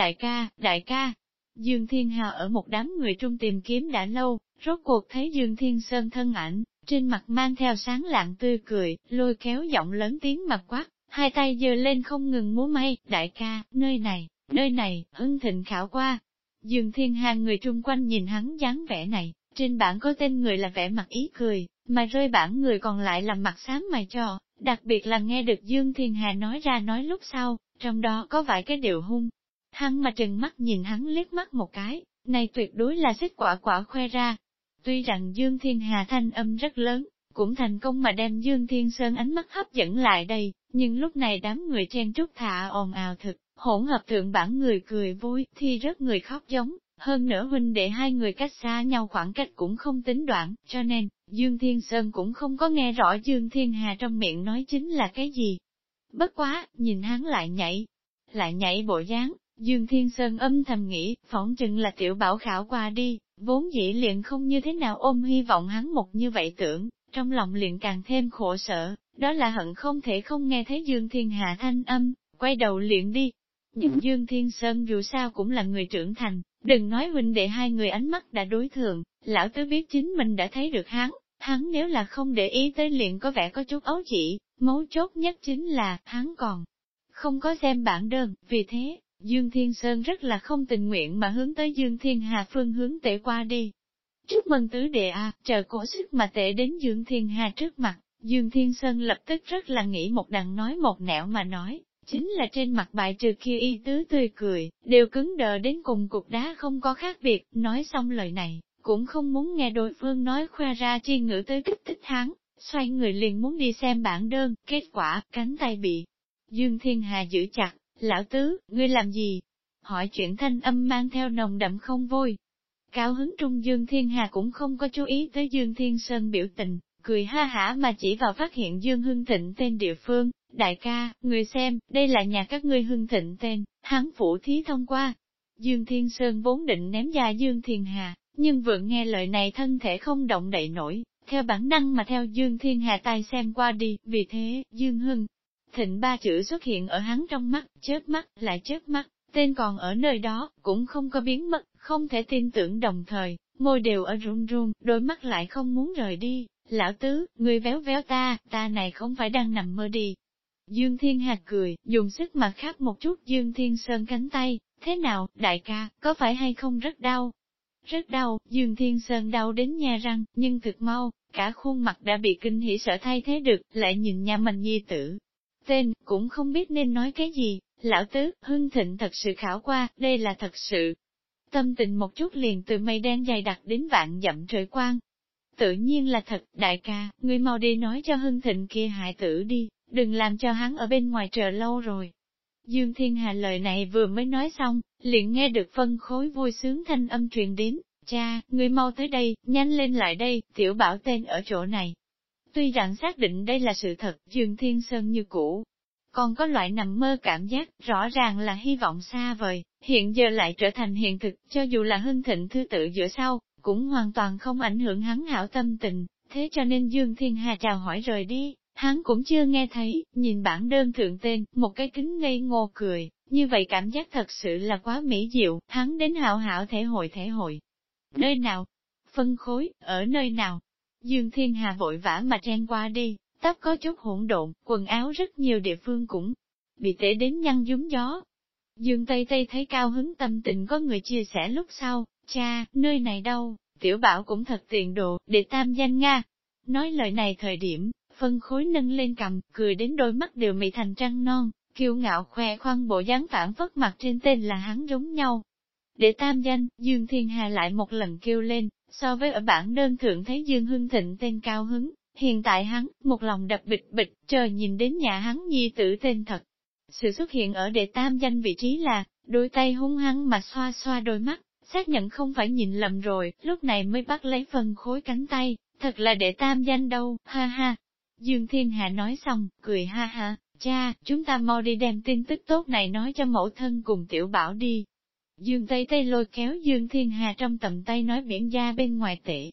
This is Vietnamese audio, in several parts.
đại ca, đại ca. Dương Thiên Hà ở một đám người trung tìm kiếm đã lâu, rốt cuộc thấy Dương Thiên Sơn thân ảnh, trên mặt mang theo sáng lạng tươi cười, lôi kéo giọng lớn tiếng mặt quát, hai tay giơ lên không ngừng múa may, đại ca, nơi này, nơi này, hưng thịnh khảo qua. Dương Thiên Hà người trung quanh nhìn hắn dáng vẻ này, trên bảng có tên người là vẻ mặt ý cười, mà rơi bảng người còn lại là mặt xám mày cho, đặc biệt là nghe được Dương Thiên Hà nói ra nói lúc sau, trong đó có vài cái điều hung. Hắn mà trừng mắt nhìn hắn liếc mắt một cái, này tuyệt đối là kết quả quả khoe ra. Tuy rằng Dương Thiên Hà thanh âm rất lớn, cũng thành công mà đem Dương Thiên Sơn ánh mắt hấp dẫn lại đây, nhưng lúc này đám người chen trúc thả ồn ào thực, hỗn hợp thượng bản người cười vui, thì rất người khóc giống, hơn nữa huynh đệ hai người cách xa nhau khoảng cách cũng không tính đoạn, cho nên, Dương Thiên Sơn cũng không có nghe rõ Dương Thiên Hà trong miệng nói chính là cái gì. Bất quá, nhìn hắn lại nhảy, lại nhảy bộ dáng, Dương Thiên Sơn âm thầm nghĩ, phỏng chừng là tiểu bảo khảo qua đi, vốn dĩ liền không như thế nào ôm hy vọng hắn một như vậy tưởng, trong lòng liền càng thêm khổ sở, đó là hận không thể không nghe thấy Dương Thiên Hà thanh âm, quay đầu liền đi. Nhưng Dương Thiên Sơn dù sao cũng là người trưởng thành, đừng nói huynh đệ hai người ánh mắt đã đối thường, lão tứ biết chính mình đã thấy được hắn, hắn nếu là không để ý tới liền có vẻ có chút ấu chỉ, mấu chốt nhất chính là hắn còn không có xem bản đơn, vì thế, Dương Thiên Sơn rất là không tình nguyện mà hướng tới Dương Thiên Hà phương hướng tệ qua đi. Chúc mừng tứ đệ a, chờ cổ sức mà tệ đến Dương Thiên Hà trước mặt, Dương Thiên Sơn lập tức rất là nghĩ một đằng nói một nẻo mà nói, chính là trên mặt bài trừ kia y tứ tươi cười, đều cứng đờ đến cùng cục đá không có khác biệt, nói xong lời này, cũng không muốn nghe đối phương nói khoe ra chi ngữ tới kích thích hắn, xoay người liền muốn đi xem bản đơn, kết quả, cánh tay bị Dương Thiên Hà giữ chặt, lão tứ, ngươi làm gì? Hỏi chuyện thanh âm mang theo nồng đậm không vui. Cao hứng trung Dương Thiên Hà cũng không có chú ý tới Dương Thiên Sơn biểu tình, cười ha hả mà chỉ vào phát hiện Dương Hưng Thịnh tên địa phương, đại ca, người xem, đây là nhà các ngươi Hưng Thịnh tên, hắn phủ thí thông qua. Dương Thiên Sơn vốn định ném ra Dương Thiên Hà, nhưng vừa nghe lời này thân thể không động đậy nổi, theo bản năng mà theo Dương Thiên Hà tay xem qua đi, vì thế, Dương Hưng Thịnh ba chữ xuất hiện ở hắn trong mắt, chớp mắt, lại chớp mắt, tên còn ở nơi đó, cũng không có biến mất, không thể tin tưởng đồng thời, môi đều ở run run, đôi mắt lại không muốn rời đi. Lão tứ, người véo véo ta, ta này không phải đang nằm mơ đi. Dương Thiên Hạc cười, dùng sức mà khác một chút Dương Thiên Sơn cánh tay, thế nào, đại ca, có phải hay không rất đau? Rất đau, Dương Thiên Sơn đau đến nhà răng, nhưng thực mau, cả khuôn mặt đã bị kinh hỉ sợ thay thế được, lại nhìn nhà mình nhi tử, tên, cũng không biết nên nói cái gì, lão tứ, hưng thịnh thật sự khảo qua, đây là thật sự. Tâm tình một chút liền từ mây đen dày đặc đến vạn dặm trời quang. Tự nhiên là thật, đại ca, ngươi mau đi nói cho hưng thịnh kia hại tử đi, đừng làm cho hắn ở bên ngoài chờ lâu rồi. Dương Thiên Hà lời này vừa mới nói xong, liền nghe được phân khối vui sướng thanh âm truyền đến, cha, ngươi mau tới đây, nhanh lên lại đây, tiểu bảo tên ở chỗ này. Tuy rằng xác định đây là sự thật, Dương Thiên Sơn như cũ, còn có loại nằm mơ cảm giác, rõ ràng là hy vọng xa vời, hiện giờ lại trở thành hiện thực, cho dù là hưng thịnh thư tự giữa sau, cũng hoàn toàn không ảnh hưởng hắn hảo tâm tình, thế cho nên Dương Thiên Hà chào hỏi rời đi, hắn cũng chưa nghe thấy, nhìn bản đơn thượng tên, một cái kính ngây ngô cười, như vậy cảm giác thật sự là quá mỹ diệu, hắn đến hảo hảo thể hội thể hội. Nơi nào? Phân khối, ở nơi nào? Dương Thiên Hà vội vã mà chen qua đi, tóc có chút hỗn độn, quần áo rất nhiều địa phương cũng bị tể đến nhăn dúng gió. Dương Tây Tây thấy cao hứng tâm tình có người chia sẻ lúc sau, cha, nơi này đâu, tiểu bảo cũng thật tiện độ, để tam danh Nga. Nói lời này thời điểm, phân khối nâng lên cầm, cười đến đôi mắt đều mị thành trăng non, kiêu ngạo khoe khoang bộ dáng phản phất mặt trên tên là hắn giống nhau. Để tam danh, Dương Thiên Hà lại một lần kêu lên, So với ở bản đơn thượng thấy Dương Hưng Thịnh tên cao hứng, hiện tại hắn, một lòng đập bịch bịch, trời nhìn đến nhà hắn nhi tử tên thật. Sự xuất hiện ở đệ tam danh vị trí là, đôi tay hung hăng mà xoa xoa đôi mắt, xác nhận không phải nhìn lầm rồi, lúc này mới bắt lấy phần khối cánh tay, thật là đệ tam danh đâu, ha ha. Dương Thiên Hạ nói xong, cười ha ha, cha, chúng ta mau đi đem tin tức tốt này nói cho mẫu thân cùng tiểu bảo đi, Dương Tây Tây lôi kéo Dương Thiên Hà trong tầm tay nói biển ra bên ngoài tệ.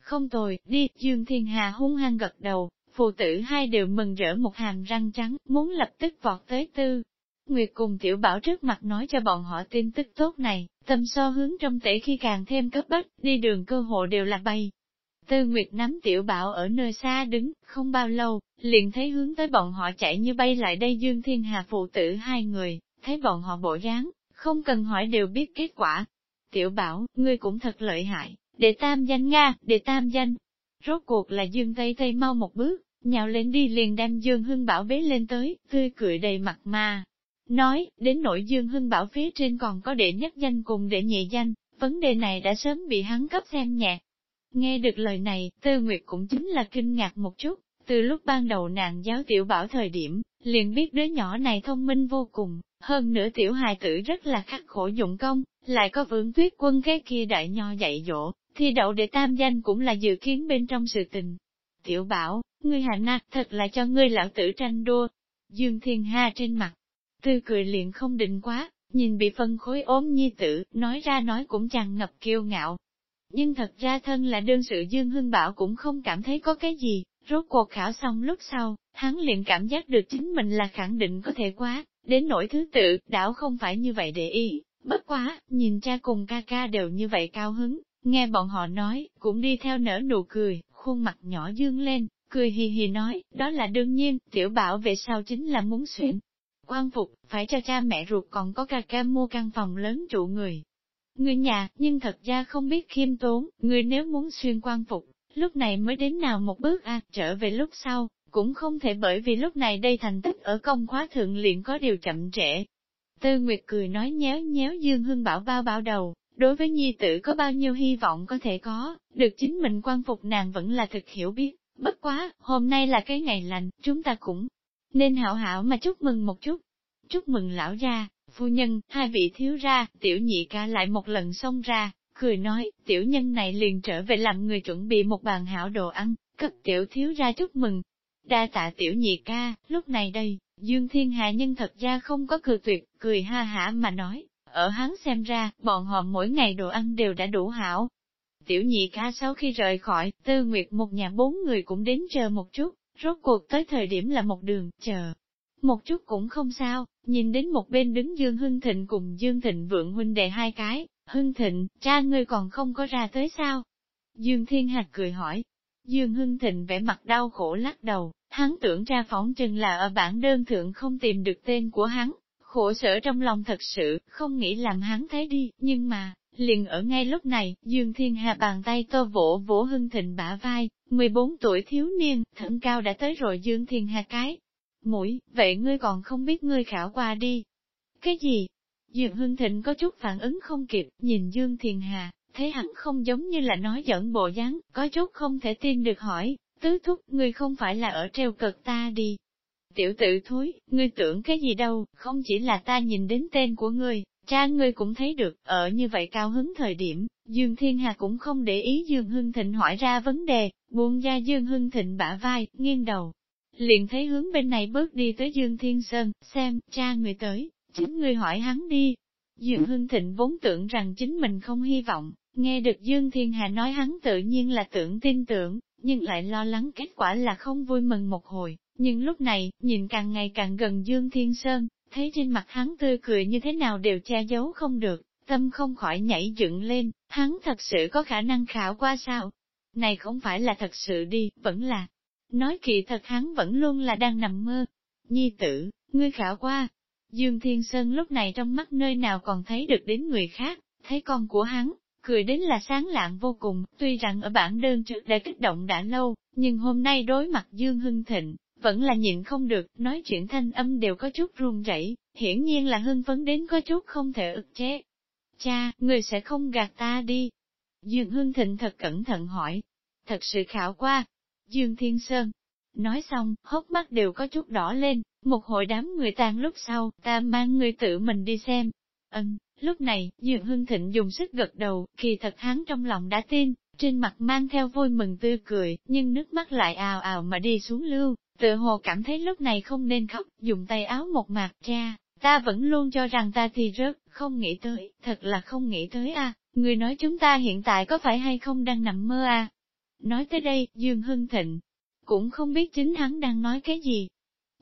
Không tồi, đi, Dương Thiên Hà hung hăng gật đầu, phụ tử hai đều mừng rỡ một hàm răng trắng, muốn lập tức vọt tới tư. Nguyệt cùng tiểu bảo trước mặt nói cho bọn họ tin tức tốt này, tâm so hướng trong tể khi càng thêm cấp bách, đi đường cơ hộ đều là bay. Tư Nguyệt nắm tiểu bảo ở nơi xa đứng, không bao lâu, liền thấy hướng tới bọn họ chạy như bay lại đây Dương Thiên Hà phụ tử hai người, thấy bọn họ bộ dáng, không cần hỏi đều biết kết quả. Tiểu bảo, ngươi cũng thật lợi hại, để tam danh Nga, để tam danh. Rốt cuộc là Dương Tây Tây mau một bước, nhào lên đi liền đem Dương Hưng Bảo bế lên tới, tươi cười đầy mặt mà. Nói, đến nội Dương Hưng Bảo phía trên còn có đệ nhất danh cùng đệ nhị danh, vấn đề này đã sớm bị hắn cấp xem nhẹ. Nghe được lời này, Tư Nguyệt cũng chính là kinh ngạc một chút, từ lúc ban đầu nàng giáo tiểu bảo thời điểm, liền biết đứa nhỏ này thông minh vô cùng, hơn nữa tiểu hài tử rất là khắc khổ dụng công, lại có vượng tuyết quân cái kia đại nho dạy dỗ, thi đậu để tam danh cũng là dự kiến bên trong sự tình. Tiểu bảo, ngươi hà na, thật là cho ngươi lão tử tranh đua. Dương Thiên Ha trên mặt, tươi cười liền không định quá, nhìn bị phân khối ốm nhi tử, nói ra nói cũng chẳng ngập kiêu ngạo. Nhưng thật ra thân là đương sự Dương Hưng Bảo cũng không cảm thấy có cái gì, rốt cuộc khảo xong lúc sau, hắn liền cảm giác được chính mình là khẳng định có thể quá, đến nỗi thứ tự, đảo không phải như vậy để ý, bất quá, nhìn cha cùng ca ca đều như vậy cao hứng, nghe bọn họ nói, cũng đi theo nở nụ cười, khuôn mặt nhỏ dương lên, cười hì hì nói, đó là đương nhiên, tiểu bảo về sau chính là muốn xuyên. Quan phục, phải cho cha mẹ ruột còn có ca ca mua căn phòng lớn trụ người. Người nhà, nhưng thật ra không biết khiêm tốn, người nếu muốn xuyên quan phục, lúc này mới đến nào một bước à, trở về lúc sau, cũng không thể bởi vì lúc này đây thành tích ở công khóa thượng liền có điều chậm trễ. Tư Nguyệt cười nói nhéo nhéo Dương Hưng Bảo bao bao đầu, đối với nhi tử có bao nhiêu hy vọng có thể có, được chính mình quan phục nàng vẫn là thực hiểu biết, bất quá, hôm nay là cái ngày lành, chúng ta cũng nên hảo hảo mà chúc mừng một chút. Chúc mừng lão gia, phu nhân, hai vị thiếu ra, tiểu nhị ca lại một lần xông ra, cười nói, tiểu nhân này liền trở về làm người chuẩn bị một bàn hảo đồ ăn, cất tiểu thiếu ra chúc mừng. Đa tạ tiểu nhị ca, lúc này đây, Dương Thiên Hạ nhân thật ra không có cười tuyệt, cười ha hả mà nói, ở hắn xem ra, bọn họ mỗi ngày đồ ăn đều đã đủ hảo. Tiểu nhị ca sau khi rời khỏi, tư nguyệt một nhà bốn người cũng đến chờ một chút, rốt cuộc tới thời điểm là một đường, chờ. Một chút cũng không sao, nhìn đến một bên đứng Dương Hưng Thịnh cùng Dương Thịnh Vượng huynh đệ hai cái, Hưng Thịnh, cha ngươi còn không có ra tới sao? Dương Thiên Hạc cười hỏi. Dương Hưng Thịnh vẻ mặt đau khổ lắc đầu, hắn tưởng ra phóng chừng là ở bản đơn thượng không tìm được tên của hắn, khổ sở trong lòng thật sự, không nghĩ làm hắn thấy đi, nhưng mà, liền ở ngay lúc này, Dương Thiên Hà bàn tay to vỗ vỗ Hưng Thịnh bả vai, 14 tuổi thiếu niên, thận cao đã tới rồi Dương Thiên Hà cái. Mũi, vậy ngươi còn không biết ngươi khảo qua đi. Cái gì? Dương Hưng Thịnh có chút phản ứng không kịp, nhìn Dương Thiên Hà, thấy hắn không giống như là nói giỡn bộ dáng, có chút không thể tin được hỏi, tứ thúc, ngươi không phải là ở treo cực ta đi. Tiểu tử thối, ngươi tưởng cái gì đâu, không chỉ là ta nhìn đến tên của ngươi, cha ngươi cũng thấy được, ở như vậy cao hứng thời điểm, Dương Thiên Hà cũng không để ý Dương Hưng Thịnh hỏi ra vấn đề, buông ra Dương Hưng Thịnh bả vai, nghiêng đầu. Liền thấy hướng bên này bước đi tới Dương Thiên Sơn, xem, cha người tới, chính người hỏi hắn đi. Dương Hưng Thịnh vốn tưởng rằng chính mình không hy vọng, nghe được Dương Thiên Hà nói hắn tự nhiên là tưởng tin tưởng, nhưng lại lo lắng kết quả là không vui mừng một hồi. Nhưng lúc này, nhìn càng ngày càng gần Dương Thiên Sơn, thấy trên mặt hắn tươi cười như thế nào đều che giấu không được, tâm không khỏi nhảy dựng lên, hắn thật sự có khả năng khảo qua sao? Này không phải là thật sự đi, vẫn là. Nói kỳ thật hắn vẫn luôn là đang nằm mơ. Nhi tử, ngươi khảo qua. Dương Thiên Sơn lúc này trong mắt nơi nào còn thấy được đến người khác, thấy con của hắn, cười đến là sáng lạng vô cùng, tuy rằng ở bản đơn trước đã kích động đã lâu, nhưng hôm nay đối mặt Dương Hưng Thịnh, vẫn là nhịn không được, nói chuyện thanh âm đều có chút run rẩy, hiển nhiên là hưng phấn đến có chút không thể ức chế. Cha, người sẽ không gạt ta đi. Dương Hưng Thịnh thật cẩn thận hỏi. Thật sự khảo qua. Dương Thiên Sơn. Nói xong, hốc mắt đều có chút đỏ lên, một hội đám người tan lúc sau, ta mang người tự mình đi xem. Ân, lúc này, Dương Hưng Thịnh dùng sức gật đầu, kỳ thật hắn trong lòng đã tin, trên mặt mang theo vui mừng tươi cười, nhưng nước mắt lại ào ào mà đi xuống lưu, tự hồ cảm thấy lúc này không nên khóc, dùng tay áo một mạc cha, ta vẫn luôn cho rằng ta thì rớt, không nghĩ tới, thật là không nghĩ tới a. người nói chúng ta hiện tại có phải hay không đang nằm mơ a? Nói tới đây, Dương Hưng Thịnh, cũng không biết chính hắn đang nói cái gì.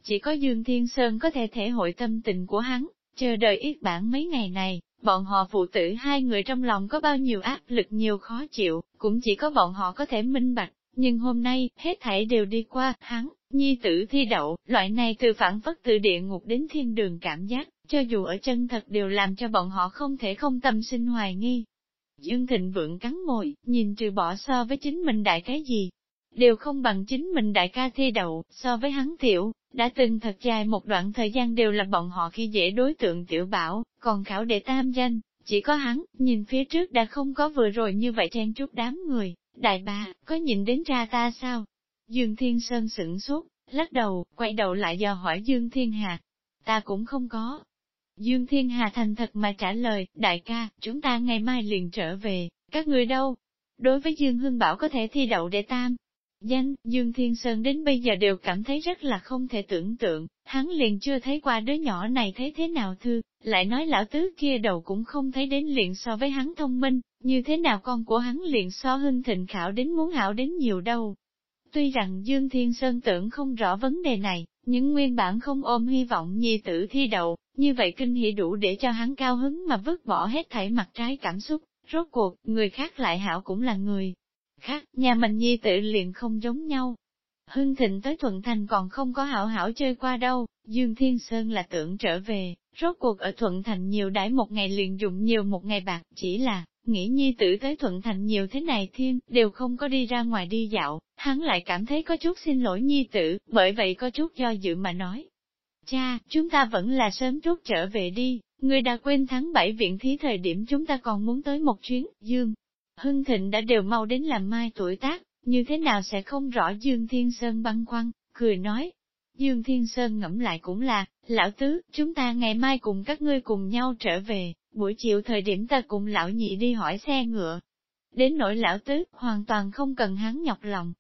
chỉ có Dương Thiên Sơn có thể thể hội tâm tình của hắn, chờ đợi ít bản mấy ngày này, bọn họ phụ tử hai người trong lòng có bao nhiêu áp lực nhiều khó chịu, cũng chỉ có bọn họ có thể minh bạch, nhưng hôm nay, hết thảy đều đi qua, hắn, nhi tử thi đậu, loại này từ phản phất từ địa ngục đến thiên đường cảm giác, cho dù ở chân thật đều làm cho bọn họ không thể không tâm sinh hoài nghi. Dương Thịnh Vượng cắn môi, nhìn trừ bỏ so với chính mình đại cái gì, đều không bằng chính mình đại ca thi đậu, so với hắn tiểu, đã từng thật dài một đoạn thời gian đều là bọn họ khi dễ đối tượng tiểu bảo, còn khảo đệ tam danh, chỉ có hắn, nhìn phía trước đã không có vừa rồi như vậy chen chút đám người, đại bà, có nhìn đến ra ta sao? Dương Thiên Sơn sửng sốt, lắc đầu, quay đầu lại dò hỏi Dương Thiên Hà. Ta cũng không có. Dương Thiên Hà thành thật mà trả lời, đại ca, chúng ta ngày mai liền trở về, các người đâu? Đối với Dương Hương Bảo có thể thi đậu để tam, danh, Dương Thiên Sơn đến bây giờ đều cảm thấy rất là không thể tưởng tượng, hắn liền chưa thấy qua đứa nhỏ này thấy thế nào thư, lại nói lão tứ kia đầu cũng không thấy đến liền so với hắn thông minh, như thế nào con của hắn liền so hưng thịnh khảo đến muốn hảo đến nhiều đâu. Tuy rằng Dương Thiên Sơn tưởng không rõ vấn đề này, nhưng nguyên bản không ôm hy vọng nhi tử thi đậu, như vậy kinh hỉ đủ để cho hắn cao hứng mà vứt bỏ hết thảy mặt trái cảm xúc, rốt cuộc, người khác lại hảo cũng là người, khác, nhà mình nhi tự liền không giống nhau. Hưng Thịnh tới Thuận Thành còn không có hảo hảo chơi qua đâu, Dương Thiên Sơn là tưởng trở về, rốt cuộc ở Thuận Thành nhiều đãi một ngày liền dụng nhiều một ngày bạc, chỉ là, nghĩ nhi tử tới Thuận Thành nhiều thế này thiên, đều không có đi ra ngoài đi dạo, hắn lại cảm thấy có chút xin lỗi nhi tử, bởi vậy có chút do dự mà nói. Cha, chúng ta vẫn là sớm chút trở về đi, người đã quên tháng 7 viện thí thời điểm chúng ta còn muốn tới một chuyến, Dương. Hưng Thịnh đã đều mau đến làm mai tuổi tác, như thế nào sẽ không rõ Dương Thiên Sơn băn khoăn, cười nói. Dương Thiên Sơn ngẫm lại cũng là, lão tứ, chúng ta ngày mai cùng các ngươi cùng nhau trở về, buổi chiều thời điểm ta cùng lão nhị đi hỏi xe ngựa. Đến nỗi lão tứ, hoàn toàn không cần hắn nhọc lòng.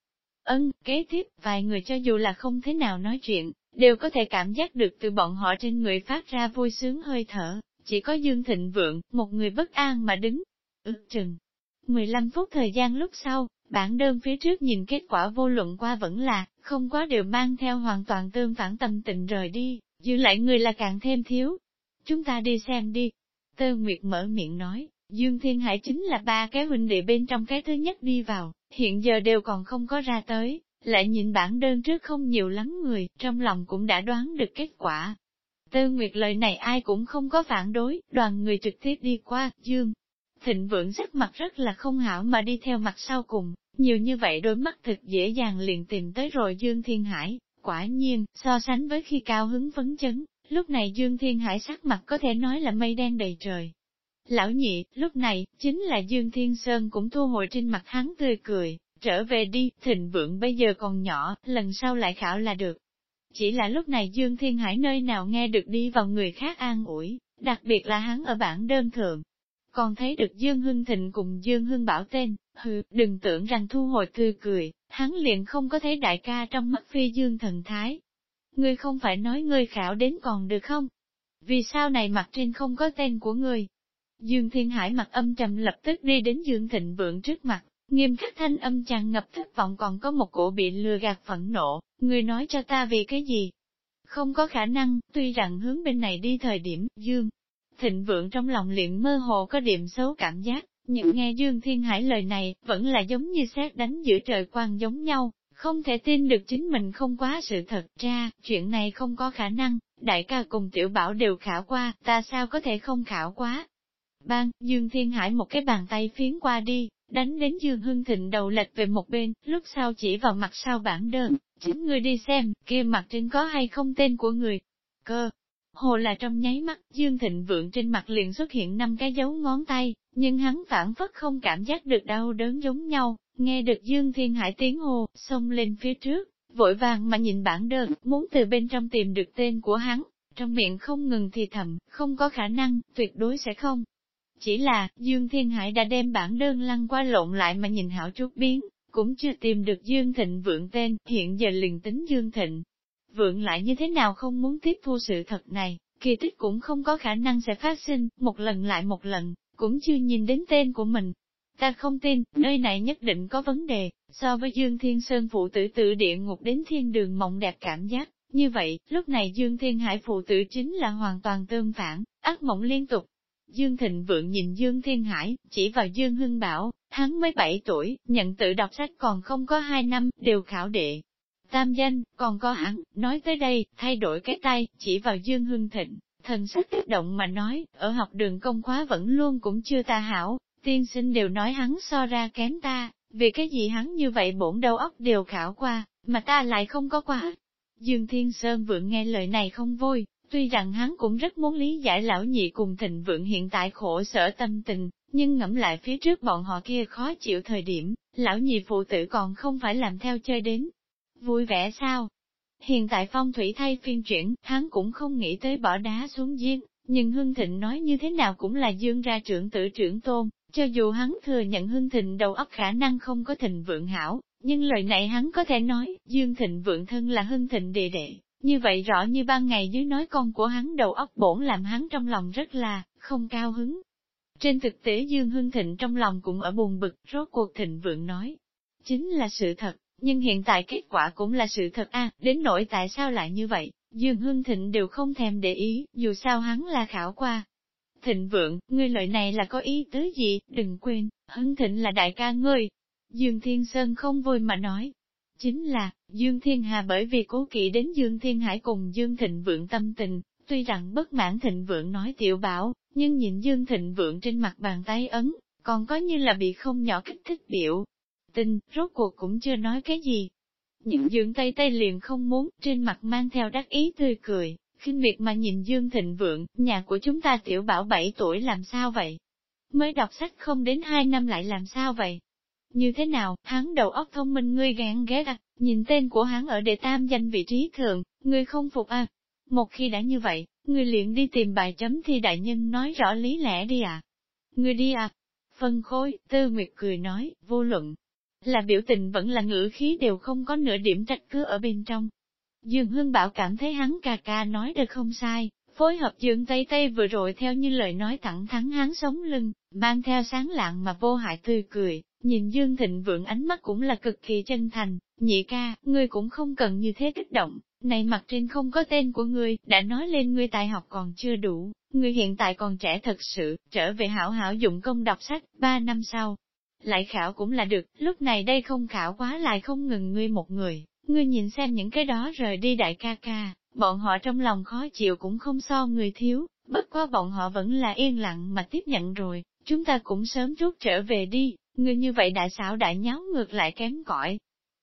Ân, kế tiếp, vài người cho dù là không thế nào nói chuyện, đều có thể cảm giác được từ bọn họ trên người phát ra vui sướng hơi thở, chỉ có Dương Thịnh Vượng, một người bất an mà đứng. Ước chừng, 15 phút thời gian lúc sau, bản đơn phía trước nhìn kết quả vô luận qua vẫn là, không quá đều mang theo hoàn toàn tương phản tâm tình rời đi, giữ lại người là càng thêm thiếu. Chúng ta đi xem đi. Tơ Nguyệt mở miệng nói, Dương Thiên Hải chính là ba cái huynh đệ bên trong cái thứ nhất đi vào, hiện giờ đều còn không có ra tới, lại nhìn bản đơn trước không nhiều lắm người, trong lòng cũng đã đoán được kết quả. Tơ Nguyệt lời này ai cũng không có phản đối, đoàn người trực tiếp đi qua, Dương. Thịnh vượng sắc mặt rất là không hảo mà đi theo mặt sau cùng, nhiều như vậy đôi mắt thực dễ dàng liền tìm tới rồi Dương Thiên Hải, quả nhiên, so sánh với khi cao hứng vấn chấn, lúc này Dương Thiên Hải sắc mặt có thể nói là mây đen đầy trời. Lão nhị, lúc này, chính là Dương Thiên Sơn cũng thu hồi trên mặt hắn tươi cười, trở về đi, thịnh vượng bây giờ còn nhỏ, lần sau lại khảo là được. Chỉ là lúc này Dương Thiên Hải nơi nào nghe được đi vào người khác an ủi, đặc biệt là hắn ở bản đơn thượng, còn thấy được Dương Hưng Thịnh cùng Dương Hưng Bảo tên, hừ, đừng tưởng rằng thu hồi tươi cười, hắn liền không có thấy đại ca trong mắt phi Dương thần thái. Ngươi không phải nói ngươi khảo đến còn được không? Vì sao này mặt trên không có tên của ngươi? Dương Thiên Hải mặt âm trầm lập tức đi đến Dương Thịnh Vượng trước mặt, nghiêm khắc thanh âm tràn ngập thất vọng còn có một cổ bị lừa gạt phẫn nộ, ngươi nói cho ta vì cái gì? Không có khả năng, tuy rằng hướng bên này đi thời điểm, Dương Thịnh vượng trong lòng liền mơ hồ có điểm xấu cảm giác, nhưng nghe Dương Thiên Hải lời này, vẫn là giống như xét đánh giữa trời quang giống nhau, không thể tin được chính mình không quá sự thật ra, chuyện này không có khả năng, đại ca cùng tiểu bảo đều khảo qua, ta sao có thể không khảo quá. bang Dương Thiên Hải một cái bàn tay phiến qua đi, đánh đến Dương Hưng Thịnh đầu lệch về một bên, lúc sau chỉ vào mặt sau bản đơn, chính người đi xem, kia mặt trên có hay không tên của người. Cơ, Hồ là trong nháy mắt, Dương Thịnh Vượng trên mặt liền xuất hiện năm cái dấu ngón tay, nhưng hắn phản phất không cảm giác được đau đớn giống nhau, nghe được Dương Thiên Hải tiếng hồ, xông lên phía trước, vội vàng mà nhìn bản đơn, muốn từ bên trong tìm được tên của hắn, trong miệng không ngừng thì thầm, không có khả năng, tuyệt đối sẽ không. Chỉ là, Dương Thiên Hải đã đem bản đơn lăn qua lộn lại mà nhìn hảo chút biến, cũng chưa tìm được Dương Thịnh Vượng tên, hiện giờ liền tính Dương Thịnh, Vượng lại như thế nào không muốn tiếp thu sự thật này, kỳ tích cũng không có khả năng sẽ phát sinh, một lần lại một lần, cũng chưa nhìn đến tên của mình. Ta không tin, nơi này nhất định có vấn đề, so với Dương Thiên Sơn phụ tử tự địa ngục đến thiên đường mộng đẹp cảm giác, Như vậy, lúc này Dương Thiên Hải phụ tử chính là hoàn toàn tương phản, ác mộng liên tục. Dương Thịnh Vượng nhìn Dương Thiên Hải, chỉ vào Dương Hưng Bảo, hắn mới 7 tuổi, nhận tự đọc sách còn không có 2 năm, đều khảo đệ. Tam danh, còn có hắn, nói tới đây, thay đổi cái tay, chỉ vào Dương Hưng Thịnh, thần sắc kích động mà nói, ở học đường công khóa vẫn luôn cũng chưa ta hảo, tiên sinh đều nói hắn so ra kém ta, vì cái gì hắn như vậy bổn đầu óc đều khảo qua, mà ta lại không có quá Dương Thiên Sơn vượng nghe lời này không vui, tuy rằng hắn cũng rất muốn lý giải lão nhị cùng thịnh vượng hiện tại khổ sở tâm tình, nhưng ngẫm lại phía trước bọn họ kia khó chịu thời điểm, lão nhị phụ tử còn không phải làm theo chơi đến. Vui vẻ sao? Hiện tại phong thủy thay phiên chuyển, hắn cũng không nghĩ tới bỏ đá xuống giếng, nhưng Hưng Thịnh nói như thế nào cũng là dương ra trưởng tử trưởng tôn, cho dù hắn thừa nhận Hưng Thịnh đầu óc khả năng không có thịnh vượng hảo, nhưng lời này hắn có thể nói, Dương Thịnh vượng thân là Hưng Thịnh đệ đệ, như vậy rõ như ban ngày dưới nói con của hắn đầu óc bổn làm hắn trong lòng rất là, không cao hứng. Trên thực tế Dương Hưng Thịnh trong lòng cũng ở buồn bực, rốt cuộc Thịnh vượng nói, chính là sự thật, nhưng hiện tại kết quả cũng là sự thật a đến nỗi tại sao lại như vậy, Dương Hưng Thịnh đều không thèm để ý, dù sao hắn là khảo qua, Thịnh vượng, ngươi lời này là có ý tứ gì, đừng quên, hưng thịnh là đại ca ngươi. Dương Thiên Sơn không vui mà nói. Chính là, Dương Thiên Hà bởi vì cố kỵ đến Dương Thiên Hải cùng Dương Thịnh Vượng tâm tình, tuy rằng bất mãn Thịnh Vượng nói tiểu bảo, nhưng nhìn Dương Thịnh Vượng trên mặt bàn tay ấn, còn có như là bị không nhỏ kích thích biểu. Tình, rốt cuộc cũng chưa nói cái gì. Những Dương tay tay liền không muốn, trên mặt mang theo đắc ý tươi cười, khinh miệt mà nhìn Dương Thịnh Vượng, nhà của chúng ta tiểu bảo 7 tuổi làm sao vậy? Mới đọc sách không đến 2 năm lại làm sao vậy? Như thế nào, hắn đầu óc thông minh ngươi gán ghét à, nhìn tên của hắn ở đệ tam danh vị trí thường, ngươi không phục à? Một khi đã như vậy, ngươi liền đi tìm bài chấm thi đại nhân nói rõ lý lẽ đi à? Ngươi đi à? Phân khối, tư nguyệt cười nói, vô luận. Là biểu tình vẫn là ngữ khí đều không có nửa điểm trách cứ ở bên trong, Dương Hương Bảo cảm thấy hắn ca ca nói được không sai, phối hợp Dương Tây Tây vừa rồi theo như lời nói thẳng thắn hắn sống lưng, mang theo sáng lạng mà vô hại tươi cười, nhìn Dương Thịnh Vượng ánh mắt cũng là cực kỳ chân thành, nhị ca, ngươi cũng không cần như thế kích động, này mặt trên không có tên của ngươi, đã nói lên ngươi tài học còn chưa đủ, ngươi hiện tại còn trẻ thật sự, trở về hảo hảo dụng công đọc sách, ba năm sau. Lại khảo cũng là được, lúc này đây không khảo quá lại không ngừng ngươi một người, Ngươi nhìn xem những cái đó rời đi đại ca ca, bọn họ trong lòng khó chịu cũng không so người thiếu, bất quá bọn họ vẫn là yên lặng mà tiếp nhận rồi, chúng ta cũng sớm rút trở về đi, ngươi như vậy đại xảo đại nháo ngược lại kém cỏi.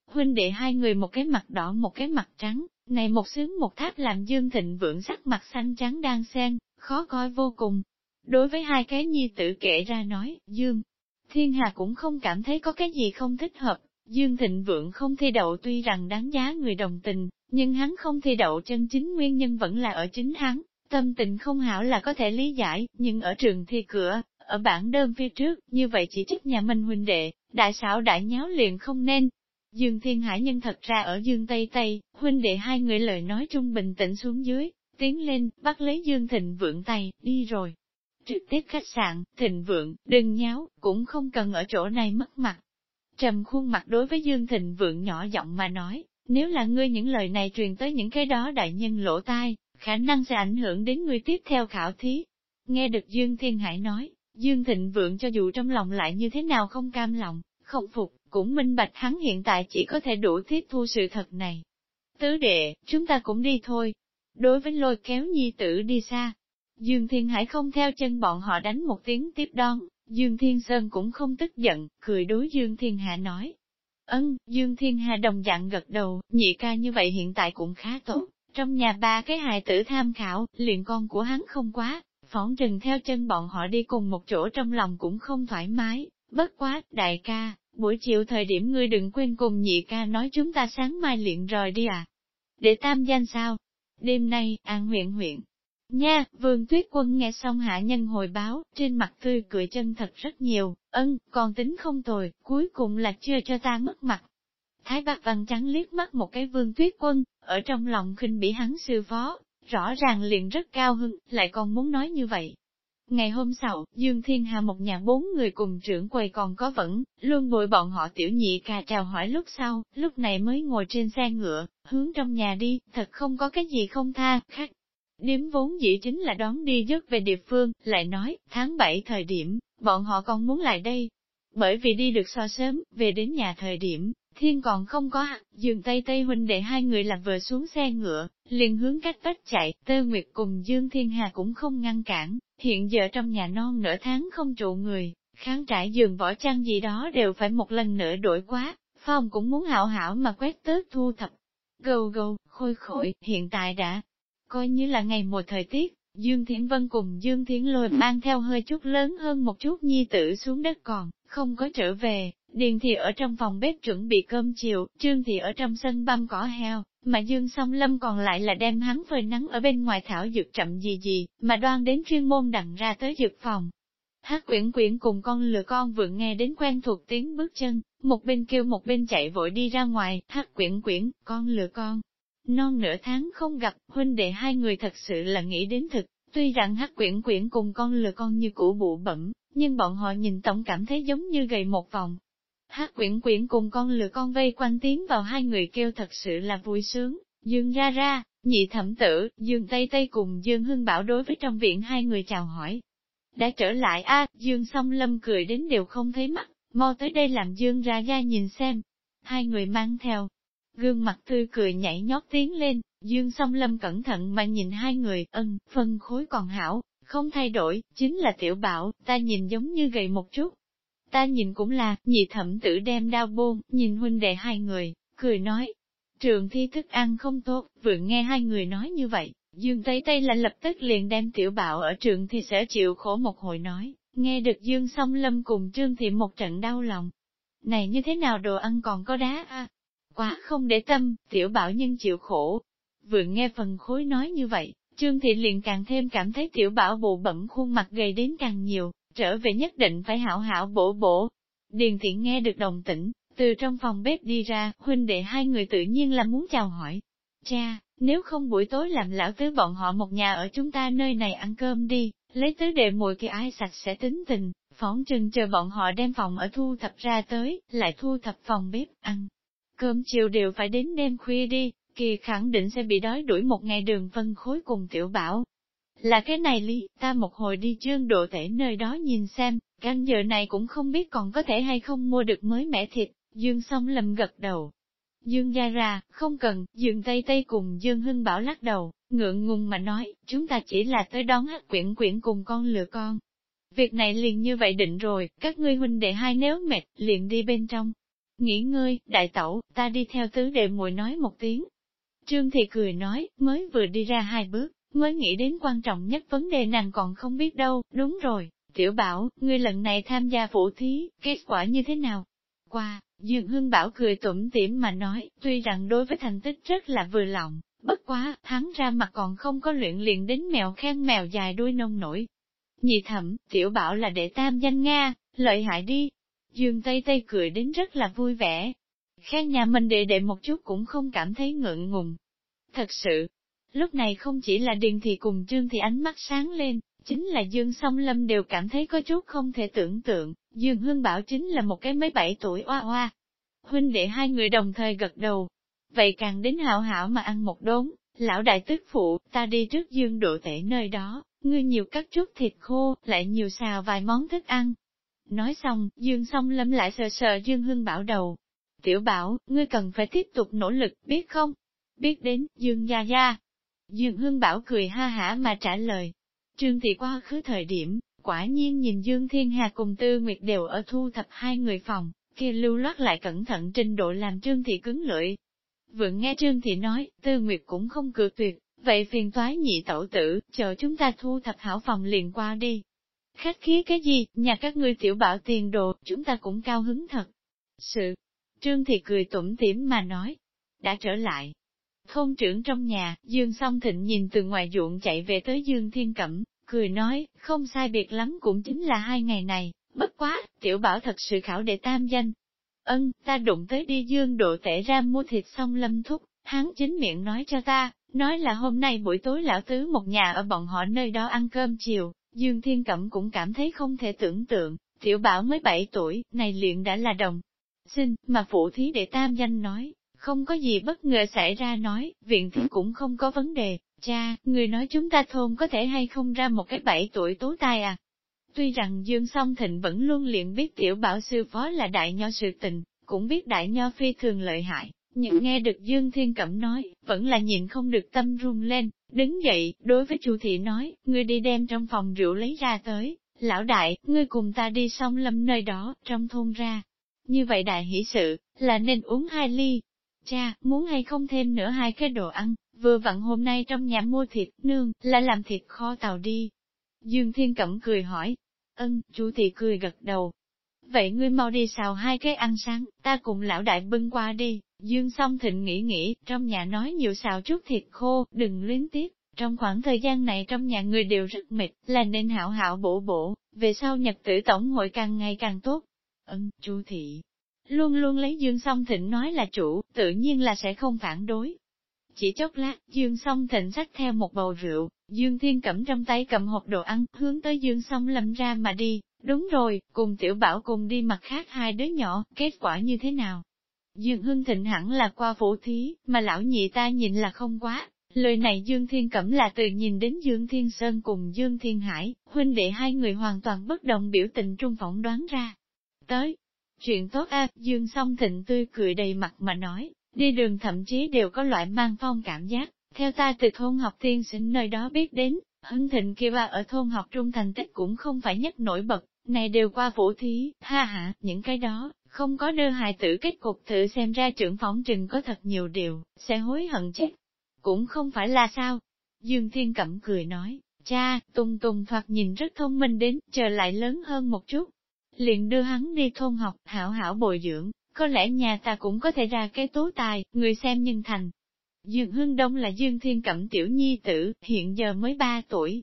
Huynh đệ hai người một cái mặt đỏ một cái mặt trắng, này một sướng một tháp làm Dương Thịnh vượng sắc mặt xanh trắng đang xen, khó coi vô cùng. Đối với hai cái nhi tử kể ra nói, Dương, Thiên Hà cũng không cảm thấy có cái gì không thích hợp, Dương Thịnh Vượng không thi đậu tuy rằng đáng giá người đồng tình, nhưng hắn không thi đậu chân chính nguyên nhân vẫn là ở chính hắn, tâm tình không hảo là có thể lý giải, nhưng ở trường thi cửa, ở bảng đơn phía trước, như vậy chỉ trích nhà mình huynh đệ, đại xảo đại nháo liền không nên. Dương Thiên Hải nhân thật ra ở Dương Tây Tây, huynh đệ hai người lời nói trung bình tĩnh xuống dưới, tiến lên, bắt lấy Dương Thịnh Vượng tay, đi rồi. Trực tiếp khách sạn, Thịnh Vượng, đừng nháo, cũng không cần ở chỗ này mất mặt, Trầm khuôn mặt đối với Dương Thịnh Vượng nhỏ giọng mà nói, nếu là ngươi những lời này truyền tới những cái đó đại nhân lỗ tai, khả năng sẽ ảnh hưởng đến người tiếp theo khảo thí. Nghe được Dương Thiên Hải nói, Dương Thịnh Vượng cho dù trong lòng lại như thế nào không cam lòng, không phục, cũng minh bạch hắn hiện tại chỉ có thể đủ tiếp thu sự thật này. Tứ đệ, chúng ta cũng đi thôi. Đối với lôi kéo nhi tử đi xa, Dương Thiên Hải không theo chân bọn họ đánh một tiếng tiếp đón, Dương Thiên Sơn cũng không tức giận, cười đối Dương Thiên Hạ nói. Ân, Dương Thiên Hà đồng dạng gật đầu, nhị ca như vậy hiện tại cũng khá tốt. Trong nhà ba cái hài tử tham khảo, liền con của hắn không quá, phỏng trừng theo chân bọn họ đi cùng một chỗ trong lòng cũng không thoải mái. Bất quá, đại ca, buổi chiều thời điểm ngươi đừng quên cùng nhị ca nói chúng ta sáng mai luyện rời đi à. Để tam danh sao? Đêm nay, an huyện huyện, Nha, vương tuyết quân nghe xong hạ nhân hồi báo, trên mặt tươi cười chân thật rất nhiều, ân, còn tính không tồi, cuối cùng là chưa cho ta mất mặt. Thái bạc văn trắng liếc mắt một cái vương tuyết quân, ở trong lòng khinh bị hắn sư phó, rõ ràng liền rất cao hưng, lại còn muốn nói như vậy. Ngày hôm sau, Dương Thiên Hà một nhà bốn người cùng trưởng quầy còn có vẫn, luôn bồi bọn họ tiểu nhị cà chào hỏi lúc sau, lúc này mới ngồi trên xe ngựa, hướng trong nhà đi, thật không có cái gì không tha, khác. Điếm vốn dĩ chính là đón đi dứt về địa phương, lại nói, tháng 7 thời điểm, bọn họ còn muốn lại đây. Bởi vì đi được so sớm, về đến nhà thời điểm, thiên còn không có, à, dường Tây Tây huynh để hai người là vừa xuống xe ngựa, liền hướng cách vách chạy, Tơ Nguyệt cùng Dương Thiên Hà cũng không ngăn cản, hiện giờ trong nhà non nửa tháng không trụ người, kháng trải giường võ trang gì đó đều phải một lần nữa đổi quá, Phong cũng muốn hảo hảo mà quét tớt thu thập. Gâu gâu, khôi khổi, hiện tại đã, coi như là ngày mùa thời tiết, Dương Thiển Vân cùng Dương Thiển Lôi mang theo hơi chút lớn hơn một chút nhi tử xuống đất còn, không có trở về, Điền thì ở trong phòng bếp chuẩn bị cơm chiều, Trương thì ở trong sân băm cỏ heo, mà Dương song lâm còn lại là đem hắn phơi nắng ở bên ngoài thảo dược chậm gì gì, mà đoan đến chuyên môn đặng ra tới dược phòng. Hát quyển quyển cùng con lừa con vượng nghe đến quen thuộc tiếng bước chân, một bên kêu một bên chạy vội đi ra ngoài, hát quyển quyển, con lừa con. Non nửa tháng không gặp, huynh đệ hai người thật sự là nghĩ đến thực, tuy rằng hát quyển quyển cùng con lừa con như cũ bụ bẩm, nhưng bọn họ nhìn tổng cảm thấy giống như gầy một vòng, Hát quyển quyển cùng con lừa con vây quanh tiến vào hai người kêu thật sự là vui sướng, Dương ra ra, nhị thẩm tử, Dương Tây Tây cùng Dương Hưng Bảo đối với trong viện hai người chào hỏi. Đã trở lại a Dương song lâm cười đến đều không thấy mắt, mau tới đây làm Dương ra ra nhìn xem. Hai người mang theo, gương mặt tươi cười nhảy nhót tiến lên, Dương song lâm cẩn thận mà nhìn hai người, ân, phân khối còn hảo, không thay đổi, chính là tiểu bảo, ta nhìn giống như gầy một chút, Ta nhìn cũng là, nhị thẩm tử đem đao bôn, nhìn huynh đệ hai người, cười nói. Trường thi thức ăn không tốt, vừa nghe hai người nói như vậy, Dương Tây Tây là lập tức liền đem tiểu bảo ở trường thì sẽ chịu khổ một hồi nói, nghe được Dương song lâm cùng Trương Thị một trận đau lòng. Này như thế nào đồ ăn còn có đá à? Quá không để tâm, tiểu bảo nhân chịu khổ. Vừa nghe phần khối nói như vậy, Trương Thị liền càng thêm cảm thấy tiểu bảo bụ bẩm khuôn mặt gầy đến càng nhiều, trở về nhất định phải hảo hảo bổ bổ. Điền Thị nghe được đồng tĩnh, từ trong phòng bếp đi ra, huynh đệ hai người tự nhiên là muốn chào hỏi. Cha, nếu không buổi tối làm lão tứ bọn họ một nhà ở chúng ta nơi này ăn cơm đi, lấy tứ đệ mùi kia ai sạch sẽ tính tình, phóng chừng chờ bọn họ đem phòng ở thu thập ra tới, lại thu thập phòng bếp, ăn. Cơm chiều đều phải đến đêm khuya đi, kỳ khẳng định sẽ bị đói đuổi một ngày đường phân khối cùng tiểu bảo, là cái này ly, ta một hồi đi trương độ tể nơi đó nhìn xem, canh giờ này cũng không biết còn có thể hay không mua được mới mẻ thịt, Dương song lầm gật đầu. Dương gia ra, không cần, Dương Tây Tây cùng Dương Hưng Bảo lắc đầu, ngượng ngùng mà nói, chúng ta chỉ là tới đón hát quyển quyển cùng con lừa con. Việc này liền như vậy định rồi, các ngươi huynh đệ hai nếu mệt, liền đi bên trong. Nghỉ ngơi, đại tẩu, ta đi theo tứ đệ muội nói một tiếng. Trương Thị cười nói, mới vừa đi ra hai bước, mới nghĩ đến quan trọng nhất vấn đề nàng còn không biết đâu, đúng rồi, tiểu bảo, ngươi lần này tham gia phụ thí, kết quả như thế nào? Qua, Dương Hưng Bảo cười tủm tỉm mà nói, tuy rằng đối với thành tích rất là vừa lòng, bất quá, hắn ra mặt còn không có luyện liền đến mèo khen mèo dài đuôi nông nổi. Nhị thẩm, tiểu bảo là đệ tam danh Nga, lợi hại đi. Dương Tây Tây cười đến rất là vui vẻ. Khen nhà mình đệ đệ một chút cũng không cảm thấy ngượng ngùng. Thật sự, Lúc này không chỉ là Điền Thị cùng Trương Thị ánh mắt sáng lên, chính là Dương Song Lâm đều cảm thấy có chút không thể tưởng tượng, Dương Hương Bảo chính là một cái mấy bảy tuổi oa oa. Huynh đệ hai người đồng thời gật đầu, vậy càng đến hảo hảo mà ăn một đốn, lão đại tức phụ, ta đi trước Dương độ tể nơi đó, ngươi nhiều cắt chút thịt khô, lại nhiều xào vài món thức ăn. Nói xong, Dương Song Lâm lại sờ sờ Dương Hưng Bảo đầu. Tiểu Bảo, ngươi cần phải tiếp tục nỗ lực, biết không? Biết đến, Dương Gia Gia, Dương Hưng Bảo cười ha hả mà trả lời. Trương Thị qua khứ thời điểm, quả nhiên nhìn Dương Thiên Hà cùng Tư Nguyệt đều ở thu thập hai người phòng, kia lưu loát lại cẩn thận trình độ làm Trương Thị cứng lưỡi. Vừa nghe Trương Thị nói, Tư Nguyệt cũng không cự tuyệt, vậy phiền toái nhị tẩu tử, chờ chúng ta thu thập hảo phòng liền qua đi. Khách khí cái gì, nhà các ngươi tiểu bảo tiền đồ, chúng ta cũng cao hứng thật. Sự, Trương Thị cười tủm tỉm mà nói, đã trở lại, Thôn trưởng trong nhà, Dương song thịnh nhìn từ ngoài ruộng chạy về tới Dương Thiên Cẩm, cười nói, không sai biệt lắm cũng chính là hai ngày này, bất quá, tiểu bảo thật sự khảo để tam danh. Ân, ta đụng tới đi Dương độ tể ra mua thịt xong lâm thúc, hắn chính miệng nói cho ta, nói là hôm nay buổi tối lão tứ một nhà ở bọn họ nơi đó ăn cơm chiều, Dương Thiên Cẩm cũng cảm thấy không thể tưởng tượng, tiểu bảo mới 7 tuổi, này liền đã là đồng. Xin, mà phụ thí để tam danh nói, không có gì bất ngờ xảy ra nói, viện thí cũng không có vấn đề, cha, người nói chúng ta thôn có thể hay không ra một cái 7 tuổi tố tai à. Tuy rằng Dương Song Thịnh vẫn luôn liền biết tiểu bảo sư phó là đại nho sự tình, cũng biết đại nho phi thường lợi hại, nhưng nghe được Dương Thiên Cẩm nói, vẫn là nhịn không được tâm run lên, đứng dậy, đối với chu thị nói, ngươi đi đem trong phòng rượu lấy ra tới, lão đại, ngươi cùng ta đi xong lâm nơi đó, trong thôn ra. Như vậy đại hỷ sự, là nên uống hai ly. Cha, muốn hay không thêm nữa hai cái đồ ăn, vừa vặn hôm nay trong nhà mua thịt, nương, là làm thịt kho tàu đi. Dương Thiên Cẩm cười hỏi, ân, chu thị cười gật đầu, vậy ngươi mau đi xào hai cái ăn sáng, ta cùng lão đại bưng qua đi. Dương song thịnh nghĩ nghĩ, trong nhà nói nhiều xào chút thịt khô, đừng luyến tiếc. Trong khoảng thời gian này trong nhà người đều rất mệt, là nên hảo hảo bổ bổ, về sau nhật tử tổng hội càng ngày càng tốt. Ân, chu thị, luôn luôn lấy Dương song thịnh nói là chủ, tự nhiên là sẽ không phản đối. Chỉ chốc lát, Dương song thịnh xách theo một bầu rượu, Dương Thiên Cẩm trong tay cầm hộp đồ ăn, hướng tới Dương song lâm ra mà đi, Đúng rồi, cùng tiểu bảo cùng đi mặt khác hai đứa nhỏ, kết quả như thế nào? Dương Hưng Thịnh hẳn là qua phủ thí, mà lão nhị ta nhìn là không quá. Lời này Dương Thiên Cẩm là từ nhìn đến Dương Thiên Sơn cùng Dương Thiên Hải, huynh đệ hai người hoàn toàn bất đồng biểu tình trung phỏng đoán ra. Tới, chuyện tốt a Dương song thịnh tươi cười đầy mặt mà nói, đi đường thậm chí đều có loại mang phong cảm giác, theo ta từ thôn học tiên sinh nơi đó biết đến, Hưng Thịnh kia ba ở thôn học trung thành tích cũng không phải nhất nổi bật, này đều qua vũ thí, ha ha, những cái đó, không có đưa hài tử kết cục thử xem ra trưởng phóng trình có thật nhiều điều, sẽ hối hận chết. Cũng không phải là sao. Dương Thiên Cẩm cười nói, cha, Tùng Tùng thoạt nhìn rất thông minh đến, chờ lại lớn hơn một chút. Liền đưa hắn đi thôn học, hảo hảo bồi dưỡng, có lẽ nhà ta cũng có thể ra cái tố tài, người xem nhân thành. Dương Hưng Đông là Dương Thiên Cẩm tiểu nhi tử, hiện giờ mới 3 tuổi,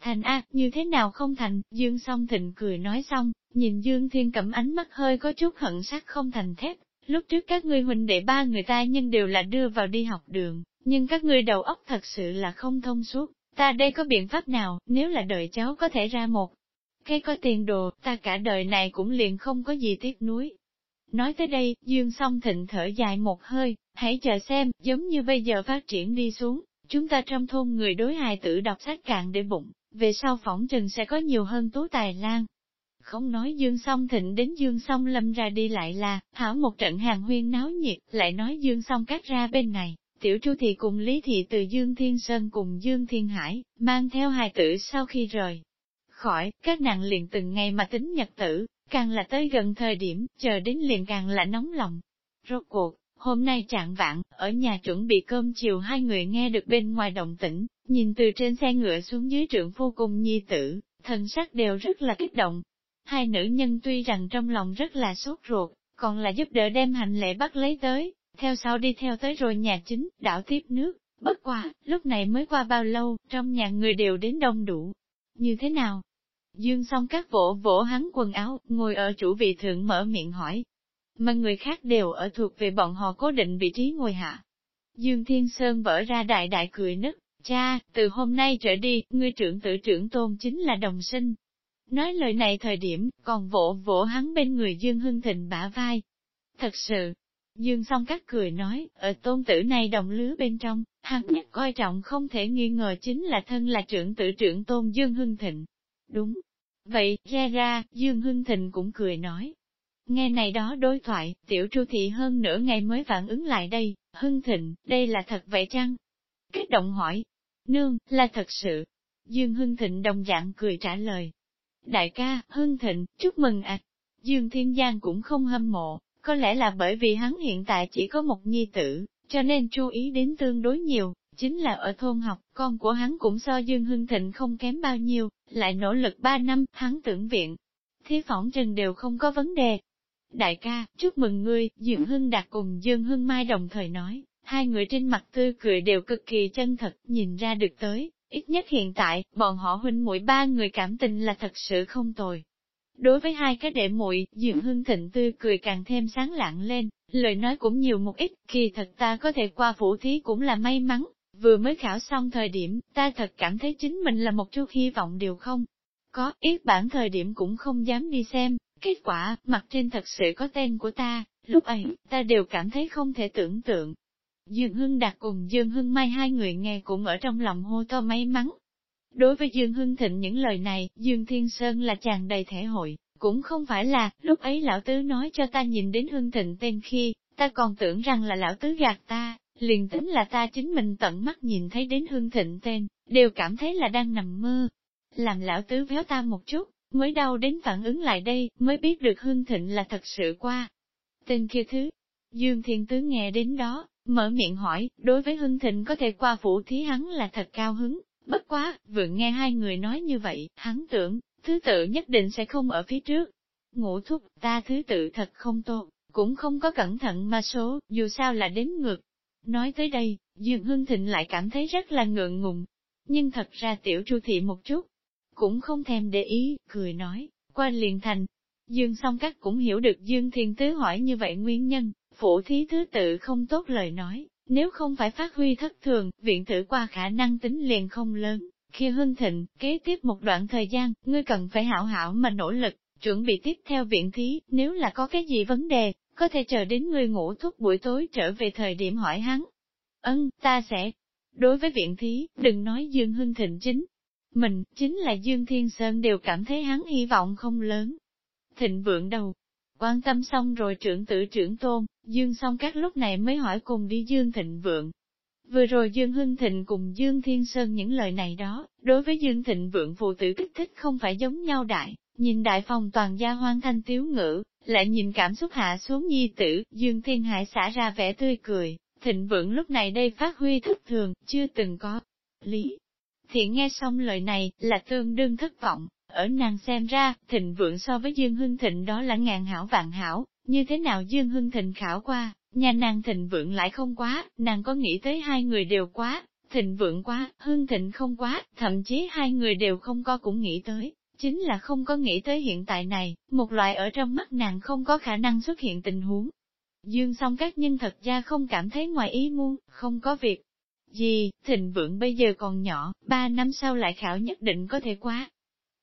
Thành A, như thế nào không thành, Dương song thịnh cười nói xong, nhìn Dương Thiên Cẩm ánh mắt hơi có chút hận sắc không thành thép, lúc trước các ngươi huynh đệ ba người ta nhưng đều là đưa vào đi học đường, nhưng các ngươi đầu óc thật sự là không thông suốt, ta đây có biện pháp nào, nếu là đợi cháu có thể ra một cái có tiền đồ, ta cả đời này cũng liền không có gì tiếc nuối. Nói tới đây, Dương song thịnh thở dài một hơi, hãy chờ xem, giống như bây giờ phát triển đi xuống, chúng ta trong thôn người đối hài tử đọc sách càng để bụng, về sau phỏng trừng sẽ có nhiều hơn tú tài lan. Không nói Dương Song Thịnh đến Dương Song Lâm ra đi lại là, hảo một trận hàng huyên náo nhiệt, lại nói Dương Song cắt ra bên này, tiểu chu thị cùng Lý Thị từ Dương Thiên Sơn cùng Dương Thiên Hải, mang theo hài tử sau khi rời. Khỏi, các nàng liền từng ngày mà tính nhật tử, càng là tới gần thời điểm, chờ đến liền càng là nóng lòng. Rốt cuộc, Hôm nay trạng vạn, ở nhà chuẩn bị cơm chiều hai người nghe được bên ngoài động tĩnh, nhìn từ trên xe ngựa xuống dưới trượng phu cùng nhi tử, thần sắc đều rất là kích động. Hai nữ nhân tuy rằng trong lòng rất là sốt ruột, còn là giúp đỡ đem hành lễ bắt lấy tới, theo sau đi theo tới rồi nhà chính, đảo tiếp nước, bất quá lúc này mới qua bao lâu, trong nhà người đều đến đông đủ. Như thế nào? Dương Song các vỗ vỗ hắn quần áo, ngồi ở chủ vị thượng mở miệng hỏi, mà người khác đều ở thuộc về bọn họ cố định vị trí ngồi hạ. Dương Thiên Sơn vỡ ra đại đại cười nức, cha, từ hôm nay trở đi, ngươi trưởng tử trưởng tôn chính là đồng sinh. Nói lời này thời điểm, còn vỗ vỗ hắn bên người Dương Hưng Thịnh bả vai. Thật sự, Dương song các cười nói, ở tôn tử này đồng lứa bên trong, hắn nhất coi trọng không thể nghi ngờ chính là thân là trưởng tử trưởng tôn Dương Hưng Thịnh. Đúng. Vậy, ra ra, Dương Hưng Thịnh cũng cười nói, Nghe này đó đối thoại, tiểu tru thị hơn nửa ngày mới phản ứng lại đây, hưng thịnh, đây là thật vậy chăng? Kích động hỏi, nương, là thật sự. Dương Hưng Thịnh đồng dạng cười trả lời. Đại ca, Hưng Thịnh, chúc mừng ạ. Dương Thiên Giang cũng không hâm mộ, có lẽ là bởi vì hắn hiện tại chỉ có một nhi tử, cho nên chú ý đến tương đối nhiều, chính là ở thôn học, con của hắn cũng so Dương Hưng Thịnh không kém bao nhiêu, lại nỗ lực ba năm, hắn tưởng viện. Thí phỏng trình đều không có vấn đề, Đại ca, chúc mừng ngươi, Dương Hưng Đạt cùng Dương Hưng Mai đồng thời nói, hai người trên mặt tươi cười đều cực kỳ chân thật, nhìn ra được tới, ít nhất hiện tại, bọn họ huynh muội ba người cảm tình là thật sự không tồi. Đối với hai cái đệ muội, Dương Hưng Thịnh tươi cười càng thêm sáng lạng lên, lời nói cũng nhiều một ít, kỳ thật ta có thể qua phủ thí cũng là may mắn, vừa mới khảo xong thời điểm, ta thật cảm thấy chính mình là một chút hy vọng điều không. có, ít bản thời điểm cũng không dám đi xem, kết quả, mặt trên thật sự có tên của ta, lúc ấy, ta đều cảm thấy không thể tưởng tượng. Dương Hưng Đạt cùng Dương Hưng Mai hai người nghe cũng ở trong lòng hô to may mắn. Đối với Dương Hưng Thịnh những lời này, Dương Thiên Sơn là chàng đầy thể hội, cũng không phải là, lúc ấy lão tứ nói cho ta nhìn đến Hưng Thịnh tên khi, ta còn tưởng rằng là lão tứ gạt ta, liền tính là ta chính mình tận mắt nhìn thấy đến hương Thịnh tên, đều cảm thấy là đang nằm mơ. Làm lão tứ véo ta một chút, mới đau đến phản ứng lại đây, mới biết được hương Thịnh là thật sự qua. Tên kia thứ, Dương Thiên Tứ nghe đến đó, mở miệng hỏi, đối với hương Thịnh có thể qua phủ thí hắn là thật cao hứng, bất quá, vừa nghe hai người nói như vậy, hắn tưởng, thứ tự nhất định sẽ không ở phía trước. Ngũ thúc, ta thứ tự thật không tốt, cũng không có cẩn thận mà số, dù sao là đến ngược. Nói tới đây, Dương Hưng Thịnh lại cảm thấy rất là ngượng ngùng. Nhưng thật ra tiểu chu thị một chút, cũng không thèm để ý, cười nói, qua liền thành. Dương song các cũng hiểu được Dương Thiên Tứ hỏi như vậy nguyên nhân, phổ thí thứ tự không tốt lời nói, nếu không phải phát huy thất thường, viện thử qua khả năng tính liền không lớn. Khi hưng thịnh, kế tiếp một đoạn thời gian, ngươi cần phải hảo hảo mà nỗ lực, chuẩn bị tiếp theo viện thí, nếu là có cái gì vấn đề, có thể chờ đến người ngủ thuốc buổi tối trở về thời điểm hỏi hắn. Ân, ta sẽ. Đối với viện thí, đừng nói Dương Hưng Thịnh chính. Mình, chính là Dương Thiên Sơn đều cảm thấy hắn hy vọng không lớn. Thịnh vượng đầu. Quan tâm xong rồi trưởng tử trưởng tôn, Dương song các lúc này mới hỏi cùng đi Dương Thịnh vượng. Vừa rồi Dương Hưng Thịnh cùng Dương Thiên Sơn những lời này đó, đối với Dương Thịnh vượng phụ tử kích thích không phải giống nhau đại, nhìn đại phòng toàn gia hoang thanh tiếu ngữ, lại nhìn cảm xúc hạ xuống nhi tử, Dương Thiên Hải xả ra vẻ tươi cười, thịnh vượng lúc này đây phát huy thất thường, chưa từng có. Lý Thiện nghe xong lời này, là tương đương thất vọng, ở nàng xem ra, thịnh vượng so với Dương Hưng Thịnh đó là ngàn hảo vạn hảo, như thế nào Dương Hưng Thịnh khảo qua, nhà nàng thịnh vượng lại không quá, nàng có nghĩ tới hai người đều quá, thịnh vượng quá, Hưng Thịnh không quá, thậm chí hai người đều không có cũng nghĩ tới, chính là không có nghĩ tới hiện tại này, một loại ở trong mắt nàng không có khả năng xuất hiện tình huống. Dương song các nhân thật ra không cảm thấy ngoài ý muốn, không có việc gì, thịnh vượng bây giờ còn nhỏ, ba năm sau lại khảo nhất định có thể quá.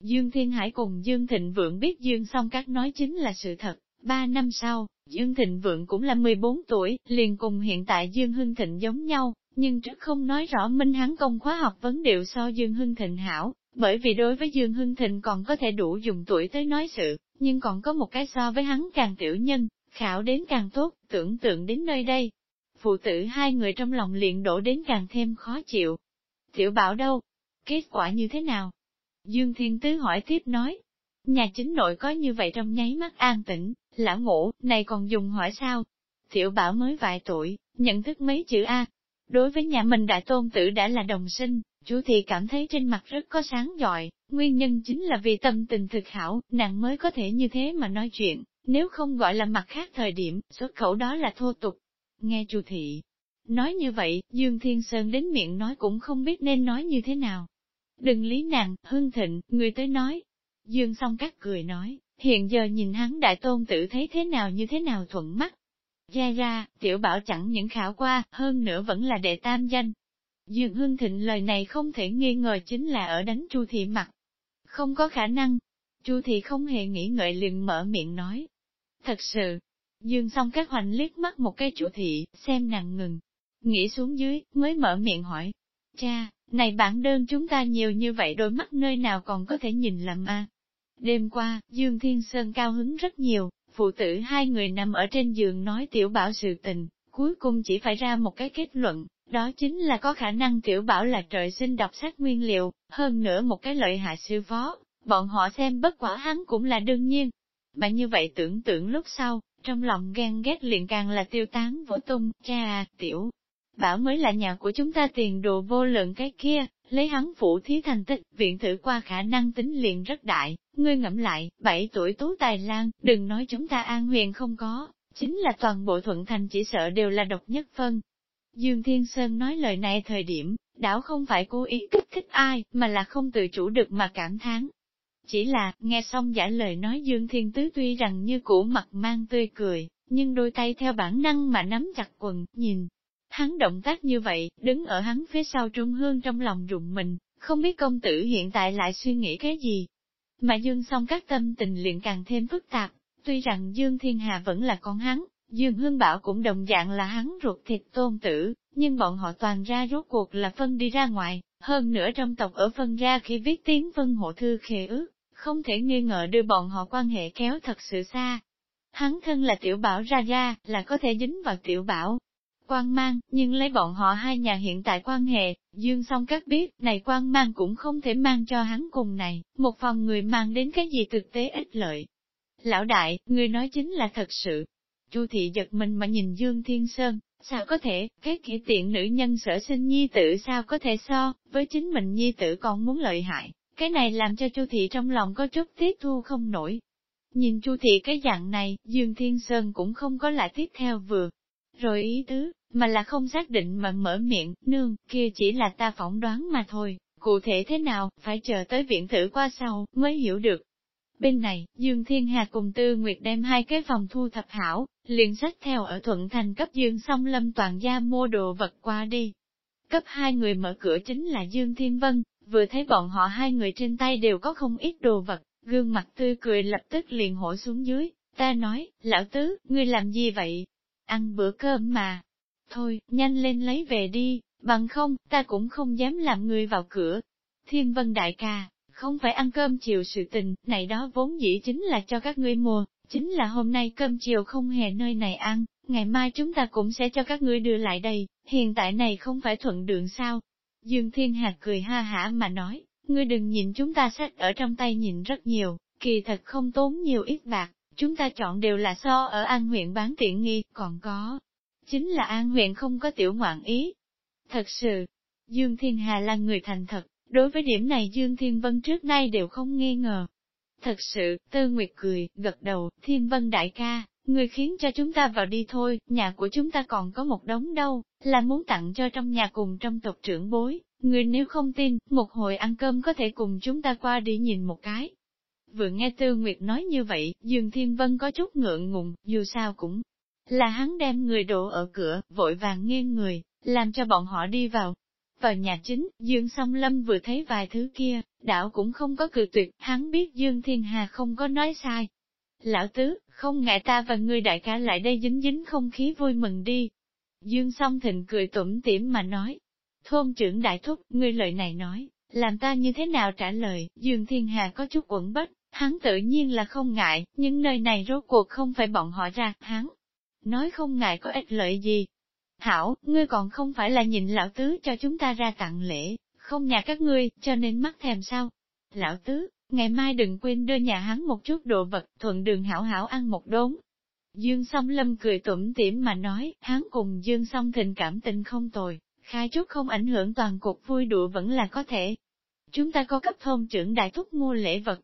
Dương Thiên Hải cùng Dương Thịnh Vượng biết Dương song các nói chính là sự thật, ba năm sau, Dương Thịnh Vượng cũng là 14 tuổi, liền cùng hiện tại Dương Hưng Thịnh giống nhau, nhưng trước không nói rõ minh hắn công khóa học vấn điệu so Dương Hưng Thịnh hảo, bởi vì đối với Dương Hưng Thịnh còn có thể đủ dùng tuổi tới nói sự, nhưng còn có một cái so với hắn càng tiểu nhân, khảo đến càng tốt, tưởng tượng đến nơi đây. Phụ tử hai người trong lòng liền đổ đến càng thêm khó chịu. Tiểu bảo đâu? Kết quả như thế nào? Dương Thiên Tứ hỏi tiếp nói. Nhà chính nội có như vậy trong nháy mắt an tĩnh, lão ngủ, này còn dùng hỏi sao? Tiểu bảo mới vài tuổi, nhận thức mấy chữ A. Đối với nhà mình đại tôn tử đã là đồng sinh, Chú Thị cảm thấy trên mặt rất có sáng giỏi, nguyên nhân chính là vì tâm tình thực hảo, nàng mới có thể như thế mà nói chuyện, nếu không gọi là mặt khác thời điểm, xuất khẩu đó là thô tục. Nghe chú thị, nói như vậy, Dương Thiên Sơn đến miệng nói cũng không biết nên nói như thế nào. Đừng lý nàng, hưng thịnh, người tới nói. Dương song các cười nói, hiện giờ nhìn hắn đại tôn tử thấy thế nào như thế nào thuận mắt. Gia ra, tiểu bảo chẳng những khảo qua, hơn nữa vẫn là đệ tam danh, Dương Hưng Thịnh lời này không thể nghi ngờ chính là ở đánh Chu Thị mặt. Không có khả năng. Chu Thị không hề nghĩ ngợi liền mở miệng nói. Thật sự, Dương xong các hoành liếc mắt một cái Chu thị, xem nàng ngừng. Nghĩ xuống dưới, mới mở miệng hỏi. Cha, này bản đơn chúng ta nhiều như vậy đôi mắt nơi nào còn có thể nhìn làm a? Đêm qua, Dương Thiên Sơn cao hứng rất nhiều, phụ tử hai người nằm ở trên giường nói tiểu bảo sự tình, cuối cùng chỉ phải ra một cái kết luận, đó chính là có khả năng tiểu bảo là trời sinh đọc sách nguyên liệu, hơn nữa một cái lợi hại sư phó, bọn họ xem bất quả hắn cũng là đương nhiên. Mà như vậy tưởng tượng lúc sau, trong lòng ghen ghét liền càng là tiêu tán vỗ tung, cha à, tiểu. Bảo mới là nhà của chúng ta tiền đồ vô lượng cái kia, lấy hắn phụ thí thành tích, viện thử qua khả năng tính liền rất đại, ngươi ngẫm lại, 7 tuổi tú tài lan, đừng nói chúng ta an huyền không có, chính là toàn bộ thuận thành chỉ sợ đều là độc nhất phân, Dương Thiên Sơn nói lời này thời điểm, đảo không phải cố ý kích thích ai, mà là không tự chủ được mà cảm thán. Chỉ là, nghe xong giả lời nói Dương Thiên Tứ tuy rằng như cũ mặt mang tươi cười, nhưng đôi tay theo bản năng mà nắm chặt quần, nhìn. Hắn động tác như vậy, đứng ở hắn phía sau trung hương trong lòng rụng mình, không biết công tử hiện tại lại suy nghĩ cái gì. Mà Dương song các tâm tình liền càng thêm phức tạp, tuy rằng Dương Thiên Hà vẫn là con hắn, Dương Hương Bảo cũng đồng dạng là hắn ruột thịt tôn tử, nhưng bọn họ toàn ra rốt cuộc là phân đi ra ngoài, hơn nữa trong tộc ở phân ra khi viết tiếng phân hộ thư khế ước, không thể nghi ngờ đưa bọn họ quan hệ kéo thật sự xa. Hắn thân là tiểu bảo ra ra, là có thể dính vào tiểu bảo. Quan mang, nhưng lấy bọn họ hai nhà hiện tại quan hệ, dương song các biết, này quan mang cũng không thể mang cho hắn cùng này, một phần người mang đến cái gì thực tế ích lợi. Lão đại, người nói chính là thật sự. Chu thị giật mình mà nhìn Dương Thiên Sơn, sao có thể, cái kỹ tiện nữ nhân sở sinh nhi tử sao có thể so, với chính mình nhi tử còn muốn lợi hại. Cái này làm cho Chu thị trong lòng có chút tiếc thu không nổi. Nhìn Chu thị cái dạng này, Dương Thiên Sơn cũng không có lại tiếp theo vừa. Rồi ý tứ, mà là không xác định mà mở miệng, nương, kia chỉ là ta phỏng đoán mà thôi, cụ thể thế nào, phải chờ tới viện thử qua sau, mới hiểu được. Bên này, Dương Thiên Hà cùng Tư Nguyệt đem hai cái phòng thu thập hảo, liền sách theo ở Thuận Thành cấp Dương song lâm toàn gia mua đồ vật qua đi. Cấp hai người mở cửa chính là Dương Thiên Vân, vừa thấy bọn họ hai người trên tay đều có không ít đồ vật, gương mặt tươi cười lập tức liền hổ xuống dưới, ta nói, lão tứ, ngươi làm gì vậy? Ăn bữa cơm mà. Thôi, nhanh lên lấy về đi, bằng không, ta cũng không dám làm người vào cửa. Thiên vân đại ca, không phải ăn cơm chiều sự tình, này đó vốn dĩ chính là cho các ngươi mua, chính là hôm nay cơm chiều không hề nơi này ăn, ngày mai chúng ta cũng sẽ cho các ngươi đưa lại đây, hiện tại này không phải thuận đường sao, Dương Thiên Hạc cười ha hả mà nói, ngươi đừng nhìn chúng ta sách ở trong tay nhìn rất nhiều, kỳ thật không tốn nhiều ít bạc, chúng ta chọn đều là so ở An huyện bán tiện nghi, còn có. Chính là An huyện không có tiểu ngoạn ý. Thật sự, Dương Thiên Hà là người thành thật, đối với điểm này Dương Thiên Vân trước nay đều không nghi ngờ. Thật sự, Tư Nguyệt cười, gật đầu, Thiên Vân đại ca, Người khiến cho chúng ta vào đi thôi, nhà của chúng ta còn có một đống đâu, là muốn tặng cho trong nhà cùng trong tộc trưởng bối. Người nếu không tin, một hồi ăn cơm có thể cùng chúng ta qua đi nhìn một cái. Vừa nghe Tư Nguyệt nói như vậy, Dương Thiên Vân có chút ngượng ngùng, dù sao cũng là hắn đem người đổ ở cửa, vội vàng nghiêng người, làm cho bọn họ đi vào. Vào nhà chính, Dương Song Lâm vừa thấy vài thứ kia, đảo cũng không có cự tuyệt, hắn biết Dương Thiên Hà không có nói sai, Lão tứ, không ngại ta và ngươi đại ca lại đây dính dính không khí vui mừng đi. Dương song thịnh cười tủm tỉm mà nói. Thôn trưởng đại thúc, ngươi lời này nói, làm ta như thế nào trả lời, Dương Thiên Hà có chút quẩn bách, hắn tự nhiên là không ngại, nhưng nơi này rốt cuộc không phải bọn họ ra, hắn. Nói không ngại có ích lợi gì. Hảo, ngươi còn không phải là nhìn lão tứ cho chúng ta ra tặng lễ, không nhà các ngươi, cho nên mắt thèm sao? Lão tứ, Ngày mai đừng quên đưa nhà hắn một chút đồ vật, thuận đường hảo hảo ăn một đốn. Dương song lâm cười tủm tỉm mà nói, hắn cùng Dương song tình cảm tình không tồi, khai chút không ảnh hưởng toàn cục vui đùa vẫn là có thể. Chúng ta có cấp thôn trưởng đại thúc mua lễ vật.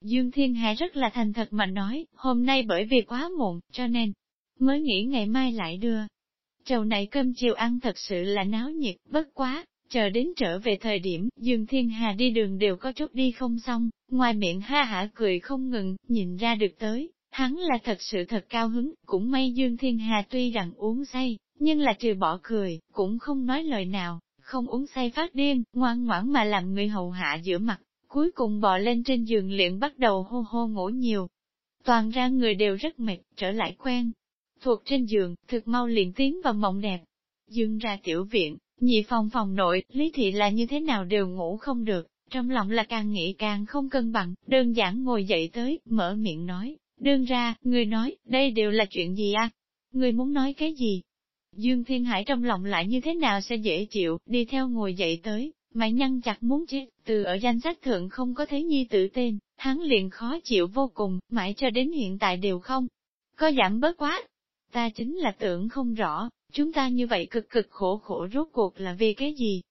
Dương Thiên Hải rất là thành thật mà nói, hôm nay bởi vì quá muộn, cho nên, mới nghĩ ngày mai lại đưa. Trầu này cơm chiều ăn thật sự là náo nhiệt, bất quá, Chờ đến trở về thời điểm, Dương Thiên Hà đi đường đều có chút đi không xong, ngoài miệng ha hả cười không ngừng, nhìn ra được tới, hắn là thật sự thật cao hứng, cũng may Dương Thiên Hà tuy rằng uống say, nhưng là trừ bỏ cười, cũng không nói lời nào, không uống say phát điên, ngoan ngoãn mà làm người hầu hạ giữa mặt, cuối cùng bò lên trên giường liền bắt đầu hô hô ngủ nhiều. Toàn ra người đều rất mệt, trở lại quen. Thuộc trên giường, thực mau liền tiến vào mộng đẹp. Dương ra tiểu viện, Nhị phòng phòng nội, lý thị là như thế nào đều ngủ không được, trong lòng là càng nghĩ càng không cân bằng, đơn giản ngồi dậy tới, mở miệng nói, đương ra, người nói, đây đều là chuyện gì à? Người muốn nói cái gì? Dương Thiên Hải trong lòng lại như thế nào sẽ dễ chịu, đi theo ngồi dậy tới, mày nhăn chặt muốn chết, từ ở danh sách thượng không có thấy nhi tử tên, hắn liền khó chịu vô cùng, mãi cho đến hiện tại đều không. Có giảm bớt quá. Ta chính là tưởng không rõ, Chúng ta như vậy cực cực khổ khổ rốt cuộc là vì cái gì?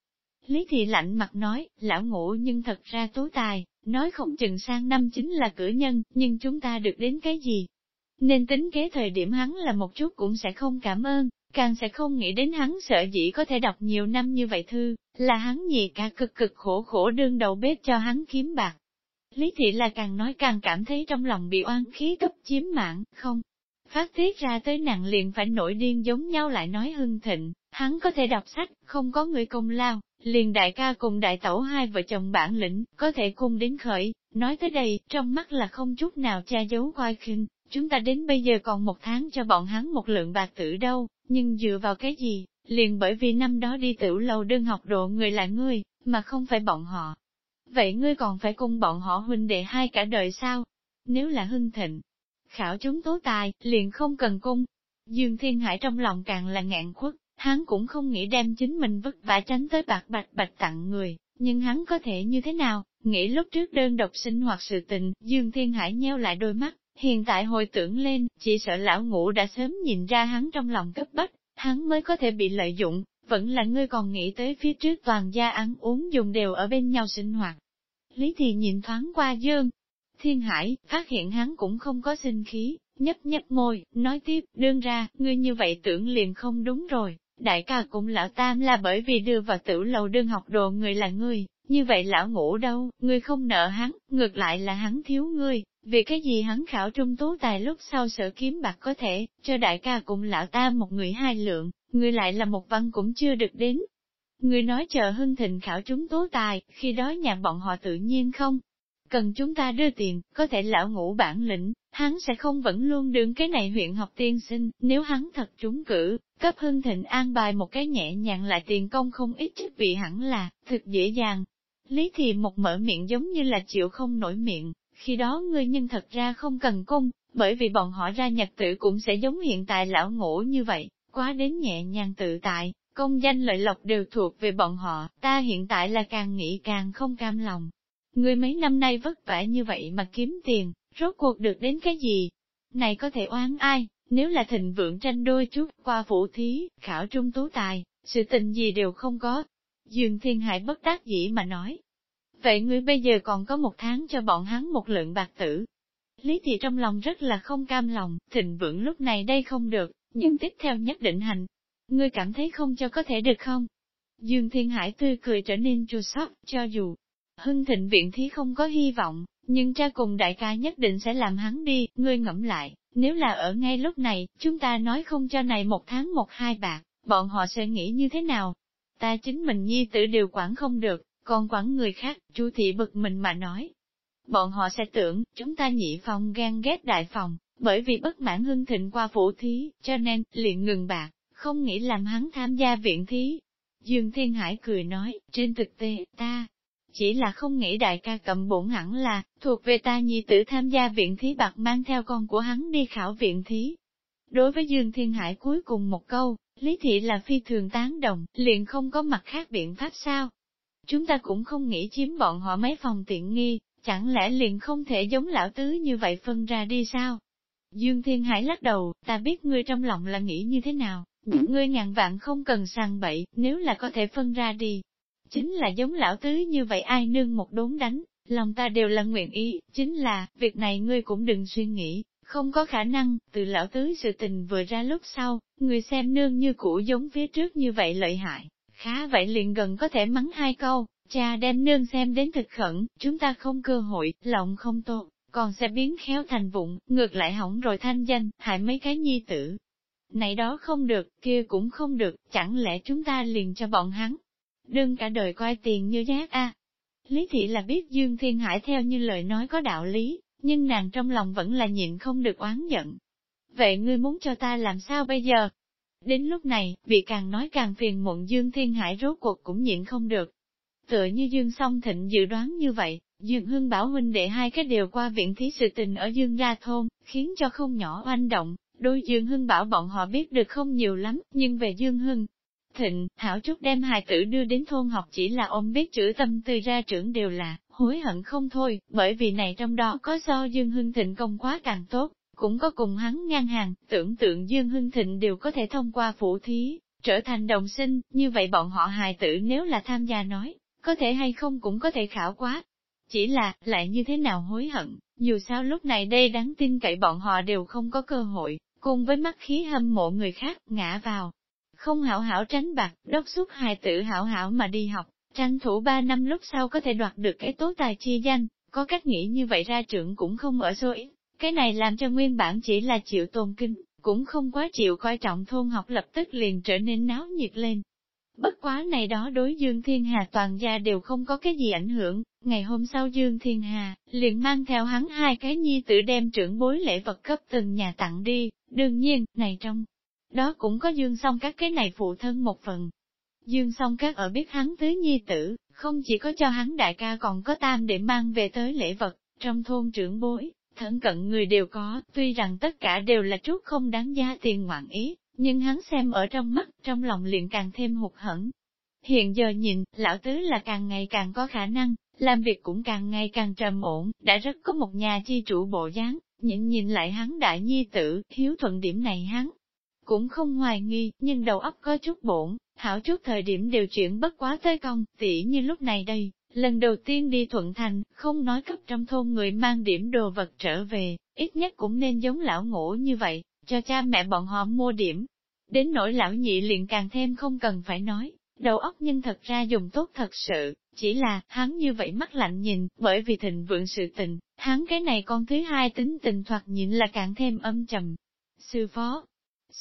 Lý thị lạnh mặt nói, lão ngủ nhưng thật ra tố tài, nói không chừng sang năm chính là cử nhân, nhưng chúng ta được đến cái gì? Nên tính kế thời điểm hắn là một chút cũng sẽ không cảm ơn, càng sẽ không nghĩ đến hắn sợ dĩ có thể đọc nhiều năm như vậy thư, là hắn nhị cả cực cực khổ khổ đương đầu bếp cho hắn kiếm bạc. Lý thị là càng nói càng cảm thấy trong lòng bị oan khí cấp chiếm mạng, không, phát tiết ra tới nặng liền phải nổi điên giống nhau lại nói hưng thịnh, hắn có thể đọc sách, không có người công lao, liền đại ca cùng đại tẩu hai vợ chồng bản lĩnh, có thể cung đến khởi, nói tới đây, trong mắt là không chút nào che giấu khoai khinh, chúng ta đến bây giờ còn một tháng cho bọn hắn một lượng bạc tử đâu, nhưng dựa vào cái gì, liền bởi vì năm đó đi tiểu lâu đơn học độ người là ngươi, mà không phải bọn họ. Vậy ngươi còn phải cung bọn họ huynh đệ hai cả đời sao? Nếu là hưng thịnh, khảo chúng tố tài, liền không cần cung. Dương Thiên Hải trong lòng càng là ngạn khuất, hắn cũng không nghĩ đem chính mình vất vả tránh tới bạc bạch bạch tặng người, nhưng hắn có thể như thế nào, nghĩ lúc trước đơn độc sinh hoạt sự tình, Dương Thiên Hải nheo lại đôi mắt, hiện tại hồi tưởng lên, chỉ sợ lão ngũ đã sớm nhìn ra hắn trong lòng cấp bách, hắn mới có thể bị lợi dụng, vẫn là ngươi còn nghĩ tới phía trước toàn gia ăn uống dùng đều ở bên nhau sinh hoạt. Lý thì nhìn thoáng qua Dương, Thiên Hải, phát hiện hắn cũng không có sinh khí, nhấp nhấp môi, nói tiếp, đương ra, ngươi như vậy tưởng liền không đúng rồi, đại ca cũng lão tam là bởi vì đưa vào tử lầu đương học đồ người là ngươi, như vậy lão ngủ đâu, ngươi không nợ hắn, ngược lại là hắn thiếu ngươi, vì cái gì hắn khảo trung tú tài lúc sau sở kiếm bạc có thể, cho đại ca cũng lão tam một người hai lượng, ngươi lại là một văn cũng chưa được đến. Ngươi nói chờ hưng thịnh khảo trúng tố tài, khi đó nhà bọn họ tự nhiên không, cần chúng ta đưa tiền, có thể lão ngủ bản lĩnh, hắn sẽ không vẫn luôn đứng cái này huyện học tiên sinh, nếu hắn thật trúng cử, cấp hưng thịnh an bài một cái nhẹ nhàng lại tiền công không ít chức vị hẳn là, thực dễ dàng. Lý thì một mở miệng giống như là chịu không nổi miệng, khi đó ngươi nhân thật ra không cần cung, bởi vì bọn họ ra nhật tử cũng sẽ giống hiện tại lão ngủ như vậy, quá đến nhẹ nhàng tự tại, công danh lợi lộc đều thuộc về bọn họ, ta hiện tại là càng nghĩ càng không cam lòng, Ngươi mấy năm nay vất vả như vậy mà kiếm tiền, rốt cuộc được đến cái gì? Này có thể oán ai, nếu là thịnh vượng tranh đôi chút, qua phủ thí, khảo trung tú tài, sự tình gì đều không có. Dương Thiên Hải bất đắc dĩ mà nói. Vậy ngươi bây giờ còn có một tháng cho bọn hắn một lượng bạc tử. Lý thị trong lòng rất là không cam lòng, thịnh vượng lúc này đây không được, nhưng tiếp theo nhất định hành. Ngươi cảm thấy không cho có thể được không? Dương Thiên Hải tươi cười trở nên chua xót, cho dù Hưng thịnh viện thí không có hy vọng, nhưng cha cùng đại ca nhất định sẽ làm hắn đi, ngươi ngẫm lại, nếu là ở ngay lúc này, chúng ta nói không cho này một tháng một hai bạc, bọn họ sẽ nghĩ như thế nào? Ta chính mình nhi tử đều quản không được, còn quản người khác, chu thị bực mình mà nói. Bọn họ sẽ tưởng, chúng ta nhị phòng gan ghét đại phòng, bởi vì bất mãn hưng thịnh qua phủ thí, cho nên, liền ngừng bạc, không nghĩ làm hắn tham gia viện thí. Dương Thiên Hải cười nói, trên thực tế, ta, chỉ là không nghĩ đại ca cầm bổn hẳn là, thuộc về ta nhi tử tham gia viện thí bạc mang theo con của hắn đi khảo viện thí. Đối với Dương Thiên Hải cuối cùng một câu, Lý Thị là phi thường tán đồng, liền không có mặt khác biện pháp sao. Chúng ta cũng không nghĩ chiếm bọn họ mấy phòng tiện nghi, chẳng lẽ liền không thể giống lão tứ như vậy phân ra đi sao? Dương Thiên Hải lắc đầu, ta biết ngươi trong lòng là nghĩ như thế nào, những ngươi ngàn vạn không cần sang bậy, nếu là có thể phân ra đi, Chính là giống lão tứ như vậy ai nương một đốn đánh, lòng ta đều là nguyện ý, chính là, việc này ngươi cũng đừng suy nghĩ, không có khả năng, từ lão tứ sự tình vừa ra lúc sau, người xem nương như cũ giống phía trước như vậy lợi hại, khá vậy liền gần có thể mắng hai câu, cha đem nương xem đến thực khẩn, chúng ta không cơ hội, lòng không tốt, còn sẽ biến khéo thành vụng, ngược lại hỏng rồi thanh danh, hại mấy cái nhi tử. Này đó không được, kia cũng không được, chẳng lẽ chúng ta liền cho bọn hắn, đương cả đời coi tiền như giác a. Lý thị là biết Dương Thiên Hải theo như lời nói có đạo lý, nhưng nàng trong lòng vẫn là nhịn không được oán giận. Vậy ngươi muốn cho ta làm sao bây giờ? Đến lúc này, bị càng nói càng phiền muộn Dương Thiên Hải rốt cuộc cũng nhịn không được. Tựa như Dương song thịnh dự đoán như vậy, Dương Hưng bảo huynh đệ hai cái đều qua viện thí sự tình ở Dương gia thôn, khiến cho không nhỏ oanh động. Đôi Dương Hưng bảo bọn họ biết được không nhiều lắm, nhưng về Dương Hưng, Thịnh, Hảo Trúc đem hài tử đưa đến thôn học chỉ là ôm biết chữ tâm tư ra trưởng đều là, hối hận không thôi, bởi vì này trong đó có do Dương Hưng Thịnh công quá càng tốt, cũng có cùng hắn ngang hàng, tưởng tượng Dương Hưng Thịnh đều có thể thông qua phụ thí, trở thành đồng sinh, như vậy bọn họ hài tử nếu là tham gia nói, có thể hay không cũng có thể khảo quá. Chỉ là, lại như thế nào hối hận, dù sao lúc này đây đáng tin cậy bọn họ đều không có cơ hội, cùng với mắt khí hâm mộ người khác, ngã vào, không hảo hảo tránh bạc, đốc xúc hài tử hảo hảo mà đi học, tranh thủ ba năm lúc sau có thể đoạt được cái tố tài chi danh, có cách nghĩ như vậy ra trưởng cũng không ở số ít, Cái này làm cho nguyên bản chỉ là chịu tôn kinh, cũng không quá chịu coi trọng thôn học lập tức liền trở nên náo nhiệt lên. Bất quá này đó đối Dương Thiên Hà toàn gia đều không có cái gì ảnh hưởng, ngày hôm sau Dương Thiên Hà, liền mang theo hắn hai cái nhi tử đem trưởng bối lễ vật cấp từng nhà tặng đi, đương nhiên, này trong đó cũng có Dương song các cái này phụ thân một phần. Dương song các ở biết hắn tứ nhi tử, không chỉ có cho hắn đại ca còn có tam để mang về tới lễ vật, trong thôn trưởng bối, thân cận người đều có, tuy rằng tất cả đều là chút không đáng giá tiền ngoạn ý, nhưng hắn xem ở trong mắt, trong lòng liền càng thêm hụt hẫng. Hiện giờ nhìn, lão tứ là càng ngày càng có khả năng, làm việc cũng càng ngày càng trầm ổn, đã rất có một nhà chi chủ bộ dáng, nhìn nhìn lại hắn đại nhi tử, hiếu thuận điểm này hắn. Cũng không hoài nghi, nhưng đầu óc có chút bổn, hảo chút thời điểm điều chuyển bất quá tới công, tỉ như lúc này đây, lần đầu tiên đi thuận thành, không nói cấp trong thôn người mang điểm đồ vật trở về, ít nhất cũng nên giống lão ngủ như vậy, cho cha mẹ bọn họ mua điểm. Đến nỗi lão nhị liền càng thêm không cần phải nói, đầu óc nhưng thật ra dùng tốt thật sự, chỉ là, hắn như vậy mắt lạnh nhìn, bởi vì thịnh vượng sự tình, hắn cái này con thứ hai tính tình thoạt nhìn là càng thêm âm trầm. Sư phó,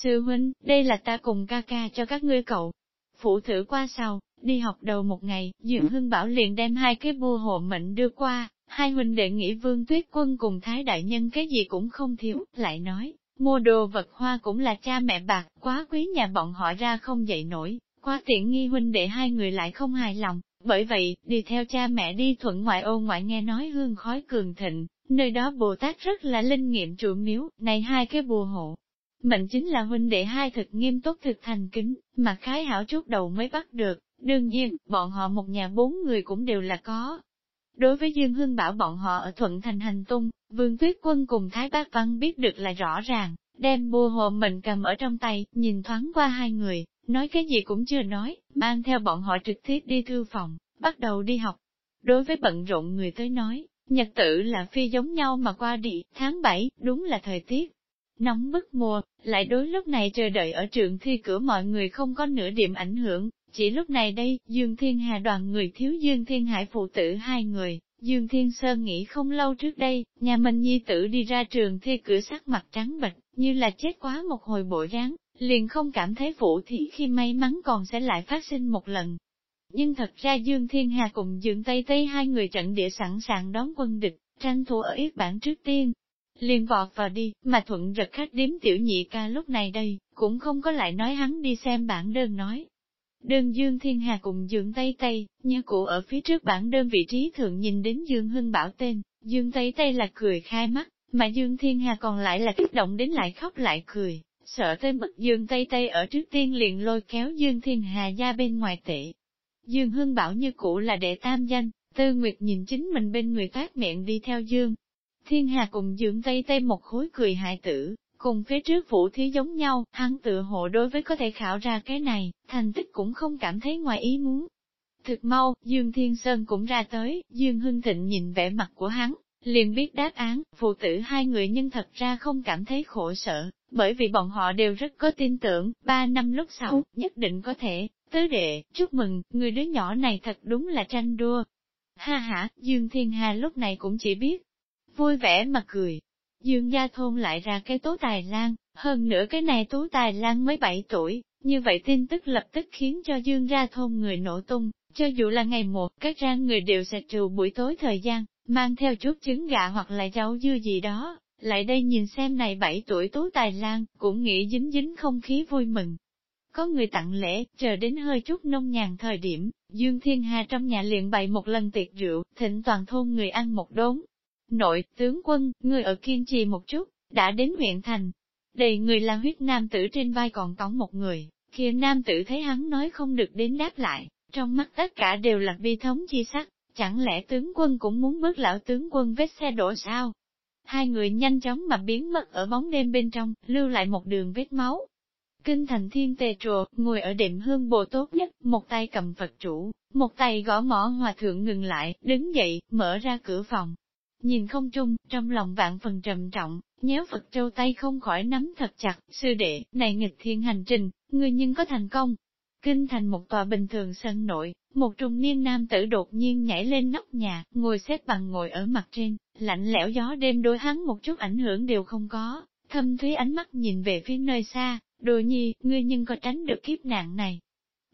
sư huynh, đây là ta cùng ca ca cho các ngươi cậu. Phụ thử qua sau, đi học đầu một ngày, Dượng Hưng Bảo liền đem hai cái bùa hộ mệnh đưa qua, hai huynh đệ nghĩ vương tuyết quân cùng thái đại nhân cái gì cũng không thiếu, lại nói, mua đồ vật hoa cũng là cha mẹ bạc, quá quý nhà bọn họ ra không dậy nổi, quá tiện nghi huynh đệ hai người lại không hài lòng, bởi vậy, đi theo cha mẹ đi thuận ngoại ô ngoại nghe nói hương khói cường thịnh, nơi đó Bồ Tát rất là linh nghiệm trụ miếu, này hai cái bùa hộ. Mệnh chính là huynh đệ hai thực nghiêm túc thực thành kính, mà khái hảo chút đầu mới bắt được, đương nhiên, bọn họ một nhà bốn người cũng đều là có. Đối với Dương Hưng Bảo bọn họ ở Thuận Thành hành tung, Vương Tuyết Quân cùng Thái Bác Văn biết được là rõ ràng, đem bùa hộ mệnh cầm ở trong tay, nhìn thoáng qua hai người, nói cái gì cũng chưa nói, mang theo bọn họ trực tiếp đi thư phòng, bắt đầu đi học. Đối với bận rộn người tới nói, nhật tử là phi giống nhau mà qua đi, tháng 7, đúng là thời tiết. Nóng bức mùa, lại đối lúc này chờ đợi ở trường thi cửa mọi người không có nửa điểm ảnh hưởng, chỉ lúc này đây, Dương Thiên Hà đoàn người thiếu Dương Thiên Hải phụ tử hai người, Dương Thiên Sơn nghĩ không lâu trước đây, nhà mình nhi tử đi ra trường thi cửa sắc mặt trắng bệch, như là chết quá một hồi bộ dáng liền không cảm thấy phụ thị khi may mắn còn sẽ lại phát sinh một lần. Nhưng thật ra Dương Thiên Hà cùng Dương Tây Tây hai người trận địa sẵn sàng đón quân địch, tranh thủ ở ít bản trước tiên. Liền vọt vào đi, mà thuận rực khách điếm tiểu nhị ca lúc này đây, cũng không có lại nói hắn đi xem bản đơn nói. Đơn Dương Thiên Hà cùng Dương Tây Tây, như cụ ở phía trước bản đơn vị trí thượng nhìn đến Dương Hưng Bảo tên, Dương Tây Tây là cười khai mắt, mà Dương Thiên Hà còn lại là kích động đến lại khóc lại cười, sợ tới mức Dương Tây Tây ở trước tiên liền lôi kéo Dương Thiên Hà ra bên ngoài tệ. Dương Hưng bảo như cũ là đệ tam danh, Tư Nguyệt nhìn chính mình bên người phát miệng đi theo Dương. Thiên Hà cùng Dương Tây Tây một khối cười hại tử, cùng phía trước vũ thí giống nhau, hắn tự hộ đối với có thể khảo ra cái này, thành tích cũng không cảm thấy ngoài ý muốn. Thực mau, Dương Thiên Sơn cũng ra tới, Dương Hưng Thịnh nhìn vẻ mặt của hắn, liền biết đáp án, phụ tử hai người nhưng thật ra không cảm thấy khổ sở, bởi vì bọn họ đều rất có tin tưởng, ba năm lúc sau, nhất định có thể, tứ đệ, chúc mừng, người đứa nhỏ này thật đúng là tranh đua. Ha ha, Dương Thiên Hà lúc này cũng chỉ biết, vui vẻ mà cười. Dương Gia Thôn lại ra cái tố tài lan, hơn nữa cái này tố tài lan mới 7 tuổi, như vậy tin tức lập tức khiến cho Dương Gia Thôn người nổ tung, cho dù là ngày một, các rang người đều sẽ trừ buổi tối thời gian, mang theo chút trứng gà hoặc là rau dưa gì đó, lại đây nhìn xem này 7 tuổi tú tài lan, cũng nghĩ dính dính không khí vui mừng. Có người tặng lễ, chờ đến hơi chút nông nhàn thời điểm, Dương Thiên Hà trong nhà liền bày một lần tiệc rượu, thịnh toàn thôn người ăn một đốn. Nội, tướng quân, người ở kiên trì một chút, đã đến huyện thành. Đầy người là huyết nam tử trên vai còn cõng một người, kia nam tử thấy hắn nói không được đến đáp lại, trong mắt tất cả đều là bi thống chi sắc, chẳng lẽ tướng quân cũng muốn bước lão tướng quân vết xe đổ sao? Hai người nhanh chóng mà biến mất ở bóng đêm bên trong, lưu lại một đường vết máu. Kinh thành thiên tề trùa, ngồi ở đệm hương bồ tốt nhất, một tay cầm Phật chủ, một tay gõ mỏ hòa thượng ngừng lại, đứng dậy, mở ra cửa phòng. Nhìn không trung, trong lòng vạn phần trầm trọng, nhéo Phật trâu tay không khỏi nắm thật chặt, sư đệ, này nghịch thiên hành trình, người nhưng có thành công. Kinh thành một tòa bình thường sân nội, một trung niên nam tử đột nhiên nhảy lên nóc nhà, ngồi xếp bằng ngồi ở mặt trên, lạnh lẽo gió đêm đối hắn một chút ảnh hưởng đều không có, thâm thúy ánh mắt nhìn về phía nơi xa, đồ nhi, ngươi nhưng có tránh được kiếp nạn này.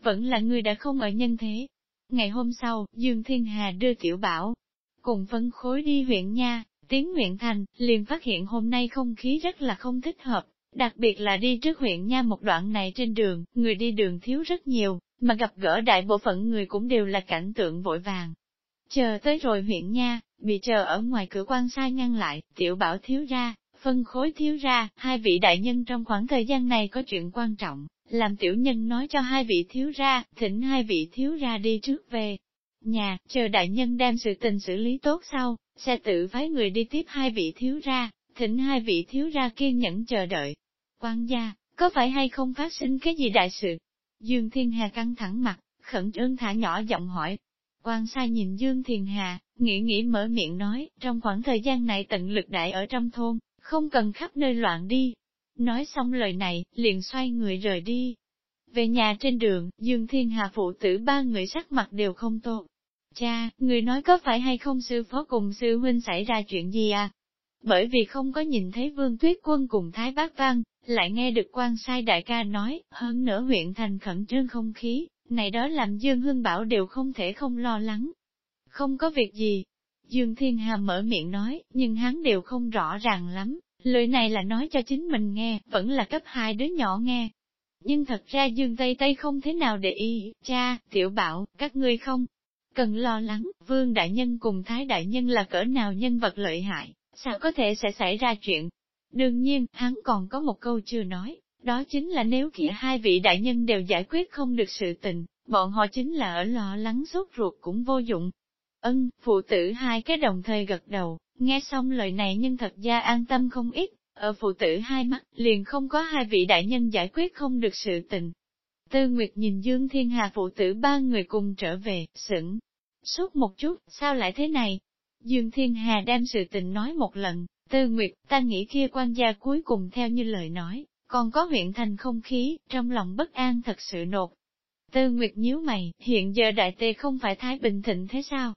Vẫn là ngươi đã không ở nhân thế. Ngày hôm sau, Dương Thiên Hà đưa tiểu bảo, cùng phân khối đi huyện nha, tiến huyện thành, liền phát hiện hôm nay không khí rất là không thích hợp, đặc biệt là đi trước huyện nha một đoạn này trên đường, người đi đường thiếu rất nhiều, mà gặp gỡ đại bộ phận người cũng đều là cảnh tượng vội vàng. Chờ tới rồi huyện nha, bị chờ ở ngoài cửa quan sai ngăn lại, tiểu bảo thiếu ra, phân khối thiếu ra, hai vị đại nhân trong khoảng thời gian này có chuyện quan trọng, làm tiểu nhân nói cho hai vị thiếu ra, thỉnh hai vị thiếu ra đi trước về. Nhà, chờ đại nhân đem sự tình xử lý tốt sau, sẽ tự phái người đi tiếp hai vị thiếu ra, thỉnh hai vị thiếu ra kiên nhẫn chờ đợi. Quan gia, có phải hay không phát sinh cái gì đại sự? Dương Thiên Hà căng thẳng mặt, khẩn trương thả nhỏ giọng hỏi. Quan sai nhìn Dương Thiên Hà, nghĩ nghĩ mở miệng nói, trong khoảng thời gian này tận lực đại ở trong thôn, không cần khắp nơi loạn đi. Nói xong lời này, liền xoay người rời đi. Về nhà trên đường, Dương Thiên Hà phụ tử ba người sắc mặt đều không tốt. Cha, người nói có phải hay không sư phó cùng sư huynh xảy ra chuyện gì à? Bởi vì không có nhìn thấy vương tuyết quân cùng Thái Bác Văn, lại nghe được quan sai đại ca nói, hơn nữa huyện thành khẩn trương không khí, này đó làm Dương Hương Bảo đều không thể không lo lắng. Không có việc gì. Dương Thiên Hà mở miệng nói, nhưng hắn đều không rõ ràng lắm, lời này là nói cho chính mình nghe, vẫn là cấp hai đứa nhỏ nghe. Nhưng thật ra Dương Tây Tây không thế nào để ý, cha, tiểu bảo, các ngươi không? Cần lo lắng, Vương Đại Nhân cùng Thái Đại Nhân là cỡ nào nhân vật lợi hại, sao có thể sẽ xảy ra chuyện, Đương nhiên, hắn còn có một câu chưa nói, đó chính là nếu kia hai vị đại nhân đều giải quyết không được sự tình, bọn họ chính là ở lo lắng sốt ruột cũng vô dụng. Ân, phụ tử hai cái đồng thời gật đầu, nghe xong lời này nhưng thật ra an tâm không ít, ở phụ tử hai mắt, liền không có hai vị đại nhân giải quyết không được sự tình. Tư Nguyệt nhìn Dương Thiên Hà phụ tử ba người cùng trở về, sững. Suốt một chút, sao lại thế này? Dương Thiên Hà đem sự tình nói một lần, Tư Nguyệt, ta nghĩ kia quan gia cuối cùng theo như lời nói, còn có huyện thành không khí, trong lòng bất an thật sự nột. Tư Nguyệt nhíu mày, hiện giờ đại tề không phải thái bình thịnh thế sao?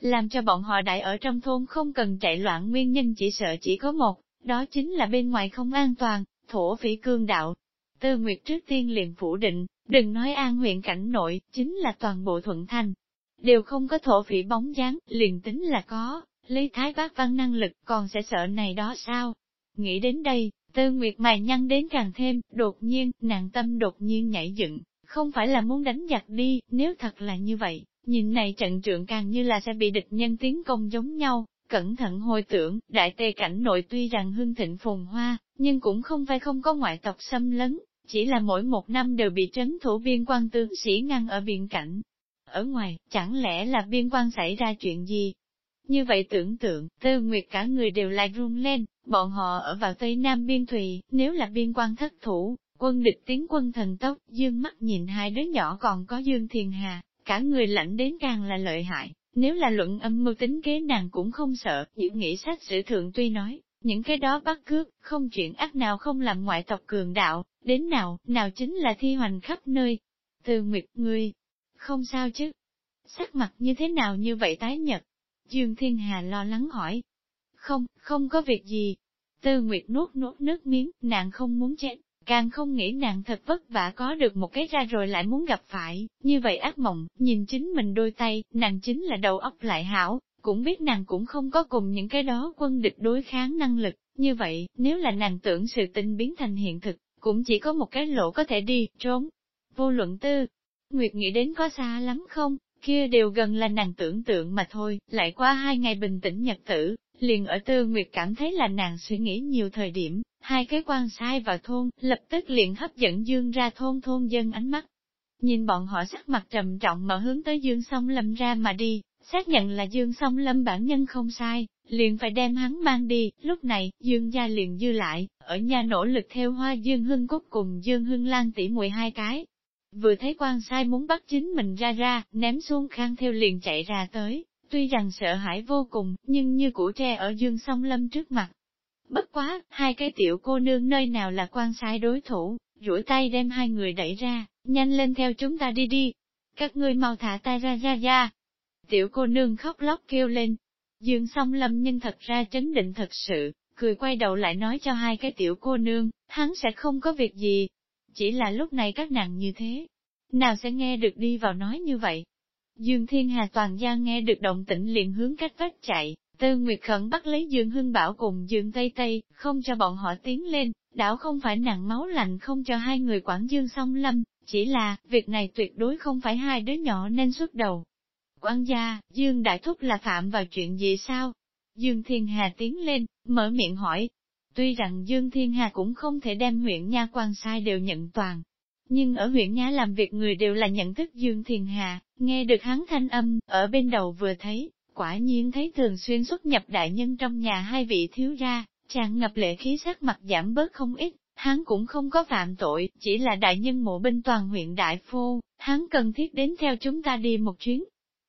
Làm cho bọn họ đại ở trong thôn không cần chạy loạn nguyên nhân chỉ sợ chỉ có một, đó chính là bên ngoài không an toàn, thổ phỉ cương đạo. Tư Nguyệt trước tiên liền phủ định, đừng nói an huyện cảnh nội, chính là toàn bộ thuận thành. Đều không có thổ phỉ bóng dáng, liền tính là có, Lý Thái Bác Văn năng lực còn sẽ sợ này đó sao? Nghĩ đến đây, Tư Nguyệt mày nhăn đến càng thêm, đột nhiên, nàng tâm đột nhiên nhảy dựng, không phải là muốn đánh giặc đi, nếu thật là như vậy, nhìn này trận trượng càng như là sẽ bị địch nhân tiến công giống nhau. Cẩn thận hồi tưởng, đại tề cảnh nội tuy rằng hương thịnh phồn hoa, nhưng cũng không phải không có ngoại tộc xâm lấn, chỉ là mỗi một năm đều bị trấn thủ biên quan tướng sĩ ngăn ở biên cảnh. Ở ngoài, chẳng lẽ là biên quan xảy ra chuyện gì, như vậy tưởng tượng, tư nguyệt cả người đều lại run lên, bọn họ ở vào Tây Nam Biên Thùy, nếu là biên quan thất thủ, quân địch tiến quân thần tốc, dương mắt nhìn hai đứa nhỏ còn có dương thiền hà, cả người lạnh đến càng là lợi hại. Nếu là luận âm mưu tính kế nàng cũng không sợ, những nghĩ sách sử thượng tuy nói, những cái đó bắt cướp, không chuyện ác nào không làm ngoại tộc cường đạo, đến nào, nào chính là thi hoành khắp nơi. Từ nguyệt ngươi, không sao chứ, sắc mặt như thế nào như vậy tái nhật, Dương Thiên Hà lo lắng hỏi. Không, không có việc gì. Tư Nguyệt nuốt nuốt nước miếng, nàng không muốn chết, càng không nghĩ nàng thật vất vả có được một cái ra rồi lại muốn gặp phải, như vậy ác mộng, nhìn chính mình đôi tay, nàng chính là đầu óc lại hảo, cũng biết nàng cũng không có cùng những cái đó quân địch đối kháng năng lực, như vậy, nếu là nàng tưởng sự tình biến thành hiện thực, cũng chỉ có một cái lỗ có thể đi, trốn. Vô luận tư, Nguyệt nghĩ đến có xa lắm không, kia đều gần là nàng tưởng tượng mà thôi, lại qua hai ngày bình tĩnh nhật tử, liền ở Tư Nguyệt cảm thấy là nàng suy nghĩ nhiều thời điểm, hai cái quan sai vào thôn, lập tức liền hấp dẫn Dương ra thôn thôn dân ánh mắt. Nhìn bọn họ sắc mặt trầm trọng mà hướng tới Dương song lâm ra mà đi, xác nhận là Dương song lâm bản nhân không sai, liền phải đem hắn mang đi, lúc này, Dương gia liền dư lại, ở nhà nỗ lực theo hoa Dương Hưng Cúc cùng Dương Hưng Lan tỷ mùi hai cái, Vừa thấy quan sai muốn bắt chính mình ra ra, ném xuống khang theo liền chạy ra tới, tuy rằng sợ hãi vô cùng, nhưng như củ tre ở dương song lâm trước mặt. Bất quá, hai cái tiểu cô nương nơi nào là quan sai đối thủ, duỗi tay đem hai người đẩy ra, nhanh lên theo chúng ta đi đi. các ngươi mau thả tay ra ra ra. Tiểu cô nương khóc lóc kêu lên. Dương song lâm nhưng thật ra chấn định thật sự, cười quay đầu lại nói cho hai cái tiểu cô nương, hắn sẽ không có việc gì. Chỉ là lúc này các nàng như thế, nào sẽ nghe được đi vào nói như vậy. Dương Thiên Hà toàn gia nghe được động tĩnh liền hướng cách vách chạy, Tư Nguyệt khẩn bắt lấy Dương Hưng Bảo cùng Dương Tây Tây, không cho bọn họ tiến lên, đảo không phải nặng máu lạnh không cho hai người quản Dương song lâm, chỉ là, việc này tuyệt đối không phải hai đứa nhỏ nên xuất đầu. Quan gia, Dương Đại Thúc là phạm vào chuyện gì sao? Dương Thiên Hà tiến lên, mở miệng hỏi. Tuy rằng Dương Thiên Hà cũng không thể đem huyện nha quan sai đều nhận toàn, nhưng ở huyện nha làm việc người đều là nhận thức Dương Thiên Hà, nghe được hắn thanh âm, ở bên đầu vừa thấy, quả nhiên thấy thường xuyên xuất nhập đại nhân trong nhà hai vị thiếu gia, chàng ngập lệ khí sắc mặt giảm bớt không ít, hắn cũng không có phạm tội, chỉ là đại nhân mộ binh toàn huyện Đại Phu, hắn cần thiết đến theo chúng ta đi một chuyến.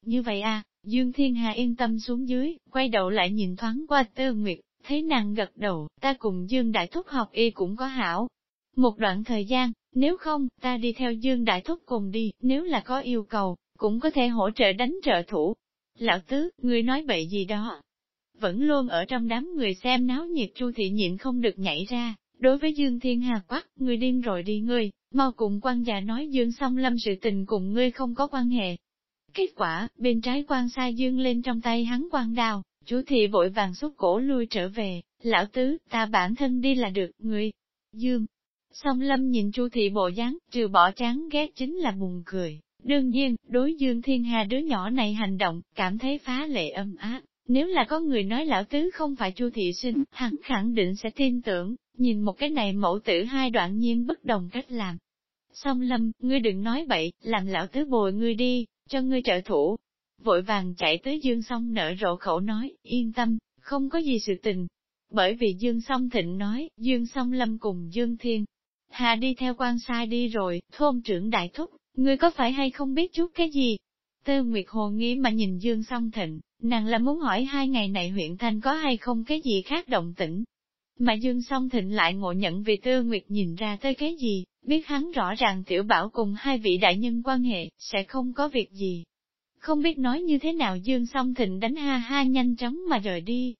Như vậy à, Dương Thiên Hà yên tâm xuống dưới, quay đầu lại nhìn thoáng qua Tư Nguyệt, thấy nàng gật đầu, ta cùng Dương Đại Thúc học y cũng có hảo. Một đoạn thời gian, nếu không, ta đi theo Dương Đại Thúc cùng đi, nếu là có yêu cầu, cũng có thể hỗ trợ đánh trợ thủ. Lão Tứ, ngươi nói bậy gì đó? Vẫn luôn ở trong đám người xem náo nhiệt Chu Thị nhịn không được nhảy ra, đối với Dương Thiên Hà quát, ngươi điên rồi đi ngươi, mau cùng quan già nói Dương song lâm sự tình cùng ngươi không có quan hệ. Kết quả, bên trái quan sai Dương lên trong tay hắn quan đào, chú Thị vội vàng xúc cổ lui trở về, lão tứ, ta bản thân đi là được, ngươi. Dương, Song lâm nhìn Chu thị bộ dáng, trừ bỏ chán ghét chính là buồn cười. Đương nhiên, đối dương thiên hà đứa nhỏ này hành động, cảm thấy phá lệ âm áp. Nếu là có người nói lão tứ không phải Chu thị sinh, hắn khẳng định sẽ tin tưởng, nhìn một cái này mẫu tử hai đoạn nhiên bất đồng cách làm. Song lâm, ngươi đừng nói bậy, làm lão tứ bồi ngươi đi, cho ngươi trợ thủ. Vội vàng chạy tới dương song nở rộ khẩu nói, yên tâm, không có gì sự tình. Bởi vì Dương Song Thịnh nói, Dương Song Lâm cùng Dương Thiên, Hà đi theo quan sai đi rồi, thôn trưởng đại thúc, ngươi có phải hay không biết chút cái gì? Tư Nguyệt Hồ nghĩ mà nhìn Dương song thịnh, nàng là muốn hỏi hai ngày này huyện thành có hay không cái gì khác động tĩnh. Mà Dương song thịnh lại ngộ nhận vì Tư Nguyệt nhìn ra tới cái gì, biết hắn rõ ràng tiểu bảo cùng hai vị đại nhân quan hệ, sẽ không có việc gì. Không biết nói như thế nào Dương song thịnh đánh ha ha nhanh chóng mà rời đi.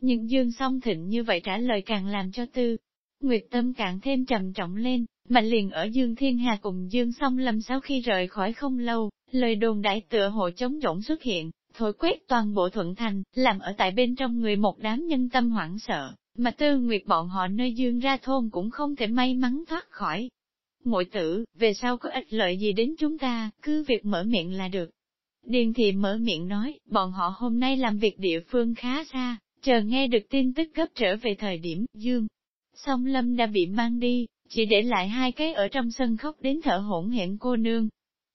Nhưng Dương song thịnh như vậy trả lời càng làm cho Tư Nguyệt tâm càng thêm trầm trọng lên, mà liền ở Dương Thiên Hà cùng Dương Song Lâm sau khi rời khỏi không lâu, lời đồn đại tựa hộ chống rỗng xuất hiện, thổi quét toàn bộ thuận thành, làm ở tại bên trong người một đám nhân tâm hoảng sợ, mà tư nguyệt bọn họ nơi Dương ra thôn cũng không thể may mắn thoát khỏi. Mội tử, về sau có ích lợi gì đến chúng ta, cứ việc mở miệng là được. Điền Thì mở miệng nói, bọn họ hôm nay làm việc địa phương khá xa, chờ nghe được tin tức gấp trở về thời điểm, Dương song lâm đã bị mang đi, chỉ để lại hai cái ở trong sân khóc đến thở hỗn hển cô nương.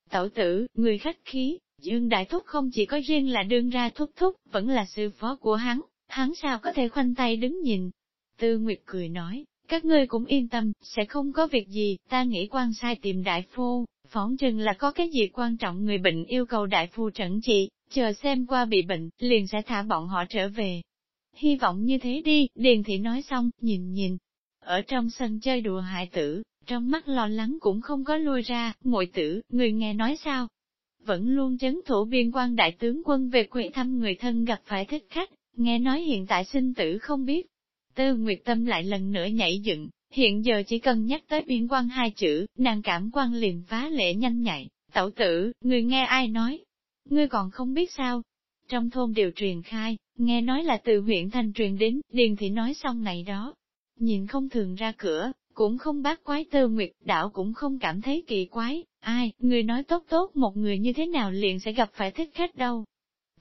Tẩu tử, người khách khí, Dương Đại Thúc không chỉ có riêng là đương ra thúc thúc, vẫn là sư phó của hắn, hắn sao có thể khoanh tay đứng nhìn. Tư Nguyệt cười nói, các ngươi cũng yên tâm, sẽ không có việc gì, ta nghĩ quan sai tìm đại phu, phỏng chừng là có cái gì quan trọng người bệnh yêu cầu đại phu trẩn trị, chờ xem qua bị bệnh, liền sẽ thả bọn họ trở về. Hy vọng như thế đi, Điền Thị nói xong, nhìn nhìn, ở trong sân chơi đùa hại tử, trong mắt lo lắng cũng không có lui ra, muội tử, người nghe nói sao? Vẫn luôn chấn thủ biên quan đại tướng quân về quệ thăm người thân gặp phải thích khách, nghe nói hiện tại sinh tử không biết. Tư Nguyệt Tâm lại lần nữa nhảy dựng, hiện giờ chỉ cần nhắc tới biên quan hai chữ, nàng cảm quan liền phá lệ nhanh nhạy, tẩu tử, người nghe ai nói? Ngươi còn không biết sao? Trong thôn đều truyền khai, nghe nói là từ huyện thành truyền đến, điền thị nói xong này đó, nhìn không thường ra cửa, cũng không bác quái tơ nguyệt, đảo cũng không cảm thấy kỳ quái, ai, người nói tốt tốt một người như thế nào liền sẽ gặp phải thích khách đâu.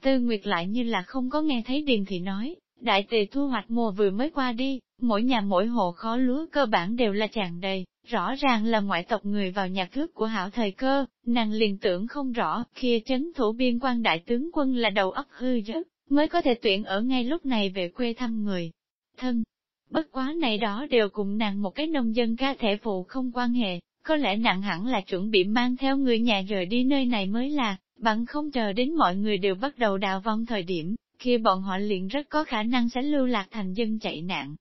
Tư Nguyệt lại như là không có nghe thấy Điền Thị nói, đại tề thu hoạch mùa vừa mới qua đi, mỗi nhà mỗi hộ khó lúa cơ bản đều là tràn đầy, rõ ràng là ngoại tộc người vào nhà cướp của hảo thời cơ, nàng liền tưởng không rõ, kia chấn thủ biên quan đại tướng quân là đầu óc hư rớt, mới có thể tuyển ở ngay lúc này về quê thăm người. Thân, Bất quá này đó đều cùng nàng một cái nông dân ca thể phụ không quan hệ, có lẽ nặng hẳn là chuẩn bị mang theo người nhà rời đi nơi này mới là, bằng không chờ đến mọi người đều bắt đầu đào vong thời điểm, kia bọn họ liền rất có khả năng sẽ lưu lạc thành dân chạy nạn.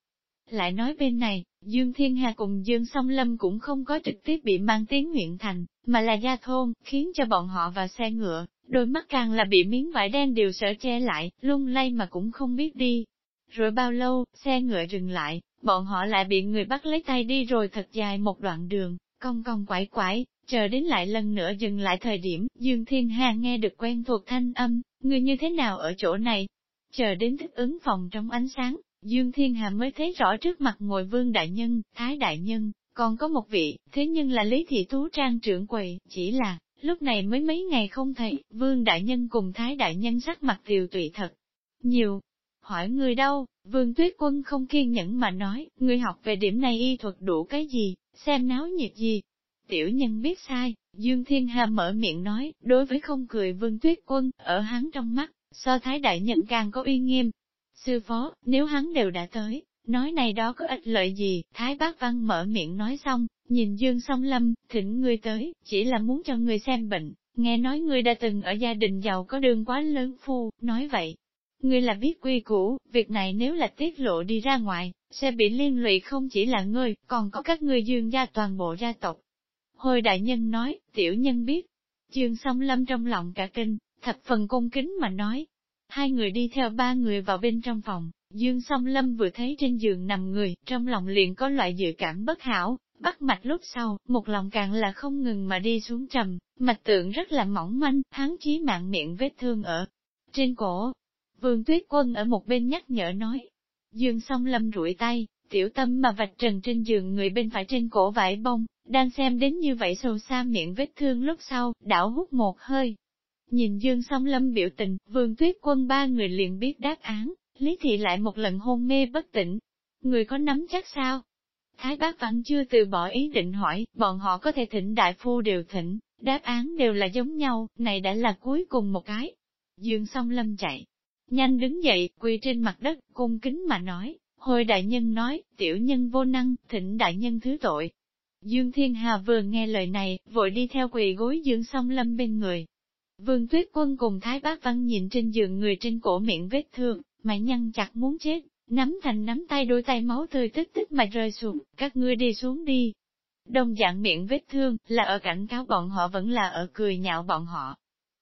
Lại nói bên này, Dương Thiên Hà cùng Dương Song Lâm cũng không có trực tiếp bị mang tiếng huyện thành, mà là gia thôn, khiến cho bọn họ vào xe ngựa, đôi mắt càng là bị miếng vải đen đều sợ che lại, lung lay mà cũng không biết đi. Rồi bao lâu, xe ngựa dừng lại, bọn họ lại bị người bắt lấy tay đi rồi thật dài một đoạn đường, cong cong quải quải, chờ đến lại lần nữa dừng lại thời điểm, Dương Thiên Hà nghe được quen thuộc thanh âm, người như thế nào ở chỗ này? Chờ đến thích ứng phòng trong ánh sáng, Dương Thiên Hà mới thấy rõ trước mặt ngồi vương đại nhân, thái đại nhân, còn có một vị, thế nhưng là Lý Thị Tú Trang trưởng quầy, chỉ là, lúc này mới mấy ngày không thấy, vương đại nhân cùng thái đại nhân sắc mặt tiều tụy thật. Nhiều, hỏi người đâu, vương tuyết quân không kiên nhẫn mà nói, người học về điểm này y thuật đủ cái gì, xem náo nhiệt gì. Tiểu nhân biết sai, Dương Thiên Hà mở miệng nói, đối với không cười vương tuyết quân, ở hắn trong mắt, so thái đại nhận càng có uy nghiêm, Sư phó, nếu hắn đều đã tới, nói này đó có ích lợi gì, Thái Bác Văn mở miệng nói xong, nhìn Dương Song Lâm, thỉnh ngươi tới, chỉ là muốn cho ngươi xem bệnh, nghe nói ngươi đã từng ở gia đình giàu có đường quá lớn phu, nói vậy. Ngươi là biết quy củ, việc này nếu là tiết lộ đi ra ngoài, sẽ bị liên lụy không chỉ là ngươi, còn có các ngươi dương gia toàn bộ gia tộc. Hồi đại nhân nói, tiểu nhân biết. Dương song lâm trong lòng cả kinh, thập phần cung kính mà nói, Hai người đi theo ba người vào bên trong phòng, Dương song lâm vừa thấy trên giường nằm người, trong lòng liền có loại dự cảm bất hảo, bắt mạch lúc sau, một lòng càng là không ngừng mà đi xuống trầm, mạch tượng rất là mỏng manh, hắn chí mạng miệng vết thương ở trên cổ. Vương tuyết quân ở một bên nhắc nhở nói, Dương song lâm rủi tay, tiểu tâm mà vạch trần trên giường người bên phải trên cổ vải bông, đang xem đến như vậy sâu xa miệng vết thương lúc sau, đảo hút một hơi, Nhìn Dương song lâm biểu tình, vương tuyết quân ba người liền biết đáp án, Lý Thị lại một lần hôn mê bất tỉnh. Người có nắm chắc sao? Thái bác vẫn chưa từ bỏ ý định hỏi, bọn họ có thể thỉnh đại phu đều thỉnh, đáp án đều là giống nhau, này đã là cuối cùng một cái. Dương song lâm chạy, nhanh đứng dậy, quỳ trên mặt đất, cung kính mà nói, hồi đại nhân nói, tiểu nhân vô năng, thỉnh đại nhân thứ tội. Dương Thiên Hà vừa nghe lời này, vội đi theo quỳ gối Dương song lâm bên người, Vương Tuyết Quân cùng Thái Bác Văn nhìn trên giường người trên cổ miệng vết thương, mà nhăn chặt muốn chết, nắm thành nắm tay đôi tay máu tươi tích tích mà rơi xuống, các ngươi đi xuống đi. Đồng dạng miệng vết thương, là ở cảnh cáo bọn họ vẫn là ở cười nhạo bọn họ.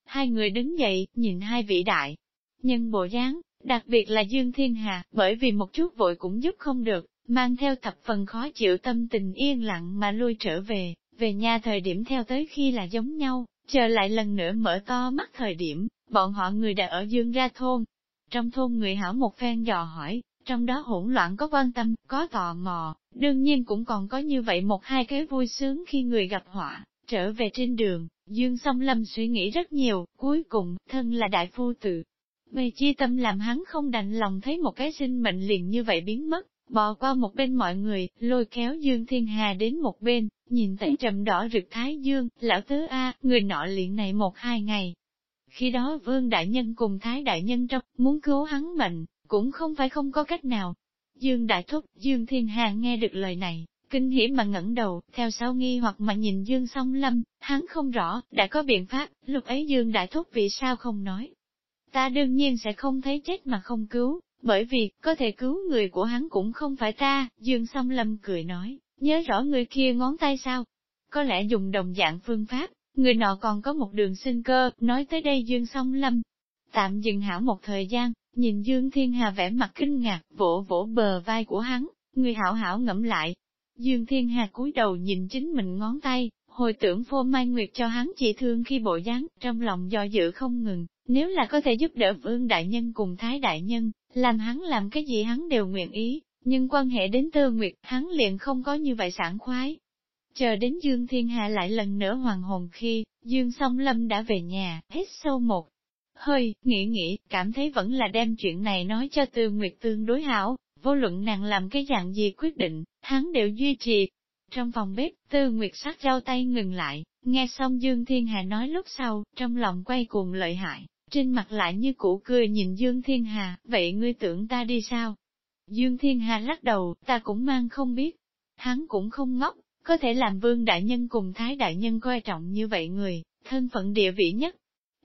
Hai người đứng dậy, nhìn hai vị đại. Nhân bộ dáng, đặc biệt là Dương Thiên Hà, bởi vì một chút vội cũng giúp không được, mang theo thập phần khó chịu tâm tình yên lặng mà lui trở về, về nhà thời điểm theo tới khi là giống nhau, Chờ lại lần nữa mở to mắt thời điểm, bọn họ người đã ở dương ra thôn. Trong thôn người hảo một phen dò hỏi, trong đó hỗn loạn có quan tâm, có tò mò, đương nhiên cũng còn có như vậy một hai cái vui sướng khi người gặp họa, trở về trên đường, Dương song lâm suy nghĩ rất nhiều, cuối cùng, thân là đại phu tự. Mê chi tâm làm hắn không đành lòng thấy một cái sinh mệnh liền như vậy biến mất, bỏ qua một bên mọi người, lôi kéo Dương Thiên Hà đến một bên, nhìn thấy trầm đỏ rực thái dương, lão tứ A, người nọ liền này một hai ngày. Khi đó vương đại nhân cùng thái đại nhân trong, muốn cứu hắn mệnh, cũng không phải không có cách nào. Dương đại thúc, Dương Thiên Hà nghe được lời này, kinh hiểm mà ngẩng đầu, theo sau nghi hoặc mà nhìn Dương song lâm, hắn không rõ, đã có biện pháp, lúc ấy Dương đại thúc vì sao không nói. Ta đương nhiên sẽ không thấy chết mà không cứu, bởi vì, có thể cứu người của hắn cũng không phải ta, Dương song lâm cười nói, nhớ rõ người kia ngón tay sao? Có lẽ dùng đồng dạng phương pháp, người nọ còn có một đường sinh cơ, nói tới đây Dương song lâm. Tạm dừng hảo một thời gian, nhìn Dương Thiên Hà vẻ mặt kinh ngạc, vỗ vỗ bờ vai của hắn, người hảo hảo ngẫm lại. Dương Thiên Hà cúi đầu nhìn chính mình ngón tay, hồi tưởng phô mai nguyệt cho hắn chỉ thương khi bộ dáng, trong lòng do dự không ngừng, nếu là có thể giúp đỡ vương đại nhân cùng thái đại nhân, làm hắn làm cái gì hắn đều nguyện ý, nhưng quan hệ đến tơ Nguyệt, hắn liền không có như vậy sảng khoái. Chờ đến Dương Thiên Hạ lại lần nữa hoàng hồn khi, Dương Song Lâm đã về nhà, hết sâu một. Hơi, nghĩ nghĩ, cảm thấy vẫn là đem chuyện này nói cho Tư Nguyệt tương đối hảo, vô luận nàng làm cái dạng gì quyết định, hắn đều duy trì. Trong phòng bếp, Tư Nguyệt sát rau tay ngừng lại, nghe xong Dương Thiên Hà nói lúc sau, trong lòng quay cuồng lợi hại, trên mặt lại như cũ cười nhìn Dương Thiên Hà, vậy ngươi tưởng ta đi sao? Dương Thiên Hà lắc đầu, ta cũng mang không biết. Hắn cũng không ngốc, có thể làm vương đại nhân cùng thái đại nhân coi trọng như vậy người, thân phận địa vị nhất.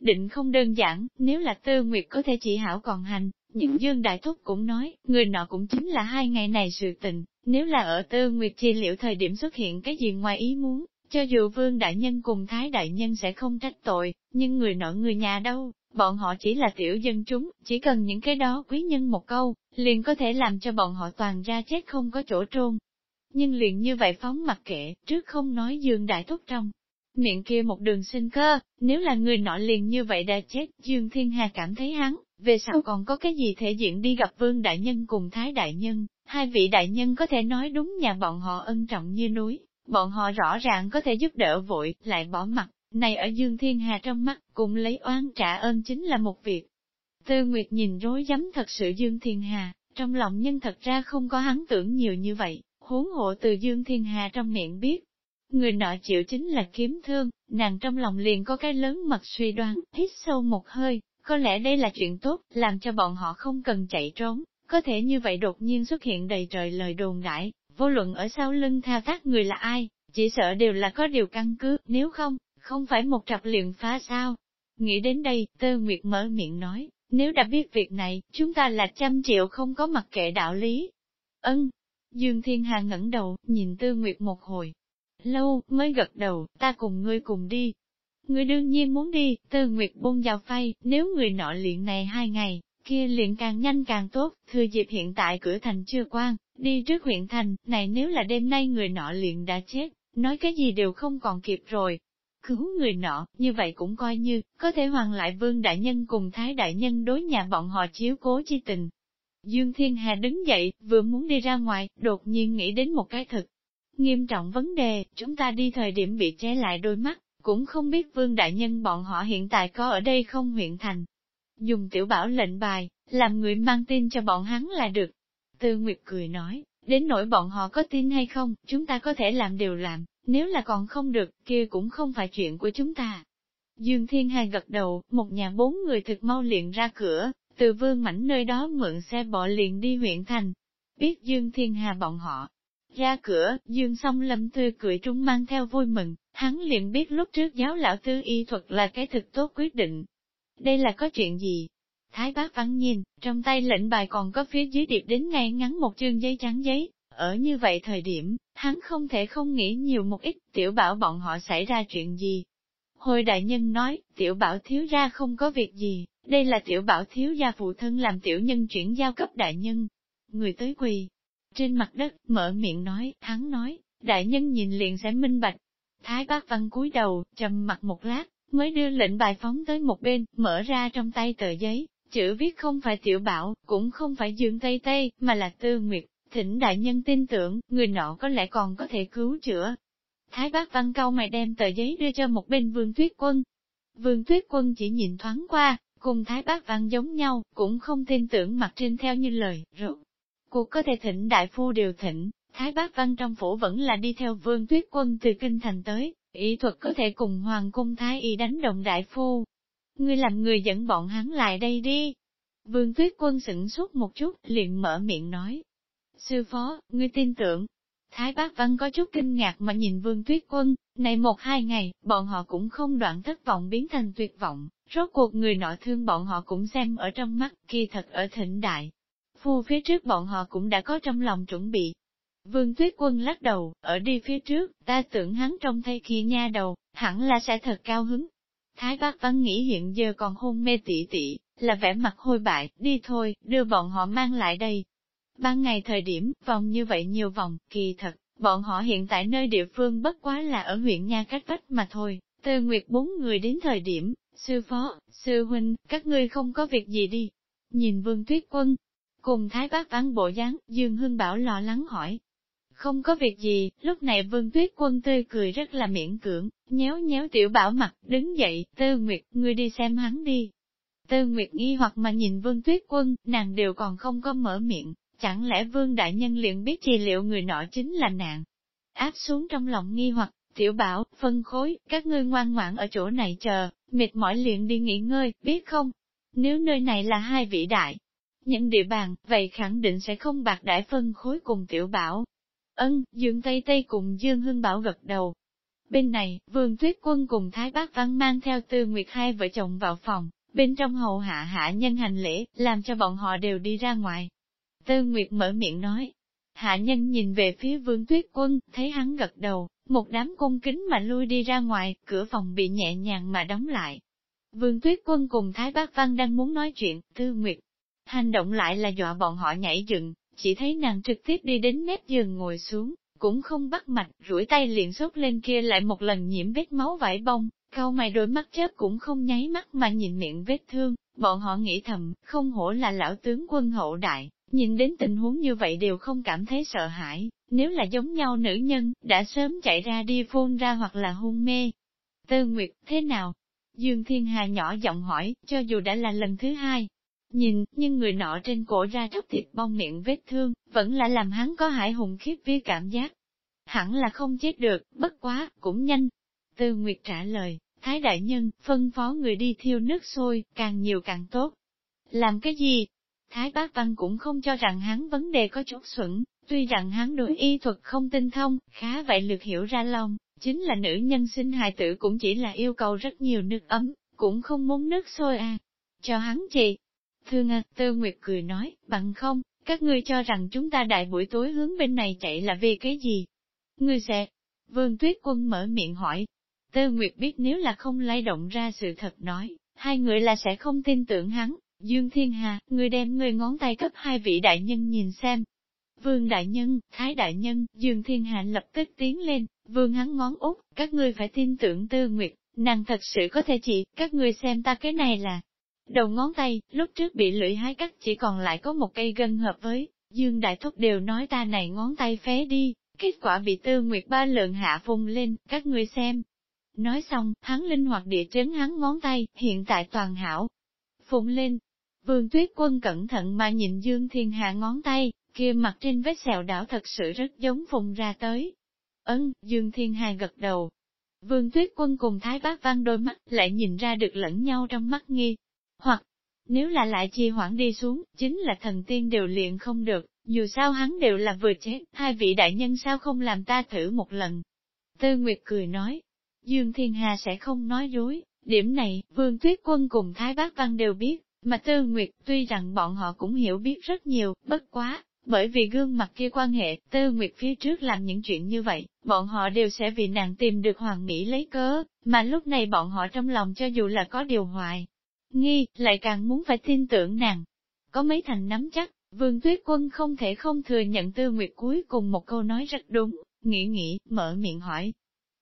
Định không đơn giản, nếu là tư nguyệt có thể chỉ hảo còn hành, Những Dương Đại Thúc cũng nói, người nọ cũng chính là hai ngày này sự tình, nếu là ở Tư Nguyệt chi liệu thời điểm xuất hiện cái gì ngoài ý muốn, cho dù Vương Đại Nhân cùng Thái Đại Nhân sẽ không trách tội, nhưng người nọ người nhà đâu, bọn họ chỉ là tiểu dân chúng, chỉ cần những cái đó quý nhân một câu, liền có thể làm cho bọn họ toàn ra chết không có chỗ trôn. Nhưng liền như vậy phóng mặc kệ, trước không nói Dương Đại Thúc trong. Miệng kia một đường sinh cơ, nếu là người nọ liền như vậy đã chết, Dương Thiên Hà cảm thấy hắn, về sau còn có cái gì thể diện đi gặp Vương Đại Nhân cùng Thái Đại Nhân, hai vị Đại Nhân có thể nói đúng nhà bọn họ ân trọng như núi, bọn họ rõ ràng có thể giúp đỡ vội, lại bỏ mặt, này ở Dương Thiên Hà trong mắt, cùng lấy oan trả ơn chính là một việc. Tư Nguyệt nhìn rối rắm thật sự Dương Thiên Hà, trong lòng nhân thật ra không có hắn tưởng nhiều như vậy, huống hộ từ Dương Thiên Hà trong miệng biết. Người nọ chịu chính là kiếm thương, nàng trong lòng liền có cái lớn mật suy đoán, hít sâu một hơi, có lẽ đây là chuyện tốt, làm cho bọn họ không cần chạy trốn, có thể như vậy đột nhiên xuất hiện đầy trời lời đồn đại, vô luận ở sau lưng thao tác người là ai, chỉ sợ đều là có điều căn cứ, nếu không, không phải một trặp liền phá sao. Nghĩ đến đây, Tơ Nguyệt mở miệng nói, nếu đã biết việc này, chúng ta là trăm triệu không có mặc kệ đạo lý. Ân, Dương Thiên Hà ngẩng đầu, nhìn Tư Nguyệt một hồi. Lâu, mới gật đầu, ta cùng ngươi cùng đi. Người đương nhiên muốn đi, Tư Nguyệt buông dao phay, nếu người nọ luyện này hai ngày, kia luyện càng nhanh càng tốt, thừa dịp hiện tại cửa thành chưa quan, đi trước huyện thành, này nếu là đêm nay người nọ luyện đã chết, nói cái gì đều không còn kịp rồi. Cứu người nọ, như vậy cũng coi như, có thể hoàn lại vương đại nhân cùng thái đại nhân đối nhà bọn họ chiếu cố chi tình. Dương Thiên Hà đứng dậy, vừa muốn đi ra ngoài, đột nhiên nghĩ đến một cái thực. Nghiêm trọng vấn đề, chúng ta đi thời điểm bị che lại đôi mắt, cũng không biết vương đại nhân bọn họ hiện tại có ở đây không huyện thành. Dùng tiểu bảo lệnh bài, làm người mang tin cho bọn hắn là được. Tư Nguyệt cười nói, đến nỗi bọn họ có tin hay không, chúng ta có thể làm đều làm, nếu là còn không được, kia cũng không phải chuyện của chúng ta. Dương Thiên hà gật đầu, một nhà bốn người thực mau liền ra cửa, từ vương mảnh nơi đó mượn xe bỏ liền đi huyện thành. Biết Dương Thiên Hà bọn họ. Ra cửa, Dương song lâm tươi cười trung mang theo vui mừng, hắn liền biết lúc trước giáo lão tư y thuật là cái thực tốt quyết định. Đây là có chuyện gì? Thái bác vắng nhìn, trong tay lệnh bài còn có phía dưới điệp đến ngay ngắn một chương giấy trắng giấy, ở như vậy thời điểm, hắn không thể không nghĩ nhiều một ít, tiểu bảo bọn họ xảy ra chuyện gì. Hồi đại nhân nói, tiểu bảo thiếu ra không có việc gì, đây là tiểu bảo thiếu gia phụ thân làm tiểu nhân chuyển giao cấp đại nhân. Người tới quỳ, trên mặt đất, mở miệng nói, hắn nói, đại nhân nhìn liền sẽ minh bạch. Thái bác văn cúi đầu, trầm mặt một lát, mới đưa lệnh bài phóng tới một bên, mở ra trong tay tờ giấy, chữ viết không phải tiểu bảo, cũng không phải dương tây tây, mà là tư nguyệt, thỉnh đại nhân tin tưởng, người nọ có lẽ còn có thể cứu chữa. Thái bác văn câu mày đem tờ giấy đưa cho một bên vương tuyết quân. Vương tuyết quân chỉ nhìn thoáng qua, cùng thái bác văn giống nhau, cũng không tin tưởng mặt trên theo như lời, rồi. Cuộc có thể thỉnh đại phu điều thỉnh, thái bác văn trong phủ vẫn là đi theo vương tuyết quân từ kinh thành tới, ý thuật có thể cùng hoàng cung thái y đánh động đại phu. Ngươi làm người dẫn bọn hắn lại đây đi. Vương tuyết quân sửng suốt một chút, liền mở miệng nói, Sư phó, ngươi tin tưởng. Thái bác văn có chút kinh ngạc mà nhìn vương tuyết quân, này một hai ngày, bọn họ cũng không đoạn thất vọng biến thành tuyệt vọng, rốt cuộc người nọ thương bọn họ cũng xem ở trong mắt, kỳ thật ở thịnh đại. Phu phía trước bọn họ cũng đã có trong lòng chuẩn bị. Vương tuyết quân lắc đầu, ở đi phía trước, ta tưởng hắn trong thay khi nha đầu, hẳn là sẽ thật cao hứng. Thái bác văn nghĩ hiện giờ còn hôn mê tỷ tỷ, là vẻ mặt hôi bại, đi thôi, đưa bọn họ mang lại đây, Ban ngày thời điểm, vòng như vậy nhiều vòng, kỳ thật, bọn họ hiện tại nơi địa phương bất quá là ở huyện Nha cách vách mà thôi. Từ Nguyệt bốn người đến thời điểm, sư phó, sư huynh, các ngươi không có việc gì đi. Nhìn Vương Tuyết Quân, cùng Thái Bác Văn bộ dáng, Dương Hưng Bảo lo lắng hỏi. Không có việc gì, lúc này Vương Tuyết Quân tươi cười rất là miễn cưỡng, nhéo nhéo tiểu bảo mặt, đứng dậy, Tư Nguyệt, ngươi đi xem hắn đi. Tư Nguyệt nghi hoặc mà nhìn Vương Tuyết Quân, nàng đều còn không có mở miệng, Chẳng lẽ vương đại nhân liền biết trị liệu người nọ chính là nàng Áp xuống trong lòng nghi hoặc, tiểu bảo, phân khối, các ngươi ngoan ngoãn ở chỗ này chờ, mệt mỏi liền đi nghỉ ngơi, biết không? Nếu nơi này là hai vị đại, những địa bàn, vậy khẳng định sẽ không bạc đại phân khối cùng tiểu bảo. Ân, Dương Tây Tây cùng Dương Hưng Bảo gật đầu. Bên này, Vương Tuyết Quân cùng Thái Bác Văn mang theo Tư Nguyệt hai vợ chồng vào phòng, bên trong hầu hạ hạ nhân hành lễ, làm cho bọn họ đều đi ra ngoài. Tư Nguyệt mở miệng nói, hạ nhân nhìn về phía vương tuyết quân, thấy hắn gật đầu, một đám cung kính mà lui đi ra ngoài, cửa phòng bị nhẹ nhàng mà đóng lại. Vương tuyết quân cùng Thái Bác Văn đang muốn nói chuyện, Tư Nguyệt. Hành động lại là dọa bọn họ nhảy dựng, chỉ thấy nàng trực tiếp đi đến mép giường ngồi xuống, cũng không bắt mạch, rủi tay liền sốt lên kia lại một lần nhiễm vết máu vải bông, cau mày đôi mắt chớp cũng không nháy mắt mà nhìn miệng vết thương, bọn họ nghĩ thầm, không hổ là lão tướng quân hậu đại, nhìn đến tình huống như vậy đều không cảm thấy sợ hãi, nếu là giống nhau nữ nhân, đã sớm chạy ra đi phun ra hoặc là hôn mê. Tư Nguyệt, thế nào? Dương Thiên Hà nhỏ giọng hỏi, cho dù đã là lần thứ hai. Nhìn, nhưng người nọ trên cổ ra tróc thịt bong miệng vết thương, vẫn là làm hắn có hải hùng khiếp vía cảm giác. Hẳn là không chết được, bất quá, cũng nhanh, Tư Nguyệt trả lời, Thái Đại Nhân, phân phó người đi thiêu nước sôi, càng nhiều càng tốt. Làm cái gì? Thái Bác Văn cũng không cho rằng hắn vấn đề có chút xuẩn, tuy rằng hắn đối y thuật không tinh thông, khá vậy lược hiểu ra lòng, chính là nữ nhân sinh hài tử cũng chỉ là yêu cầu rất nhiều nước ấm, cũng không muốn nước sôi à. Cho hắn chị. Thương à, Tư Nguyệt cười nói, bằng không, các ngươi cho rằng chúng ta đại buổi tối hướng bên này chạy là vì cái gì? Ngươi sẽ... Vương Tuyết Quân mở miệng hỏi, Tư Nguyệt biết nếu là không lay động ra sự thật nói, hai người là sẽ không tin tưởng hắn. Dương Thiên Hà, người đem người ngón tay cấp hai vị đại nhân nhìn xem. Vương đại nhân, Thái đại nhân, Dương Thiên Hà lập tức tiến lên, vương hắn ngón út, các ngươi phải tin tưởng Tư Nguyệt, nàng thật sự có thể chỉ, các ngươi xem ta cái này là. Đầu ngón tay, lúc trước bị lưỡi hái cắt chỉ còn lại có một cây gân hợp với, Dương Đại Thúc đều nói ta này ngón tay phế đi, kết quả bị Tư Nguyệt ba lượng hạ phùng lên, các ngươi xem, Nói xong, hắn linh hoạt địa chấn hắn ngón tay, hiện tại toàn hảo. Phụng lên, vương tuyết quân cẩn thận mà nhìn Dương Thiên Hạ ngón tay, kia mặt trên vết sẹo đảo thật sự rất giống phùng ra tới. Ấn, Dương Thiên Hà gật đầu. Vương Tuyết Quân cùng Thái Bác Văn đôi mắt lại nhìn ra được lẫn nhau trong mắt nghi. Hoặc, nếu là lại chi hoãn đi xuống, chính là thần tiên đều luyện không được, dù sao hắn đều là vừa chết, hai vị đại nhân sao không làm ta thử một lần. Tư Nguyệt cười nói, Dương Thiên Hà sẽ không nói dối, điểm này, Vương Tuyết Quân cùng Thái Bác Văn đều biết, mà Tư Nguyệt tuy rằng bọn họ cũng hiểu biết rất nhiều, bất quá, bởi vì gương mặt kia quan hệ, Tư Nguyệt phía trước làm những chuyện như vậy, bọn họ đều sẽ vì nàng tìm được hoàng mỹ lấy cớ, mà lúc này bọn họ trong lòng cho dù là có điều hoài. Nghi, lại càng muốn phải tin tưởng nàng. Có mấy thành nắm chắc, Vương Tuyết Quân không thể không thừa nhận Tư Nguyệt cuối cùng một câu nói rất đúng, nghĩ nghĩ, mở miệng hỏi,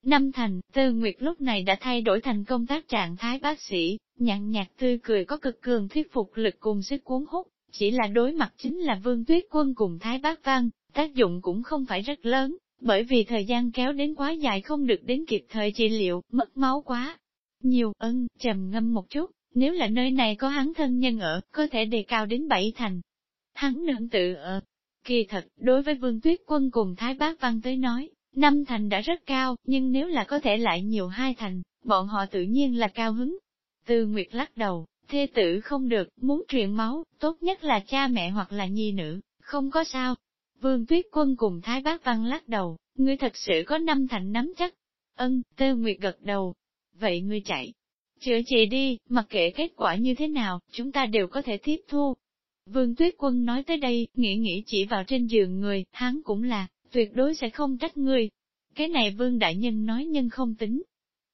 Năm thành, Tư Nguyệt lúc này đã thay đổi thành công tác trạng thái bác sĩ, nhàn nhạt tươi cười có cực cường thuyết phục lực cùng sức cuốn hút, chỉ là đối mặt chính là Vương Tuyết Quân cùng Thái Bác Văn, tác dụng cũng không phải rất lớn, bởi vì thời gian kéo đến quá dài không được đến kịp thời trị liệu, mất máu quá. Nhiều ân, trầm ngâm một chút, nếu là nơi này có hắn thân nhân ở, có thể đề cao đến bảy thành. Hắn nương tự ở. Kỳ thật, đối với Vương Tuyết Quân cùng Thái Bác Văn tới nói, Năm thành đã rất cao, nhưng nếu là có thể lại nhiều hai thành, bọn họ tự nhiên là cao hứng. Từ Nguyệt lắc đầu, thê tử không được, muốn truyền máu, tốt nhất là cha mẹ hoặc là nhi nữ, không có sao. Vương Tuyết Quân cùng Thái Bác Văn lắc đầu, ngươi thật sự có năm thành nắm chắc. Ân, Tư Nguyệt gật đầu. Vậy ngươi chạy. Chữa trị đi, mặc kệ kết quả như thế nào, chúng ta đều có thể tiếp thu. Vương Tuyết Quân nói tới đây, nghĩ nghĩ chỉ vào trên giường người, hắn cũng là, tuyệt đối sẽ không trách ngươi. Cái này vương đại nhân nói nhân không tính.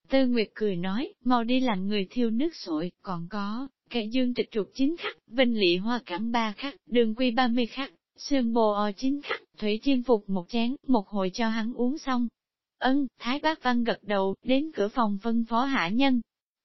Tư Nguyệt cười nói, mau đi làm người thiêu nước sội, còn có, cái dương trịch trục chín khắc, vinh lị hoa cẳng ba khắc, đường quy ba mươi khắc, sương bồ o chín khắc, thủy chiên phục một chén, một hồi cho hắn uống xong. Ân, Thái Bác Văn gật đầu, đến cửa phòng phân phó hạ nhân.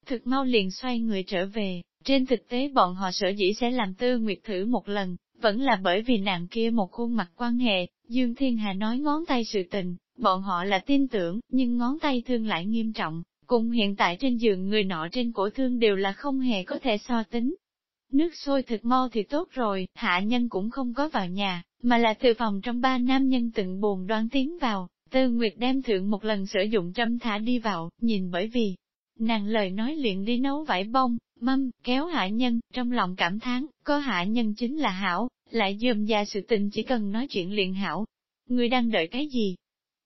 Thực mau liền xoay người trở về, trên thực tế bọn họ sở dĩ sẽ làm tư nguyệt thử một lần, vẫn là bởi vì nàng kia một khuôn mặt quan hệ, Dương Thiên Hà nói ngón tay sự tình, bọn họ là tin tưởng, nhưng ngón tay thương lại nghiêm trọng, cùng hiện tại trên giường người nọ trên cổ thương đều là không hề có thể so tính. Nước sôi thực mau thì tốt rồi, hạ nhân cũng không có vào nhà, mà là từ phòng trong ba nam nhân từng buồn đoán tiến vào, Tư Nguyệt đem thượng một lần sử dụng trâm thả đi vào, nhìn bởi vì, nàng lời nói liền đi nấu vải bông, mâm, kéo hạ nhân, trong lòng cảm thán, có hạ nhân chính là hảo, lại dườm già sự tình chỉ cần nói chuyện liền hảo. Người đang đợi cái gì?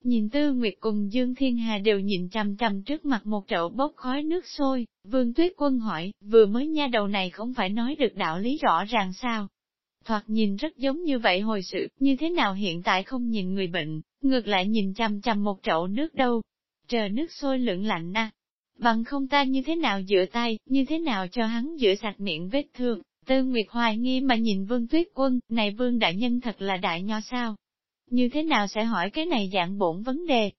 Nhìn Tư Nguyệt cùng Dương Thiên Hà đều nhìn trầm trầm trước mặt một chậu bốc khói nước sôi, Vương Tuyết Quân hỏi, vừa mới nha đầu này không phải nói được đạo lý rõ ràng sao? Thoạt nhìn rất giống như vậy hồi sự, như thế nào hiện tại không nhìn người bệnh, ngược lại nhìn chằm chằm một chậu nước đâu. Chờ nước sôi lượng lạnh na, bằng không ta như thế nào rửa tay, như thế nào cho hắn rửa sạch miệng vết thương. Tư Nguyệt hoài nghi mà nhìn Vương Tuyết Quân, này Vương Đại Nhân thật là đại nho sao? Như thế nào sẽ hỏi cái này dạng bổn vấn đề?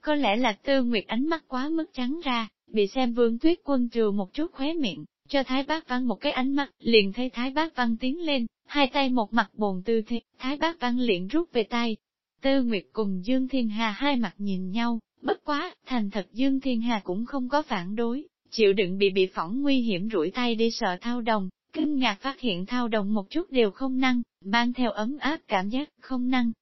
Có lẽ là Tư Nguyệt ánh mắt quá mức trắng ra, bị xem Vương Tuyết Quân trừ một chút khóe miệng, cho Thái Bác Văn một cái ánh mắt, liền thấy Thái Bác Văn tiến lên, hai tay một mặt bồn tư thế, Thái Bác Văn liền rút về tay. Tư Nguyệt cùng Dương Thiên Hà hai mặt nhìn nhau, bất quá, thành thật Dương Thiên Hà cũng không có phản đối, chịu đựng bị bị phỏng nguy hiểm rủi tay đi sợ thao đồng, kinh ngạc phát hiện thao đồng một chút đều không năng, mang theo ấm áp cảm giác không năng.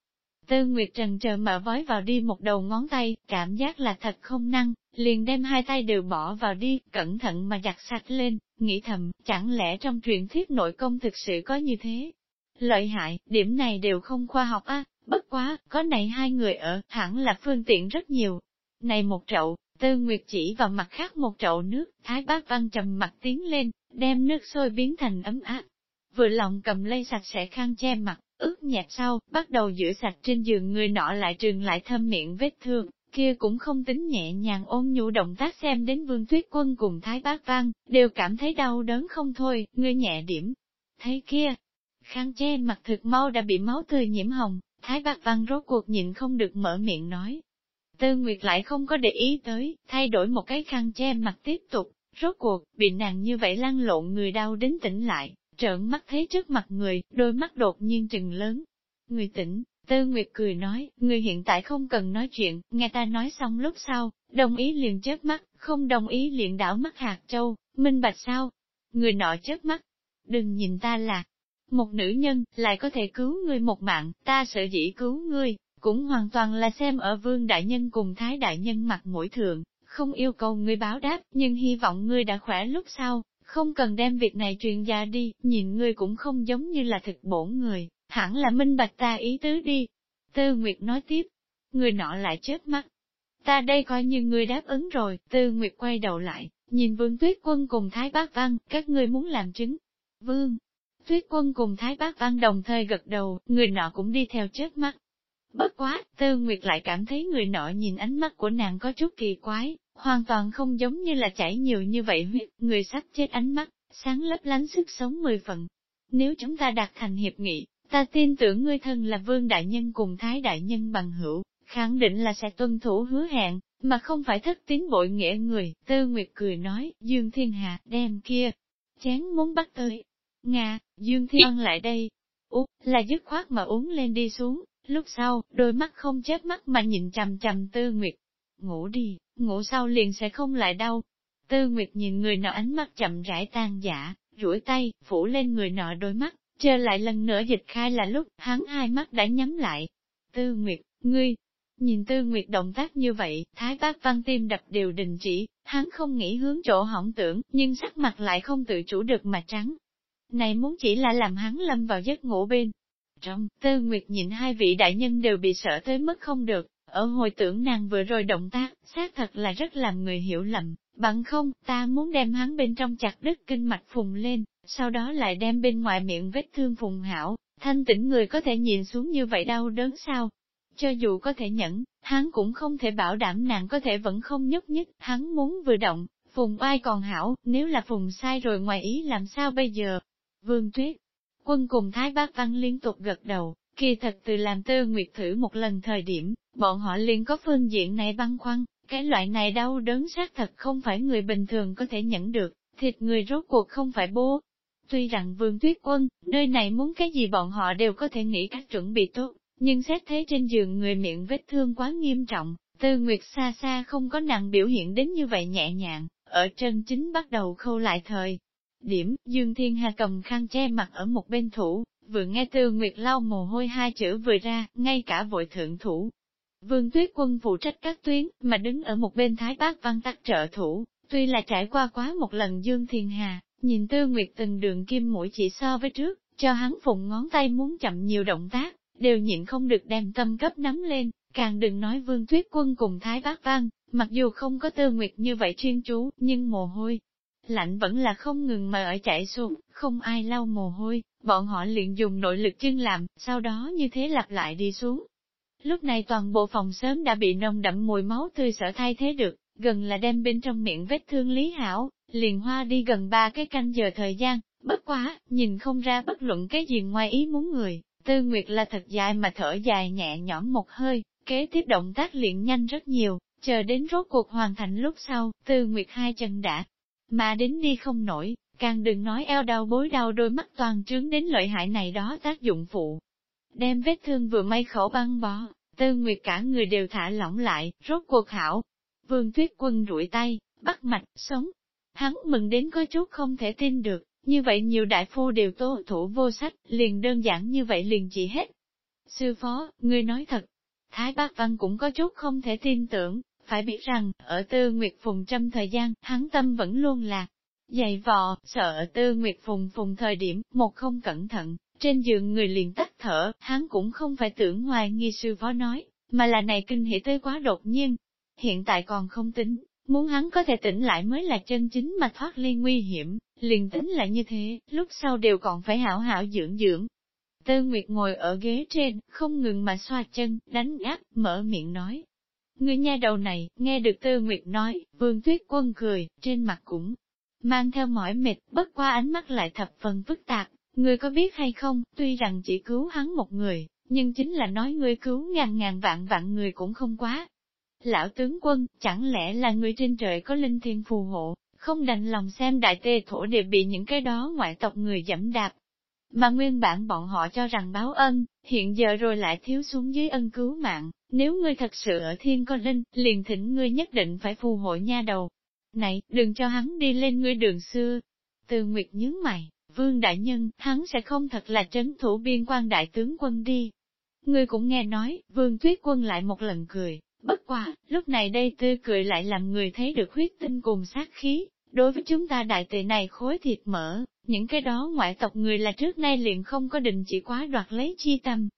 Tư Nguyệt trần chờ mở vói vào đi một đầu ngón tay, cảm giác là thật không năng, liền đem hai tay đều bỏ vào đi, cẩn thận mà giặt sạch lên, nghĩ thầm, chẳng lẽ trong truyền thuyết nội công thực sự có như thế? Lợi hại, điểm này đều không khoa học á, bất quá, có này hai người ở, hẳn là phương tiện rất nhiều. Này một chậu, tư nguyệt chỉ vào mặt khác một chậu nước, thái bác văn trầm mặt tiến lên, đem nước sôi biến thành ấm áp. Vừa lòng cầm lây sạch sẽ khăn che mặt, ướt nhạt sau, bắt đầu rửa sạch trên giường người nọ lại trường lại thâm miệng vết thương, kia cũng không tính nhẹ nhàng ôn nhu động tác xem đến vương tuyết quân cùng thái bác văn, đều cảm thấy đau đớn không thôi, người nhẹ điểm. Thấy kia, khăn che mặt thực mau đã bị máu tươi nhiễm hồng, thái bác văn rốt cuộc nhịn không được mở miệng nói. Tư Nguyệt lại không có để ý tới, thay đổi một cái khăn che mặt tiếp tục, rốt cuộc, bị nàng như vậy lăn lộn người đau đến tỉnh lại, trợn mắt thấy trước mặt người, đôi mắt đột nhiên trừng lớn. Người tỉnh, Tư Nguyệt cười nói, người hiện tại không cần nói chuyện, nghe ta nói xong lúc sau, đồng ý liền chớp mắt, không đồng ý liền đảo mắt hạt châu, minh bạch sao? Người nọ chớp mắt, đừng nhìn ta là một nữ nhân, lại có thể cứu ngươi một mạng, ta sợ dĩ cứu ngươi, cũng hoàn toàn là xem ở vương đại nhân cùng thái đại nhân mặt mũi thường, không yêu cầu ngươi báo đáp, nhưng hy vọng ngươi đã khỏe lúc sau, không cần đem việc này truyền ra đi, nhìn ngươi cũng không giống như là thực bổn người, hẳn là minh bạch ta ý tứ đi. Tư Nguyệt nói tiếp, người nọ lại chết mắt. Ta đây coi như ngươi đáp ứng rồi, Tư Nguyệt quay đầu lại, nhìn Vương Tuyết Quân cùng Thái Bác Văn, các ngươi muốn làm chứng. Vương, Tuyết Quân cùng Thái Bác Văn đồng thời gật đầu, người nọ cũng đi theo chết mắt. Bất quá, Tư Nguyệt lại cảm thấy người nọ nhìn ánh mắt của nàng có chút kỳ quái, hoàn toàn không giống như là chảy nhiều như vậy huyết, người sắp chết ánh mắt, sáng lấp lánh sức sống mười phần. Nếu chúng ta đạt thành hiệp nghị, ta tin tưởng ngươi thân là vương đại nhân cùng thái đại nhân bằng hữu, khẳng định là sẽ tuân thủ hứa hẹn, mà không phải thất tín bội nghĩa người, tư nguyệt cười nói, Dương Thiên Hạ, đem kia, chén muốn bắt tới. Nga, Dương Thiên lại đây, út, là dứt khoát mà uống lên đi xuống, lúc sau, đôi mắt không chớp mắt mà nhìn chằm chằm tư nguyệt. Ngủ đi, ngủ sau liền sẽ không lại đau. Tư Nguyệt nhìn người nọ ánh mắt chậm rãi tan giả, duỗi tay, phủ lên người nọ đôi mắt, chờ lại lần nữa dịch khai là lúc hắn hai mắt đã nhắm lại. Tư Nguyệt, ngươi, nhìn Tư Nguyệt động tác như vậy, Thái Bác Văn tim đập đều đình chỉ, hắn không nghĩ hướng chỗ hỏng tưởng, nhưng sắc mặt lại không tự chủ được mà trắng. Này muốn chỉ là làm hắn lâm vào giấc ngủ bên. Trong, Tư Nguyệt nhìn hai vị đại nhân đều bị sợ tới mức không được, ở hồi tưởng nàng vừa rồi động tác, xác thật là rất làm người hiểu lầm, bằng không, ta muốn đem hắn bên trong chặt đứt kinh mạch phùng lên, sau đó lại đem bên ngoài miệng vết thương phùng hảo, thanh tĩnh người có thể nhìn xuống như vậy đau đớn sao? Cho dù có thể nhẫn, hắn cũng không thể bảo đảm nàng có thể vẫn không nhúc nhích, hắn muốn vừa động, phùng ai còn hảo, nếu là phùng sai rồi ngoài ý làm sao bây giờ? Vương Tuyết, quân cùng Thái Bác Văn liên tục gật đầu, kỳ thật từ làm tư nguyệt thử một lần thời điểm, bọn họ liền có phương diện này băn khoăn, cái loại này đau đớn xác thật không phải người bình thường có thể nhận được, thịt người rốt cuộc không phải bố. Tuy rằng vương tuyết quân, nơi này muốn cái gì bọn họ đều có thể nghĩ cách chuẩn bị tốt, nhưng xét thế trên giường người miệng vết thương quá nghiêm trọng, tư nguyệt xa xa không có nặng biểu hiện đến như vậy nhẹ nhàng, ở chân chính bắt đầu khâu lại thời. Điểm, Dương Thiên Hà cầm khăn che mặt ở một bên thủ, vừa nghe Tư Nguyệt lau mồ hôi hai chữ vừa ra, ngay cả vội thượng thủ, Vương Tuyết Quân phụ trách các tuyến, mà đứng ở một bên Thái Bác Văn tắc trợ thủ, tuy là trải qua quá một lần Dương Thiên Hà, nhìn Tư Nguyệt từng đường kim mũi chỉ so với trước, cho hắn phụng ngón tay muốn chậm nhiều động tác, đều nhịn không được đem tâm cấp nắm lên, càng đừng nói vương tuyết quân cùng Thái Bác Văn, mặc dù không có tư nguyệt như vậy chuyên chú, nhưng mồ hôi, lạnh vẫn là không ngừng mà ở chạy xuống, không ai lau mồ hôi, bọn họ liền dùng nội lực chân làm, sau đó như thế lặp lại đi xuống. Lúc này toàn bộ phòng sớm đã bị nồng đậm mùi máu tươi sở thay thế được, gần là đem bên trong miệng vết thương lý hảo, liền hoa đi gần ba cái canh giờ thời gian, bất quá, nhìn không ra bất luận cái gì ngoài ý muốn người, tư nguyệt là thật dài mà thở dài nhẹ nhõm một hơi, kế tiếp động tác liền nhanh rất nhiều, chờ đến rốt cuộc hoàn thành lúc sau, tư nguyệt hai chân đã, mà đến đi không nổi, càng đừng nói eo đau bối đau đôi mắt toàn trướng đến lợi hại này đó tác dụng phụ. Đem vết thương vừa may khẩu băng bó, tư nguyệt cả người đều thả lỏng lại, rốt cuộc hảo. Vương tuyết quân rủi tay, bắt mạch, sống. Hắn mừng đến có chút không thể tin được, như vậy nhiều đại phu đều tố thủ vô sách, liền đơn giản như vậy liền chỉ hết. Sư phó, ngươi nói thật. Thái bác văn cũng có chút không thể tin tưởng, phải biết rằng, ở tư nguyệt phùng trăm thời gian, hắn tâm vẫn luôn là Dày vò, sợ tư nguyệt phùng phùng thời điểm, một không cẩn thận, trên giường người liền tắt thở, hắn cũng không phải tưởng ngoài nghi sư phó nói, mà là này kinh hỉ tới quá đột nhiên. Hiện tại còn không tính, muốn hắn có thể tỉnh lại mới là chân chính mà thoát ly nguy hiểm, liền tính là như thế, lúc sau đều còn phải hảo hảo dưỡng dưỡng. Tư Nguyệt ngồi ở ghế trên, không ngừng mà xoa chân, đánh áp, mở miệng nói, Người nha đầu này, nghe được Tư Nguyệt nói, Vương Tuyết Quân cười, trên mặt cũng mang theo mỏi mệt, bất qua ánh mắt lại thập phần phức tạp. Người có biết hay không, tuy rằng chỉ cứu hắn một người, nhưng chính là nói người cứu ngàn ngàn vạn vạn người cũng không quá. Lão tướng quân, chẳng lẽ là người trên trời có linh thiên phù hộ, không đành lòng xem đại tê thổ địa bị những cái đó ngoại tộc người dẫm đạp. Mà nguyên bản bọn họ cho rằng báo ân, hiện giờ rồi lại thiếu xuống dưới ân cứu mạng, nếu ngươi thật sự ở thiên có linh, liền thỉnh ngươi nhất định phải phù hộ nha đầu. Này, đừng cho hắn đi lên ngươi đường xưa. Từ Nguyệt nhướng mày, vương đại nhân, hắn sẽ không thật là trấn thủ biên quan đại tướng quân đi. Ngươi cũng nghe nói, vương tuyết quân lại một lần cười, bất quá, lúc này đây tươi cười lại làm người thấy được huyết tinh cùng sát khí. Đối với chúng ta đại tệ này khối thịt mỡ, những cái đó ngoại tộc người là trước nay liền không có định chỉ quá đoạt lấy chi tâm,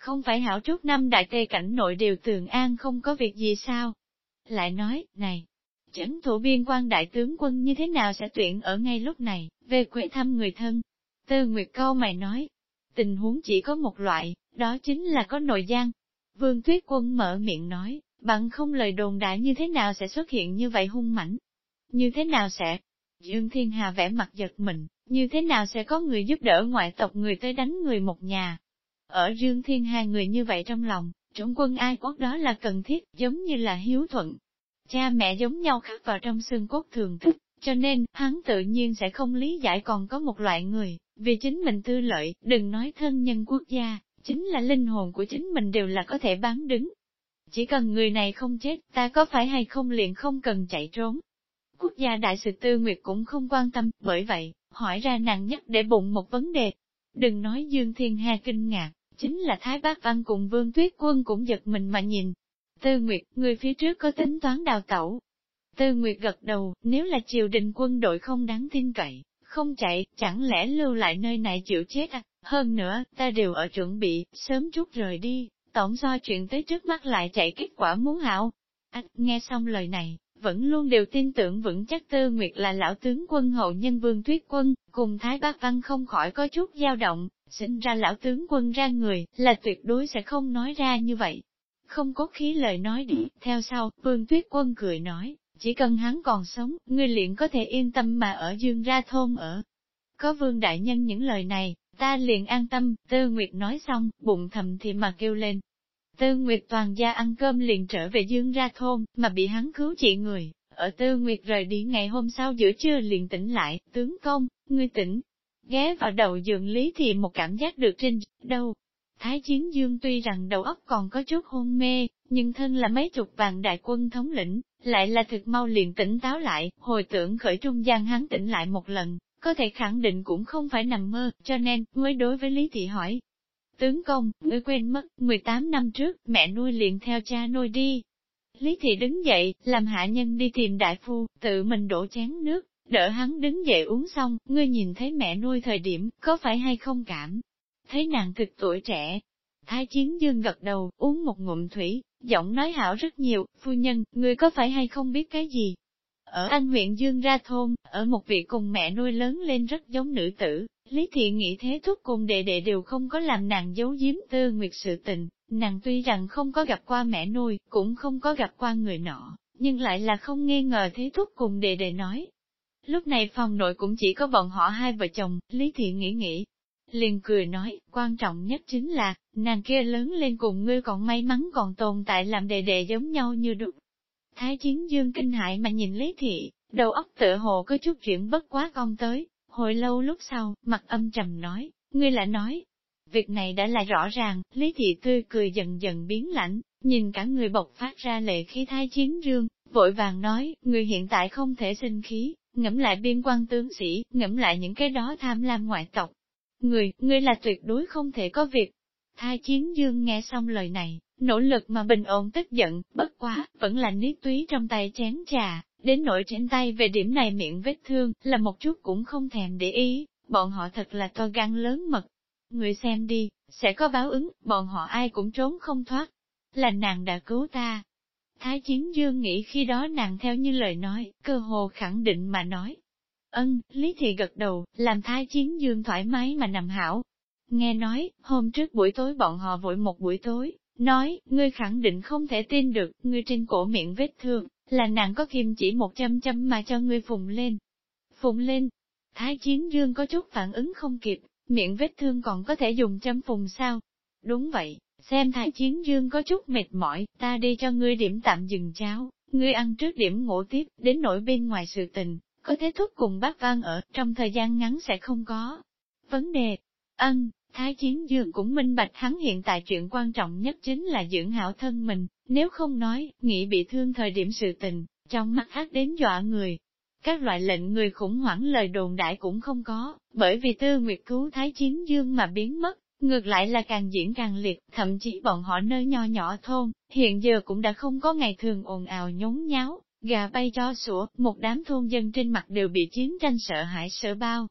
không phải hảo chút năm đại tê cảnh nội đều tường an không có việc gì sao? Lại nói, này, chấn thủ biên quan đại tướng quân như thế nào sẽ tuyển ở ngay lúc này, về quê thăm người thân? Tư Nguyệt câu mày nói, tình huống chỉ có một loại, đó chính là có nội gian. Vương Tuyết Quân mở miệng nói, bằng không lời đồn đại như thế nào sẽ xuất hiện như vậy hung mãnh? Như thế nào sẽ? Dương Thiên Hà vẽ mặt giật mình, như thế nào sẽ có người giúp đỡ ngoại tộc người tới đánh người một nhà, ở Dương Thiên hai người như vậy trong lòng, trung quân ai quốc đó là cần thiết, giống như là hiếu thuận. Cha mẹ giống nhau khắc vào trong xương cốt thường thức, cho nên, hắn tự nhiên sẽ không lý giải còn có một loại người, vì chính mình tư lợi, đừng nói thân nhân quốc gia, chính là linh hồn của chính mình đều là có thể bán đứng. Chỉ cần người này không chết, ta có phải hay không liền không cần chạy trốn. Quốc gia đại sự tư nguyệt cũng không quan tâm, bởi vậy, hỏi ra nàng nhất để bụng một vấn đề. Đừng nói Dương Thiên Hà kinh ngạc, chính là Thái Bác Văn cùng Vương Tuyết Quân cũng giật mình mà nhìn. Tư Nguyệt, người phía trước có tính toán đào tẩu. Tư Nguyệt gật đầu, nếu là triều đình quân đội không đáng tin cậy, không chạy, chẳng lẽ lưu lại nơi này chịu chết à? Hơn nữa, ta đều ở chuẩn bị, sớm chút rời đi, tổng do chuyện tới trước mắt lại chạy kết quả muốn hảo. À, nghe xong lời này, vẫn luôn đều tin tưởng vững chắc Tư Nguyệt là lão tướng quân hậu nhân vương tuyết quân, cùng Thái Bác Văn không khỏi có chút dao động, sinh ra lão tướng quân ra người, là tuyệt đối sẽ không nói ra như vậy. Không có khí lời nói đi, theo sau, vương tuyết quân cười nói, chỉ cần hắn còn sống, ngươi liền có thể yên tâm mà ở dương ra thôn ở. Có vương đại nhân những lời này, ta liền an tâm, tư nguyệt nói xong, bụng thầm thì mà kêu lên. Tư Nguyệt toàn gia ăn cơm liền trở về dương ra thôn, mà bị hắn cứu chị người. Ở Tư Nguyệt rời đi ngày hôm sau giữa trưa liền tỉnh lại, tướng công, ngươi tỉnh, ghé vào đầu giường lý thì một cảm giác được trên đâu. Thái Chiến Dương tuy rằng đầu óc còn có chút hôn mê, nhưng thân là mấy chục vàng đại quân thống lĩnh, lại là thực mau liền tỉnh táo lại, hồi tưởng khởi trung gian hắn tỉnh lại một lần, có thể khẳng định cũng không phải nằm mơ, cho nên, mới đối với Lý Thị hỏi. Tướng công, ngươi quên mất, 18 năm trước, mẹ nuôi liền theo cha nuôi đi. Lý Thị đứng dậy, làm hạ nhân đi tìm đại phu, tự mình đổ chén nước, Đỡ hắn đứng dậy uống xong, ngươi nhìn thấy mẹ nuôi thời điểm, có phải hay không cảm? Thấy nàng thực tuổi trẻ. Thái chiến dương gật đầu, uống một ngụm thủy, giọng nói hảo rất nhiều, phu nhân, người có phải hay không biết cái gì? Ở Anh huyện Dương Ra Thôn, ở một vị cùng mẹ nuôi lớn lên rất giống nữ tử, Lý Thị nghĩ thế thúc cùng đệ đệ đều không có làm nàng giấu giếm tư nguyệt sự tình, nàng tuy rằng không có gặp qua mẹ nuôi, cũng không có gặp qua người nọ, nhưng lại là không nghi ngờ thế thúc cùng đệ đệ nói. Lúc này phòng nội cũng chỉ có bọn họ hai vợ chồng, Lý Thị nghĩ nghĩ, liền cười nói, quan trọng nhất chính là, nàng kia lớn lên cùng ngươi còn may mắn còn tồn tại làm đệ đệ giống nhau như đúc. Thái chiến dương kinh hại mà nhìn Lý Thị, đầu óc tựa hồ có chút chuyện bất quá công tới, hồi lâu lúc sau, mặt âm trầm nói, ngươi lại nói. Việc này đã là rõ ràng, Lý Thị tươi cười dần dần biến lạnh, nhìn cả người bộc phát ra lệ khí thái chiến dương, vội vàng nói, người hiện tại không thể sinh khí, ngẫm lại biên quan tướng sĩ, ngẫm lại những cái đó tham lam ngoại tộc, Người, ngươi là tuyệt đối không thể có việc. Thai chiến dương nghe xong lời này, nỗ lực mà bình ổn tức giận, bất quá, vẫn là niết túy trong tay chén trà, đến nỗi trên tay về điểm này miệng vết thương, là một chút cũng không thèm để ý, bọn họ thật là to gan lớn mật. Người xem đi, sẽ có báo ứng, bọn họ ai cũng trốn không thoát. Là nàng đã cứu ta. Thái chiến dương nghĩ khi đó nàng theo như lời nói, cơ hồ khẳng định mà nói, Ân, Lý Thị gật đầu, làm Thái chiến dương thoải mái mà nằm hảo. Nghe nói, hôm trước buổi tối bọn họ vội một buổi tối, nói, ngươi khẳng định không thể tin được, ngươi trên cổ miệng vết thương, là nàng có kim chỉ một trăm châm mà cho ngươi phùng lên. Phùng lên, thái chiến dương có chút phản ứng không kịp, miệng vết thương còn có thể dùng châm phùng sao? Đúng vậy, xem thái chiến dương có chút mệt mỏi, ta đi cho ngươi điểm tạm dừng cháo, ngươi ăn trước điểm ngủ tiếp, đến nỗi bên ngoài sự tình, có thế thúc cùng bác văn ở, trong thời gian ngắn sẽ không có vấn đề. Ân, Thái Chiến Dương cũng minh bạch hắn hiện tại chuyện quan trọng nhất chính là dưỡng hảo thân mình, nếu không nói, nghĩ bị thương thời điểm sự tình, trong mắt ác đến dọa người. Các loại lệnh người khủng hoảng lời đồn đại cũng không có, bởi vì tư nguyệt cứu Thái Chiến Dương mà biến mất, ngược lại là càng diễn càng liệt, thậm chí bọn họ nơi nho nhỏ thôn, hiện giờ cũng đã không có ngày thường ồn ào nhốn nháo, Gà bay cho sủa, một đám thôn dân trên mặt đều bị chiến tranh sợ hãi sợ bao.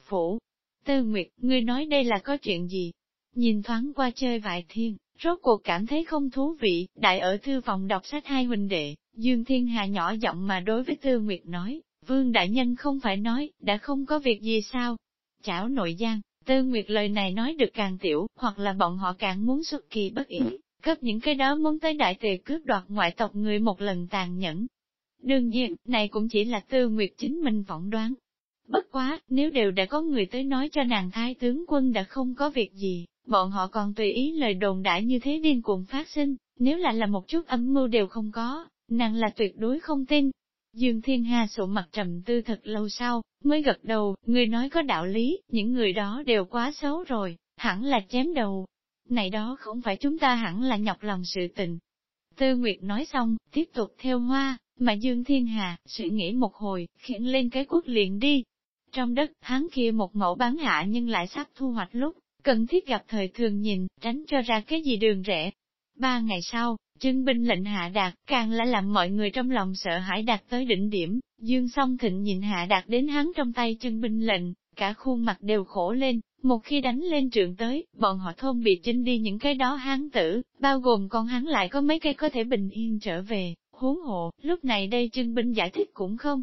Phủ, Tư Nguyệt, ngươi nói đây là có chuyện gì? Nhìn thoáng qua chơi vài thiên, rốt cuộc cảm thấy không thú vị, đại ở thư phòng đọc sách hai huynh đệ, Dương Thiên Hà nhỏ giọng mà đối với Tư Nguyệt nói, Vương Đại Nhân không phải nói, đã không có việc gì sao? Chảo nội giang, Tư Nguyệt lời này nói được càng tiểu, hoặc là bọn họ càng muốn xuất kỳ bất ý, cấp những cái đó muốn tới đại tề cướp đoạt ngoại tộc người một lần tàn nhẫn, Đương nhiên, này cũng chỉ là tư nguyệt chính mình phỏng đoán. Bất quá, nếu đều đã có người tới nói cho nàng thái tướng quân đã không có việc gì, bọn họ còn tùy ý lời đồn đại như thế điên cuồng phát sinh, nếu là là một chút âm mưu đều không có, nàng là tuyệt đối không tin. Dương Thiên Hà sổ mặt trầm tư thật lâu sau, mới gật đầu, người nói có đạo lý, những người đó đều quá xấu rồi, hẳn là chém đầu. Này đó không phải chúng ta hẳn là nhọc lòng sự tình. Tư Nguyệt nói xong, tiếp tục theo hoa, mà Dương Thiên Hà, suy nghĩ một hồi, khiển lên cái quốc liền đi. Trong đất, hắn kia một mẫu bán hạ nhưng lại sắp thu hoạch lúc, cần thiết gặp thời thường nhìn, tránh cho ra cái gì đường rẻ. Ba ngày sau, trưng binh lệnh hạ đạt, càng là làm mọi người trong lòng sợ hãi đạt tới đỉnh điểm, Dương song thịnh nhìn hạ đạt đến hắn trong tay chân binh lệnh, cả khuôn mặt đều khổ lên, một khi đánh lên trường tới, bọn họ thôn bị chinh đi những cái đó hán tử, bao gồm con hắn lại có mấy cây có thể bình yên trở về, Huống hộ, lúc này đây trưng binh giải thích cũng không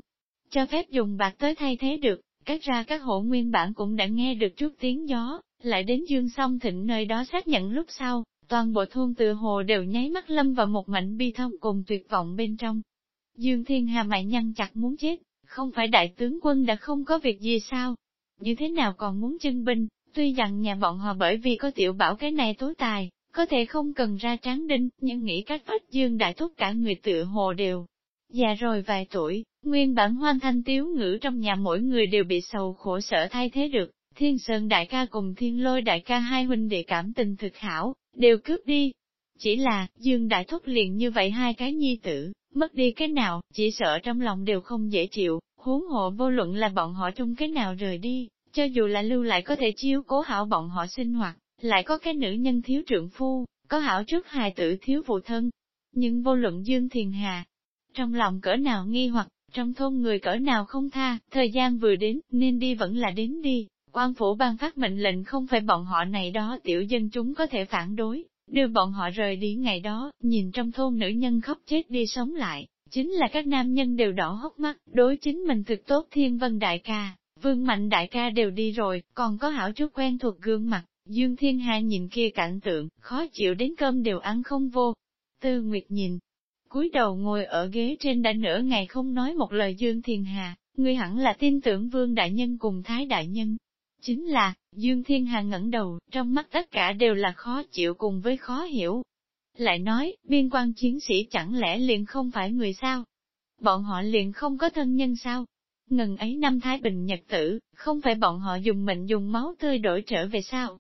cho phép dùng bạc tới thay thế được, các ra các hộ nguyên bản cũng đã nghe được chút tiếng gió, lại đến dương song thịnh nơi đó xác nhận lúc sau, toàn bộ thôn tự hồ đều nháy mắt lâm vào một mảnh bi thông cùng tuyệt vọng bên trong. Dương Thiên Hà mại nhăn chặt muốn chết, không phải đại tướng quân đã không có việc gì sao? Như thế nào còn muốn chân binh, tuy rằng nhà bọn họ bởi vì có tiểu bảo cái này tối tài, có thể không cần ra tráng đinh, nhưng nghĩ cách phát dương đại thúc cả người tự hồ đều. Già rồi vài tuổi, nguyên bản hoan thanh tiếu ngữ trong nhà mỗi người đều bị sầu khổ sở thay thế được, thiên sơn đại ca cùng thiên lôi đại ca hai huynh đệ cảm tình thực hảo, đều cướp đi. Chỉ là, dương đại thúc liền như vậy hai cái nhi tử, mất đi cái nào, chỉ sợ trong lòng đều không dễ chịu, huống hộ vô luận là bọn họ trong cái nào rời đi, cho dù là lưu lại có thể chiếu cố hảo bọn họ sinh hoạt, lại có cái nữ nhân thiếu trượng phu, có hảo trước hài tử thiếu phụ thân. Nhưng vô luận Dương Thiền Hà, trong lòng cỡ nào nghi hoặc, trong thôn người cỡ nào không tha, thời gian vừa đến, nên đi vẫn là đến đi, quan phủ ban phát mệnh lệnh không phải bọn họ này đó tiểu dân chúng có thể phản đối, đưa bọn họ rời đi ngày đó, nhìn trong thôn nữ nhân khóc chết đi sống lại, chính là các nam nhân đều đỏ hốc mắt, đối chính mình thực tốt thiên vân đại ca, vương mạnh đại ca đều đi rồi, còn có hảo chút quen thuộc gương mặt, Dương Thiên Hà nhìn kia cảnh tượng, khó chịu đến cơm đều ăn không vô. Tư Nguyệt nhìn, cúi đầu ngồi ở ghế trên đã nửa ngày không nói một lời Dương Thiên Hà, ngươi hẳn là tin tưởng Vương Đại Nhân cùng Thái Đại Nhân. Chính là, Dương Thiên Hà ngẩng đầu, trong mắt tất cả đều là khó chịu cùng với khó hiểu. Lại nói, biên quan chiến sĩ chẳng lẽ liền không phải người sao? Bọn họ liền không có thân nhân sao? Ngần ấy năm Thái Bình Nhật tử, không phải bọn họ dùng mệnh dùng máu tươi đổi trở về sao?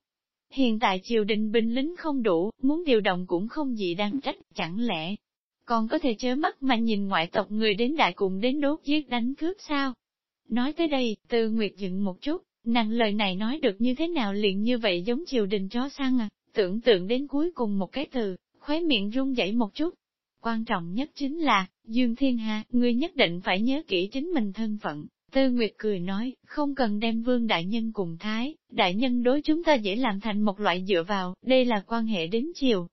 Hiện tại triều đình binh lính không đủ, muốn điều động cũng không gì đáng trách, chẳng lẽ còn có thể chớ mắt mà nhìn ngoại tộc người đến đại cùng đến đốt giết đánh cướp sao? Nói tới đây, từ Nguyệt dựng một chút, nàng lời này nói được như thế nào liền như vậy giống triều đình chó săn à, tưởng tượng đến cuối cùng một cái từ, khóe miệng run dậy một chút. Quan trọng nhất chính là, Dương Thiên Hà, ngươi nhất định phải nhớ kỹ chính mình thân phận, Tư Nguyệt cười nói, không cần đem vương đại nhân cùng thái, đại nhân đối chúng ta dễ làm thành một loại dựa vào, đây là quan hệ đến chiều.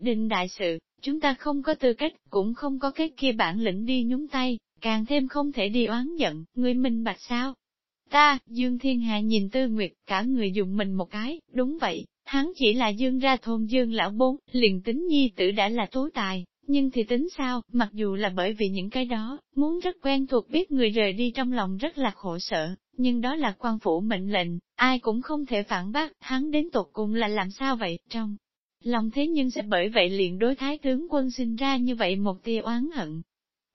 Định đại sự, chúng ta không có tư cách, cũng không có cái kia bản lĩnh đi nhúng tay, càng thêm không thể đi oán giận, người minh bạch sao? Ta, Dương Thiên Hạ nhìn Tư Nguyệt, cả người dùng mình một cái, đúng vậy, hắn chỉ là Dương ra thôn Dương lão bốn, liền tính nhi tử đã là tố tài, nhưng thì tính sao, mặc dù là bởi vì những cái đó, muốn rất quen thuộc biết người rời đi trong lòng rất là khổ sở, nhưng đó là quan phủ mệnh lệnh, ai cũng không thể phản bác, hắn đến tột cùng là làm sao vậy, trong lòng thế nhưng sẽ bởi vậy liền đối thái tướng quân sinh ra như vậy một tia oán hận.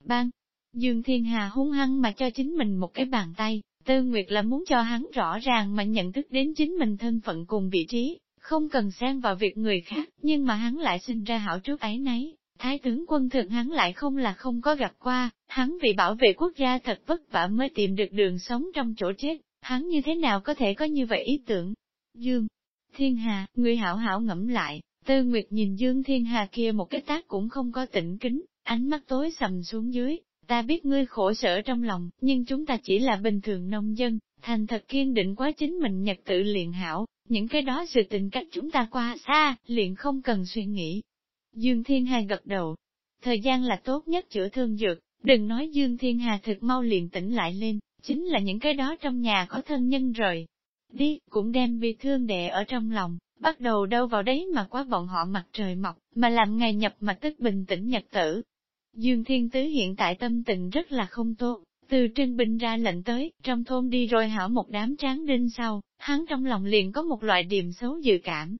bang Dương Thiên Hà hung hăng mà cho chính mình một cái bàn tay, Tư Nguyệt là muốn cho hắn rõ ràng mà nhận thức đến chính mình thân phận cùng vị trí, không cần xen vào việc người khác, nhưng mà hắn lại sinh ra hảo trước ấy nấy, Thái tướng quân thực hắn lại không là không có gặp qua, hắn vì bảo vệ quốc gia thật vất vả mới tìm được đường sống trong chỗ chết, hắn như thế nào có thể có như vậy ý tưởng? Dương, Thiên Hà, người hảo hảo ngẫm lại, Tư Nguyệt nhìn Dương Thiên Hà kia một cái tác cũng không có tỉnh kính, ánh mắt tối sầm xuống dưới, ta biết ngươi khổ sở trong lòng, nhưng chúng ta chỉ là bình thường nông dân, thành thật kiên định quá chính mình nhật tự liền hảo, những cái đó sự tình cách chúng ta qua xa, liền không cần suy nghĩ, Dương Thiên Hà gật đầu. Thời gian là tốt nhất chữa thương dược, đừng nói Dương Thiên Hà thực mau liền tỉnh lại lên, chính là những cái đó trong nhà có thân nhân rồi. Đi, cũng đem bị thương đè ở trong lòng, bắt đầu đâu vào đấy mà quá bọn họ mặt trời mọc, mà làm ngày nhập mà tức bình tĩnh nhật tử. Dương Thiên Tứ hiện tại tâm tình rất là không tốt, từ Trưng Binh ra lệnh tới, trong thôn đi rồi hảo một đám tráng đinh sau, hắn trong lòng liền có một loại điểm xấu dự cảm,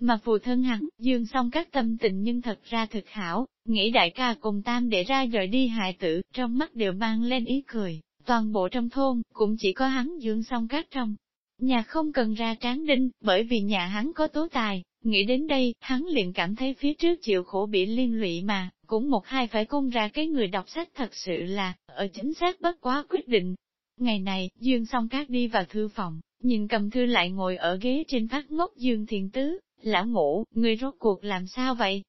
mà phù thân hắn, dương xong các tâm tình nhưng thật ra thực hảo, nghĩ đại ca cùng tam để ra rời đi hại tử, trong mắt đều mang lên ý cười, toàn bộ trong thôn, cũng chỉ có hắn dương xong các trong. Nhà không cần ra tráng đinh, bởi vì nhà hắn có tố tài, nghĩ đến đây, hắn liền cảm thấy phía trước chịu khổ bị liên lụy mà, cũng một hai phải cung ra cái người đọc sách thật sự là, ở chính xác bất quá quyết định. Ngày này, Dương song cát đi vào thư phòng, nhìn cầm thư lại ngồi ở ghế trên phát ngốc Dương Thiền Tứ, Lão ngủ, người rốt cuộc làm sao vậy?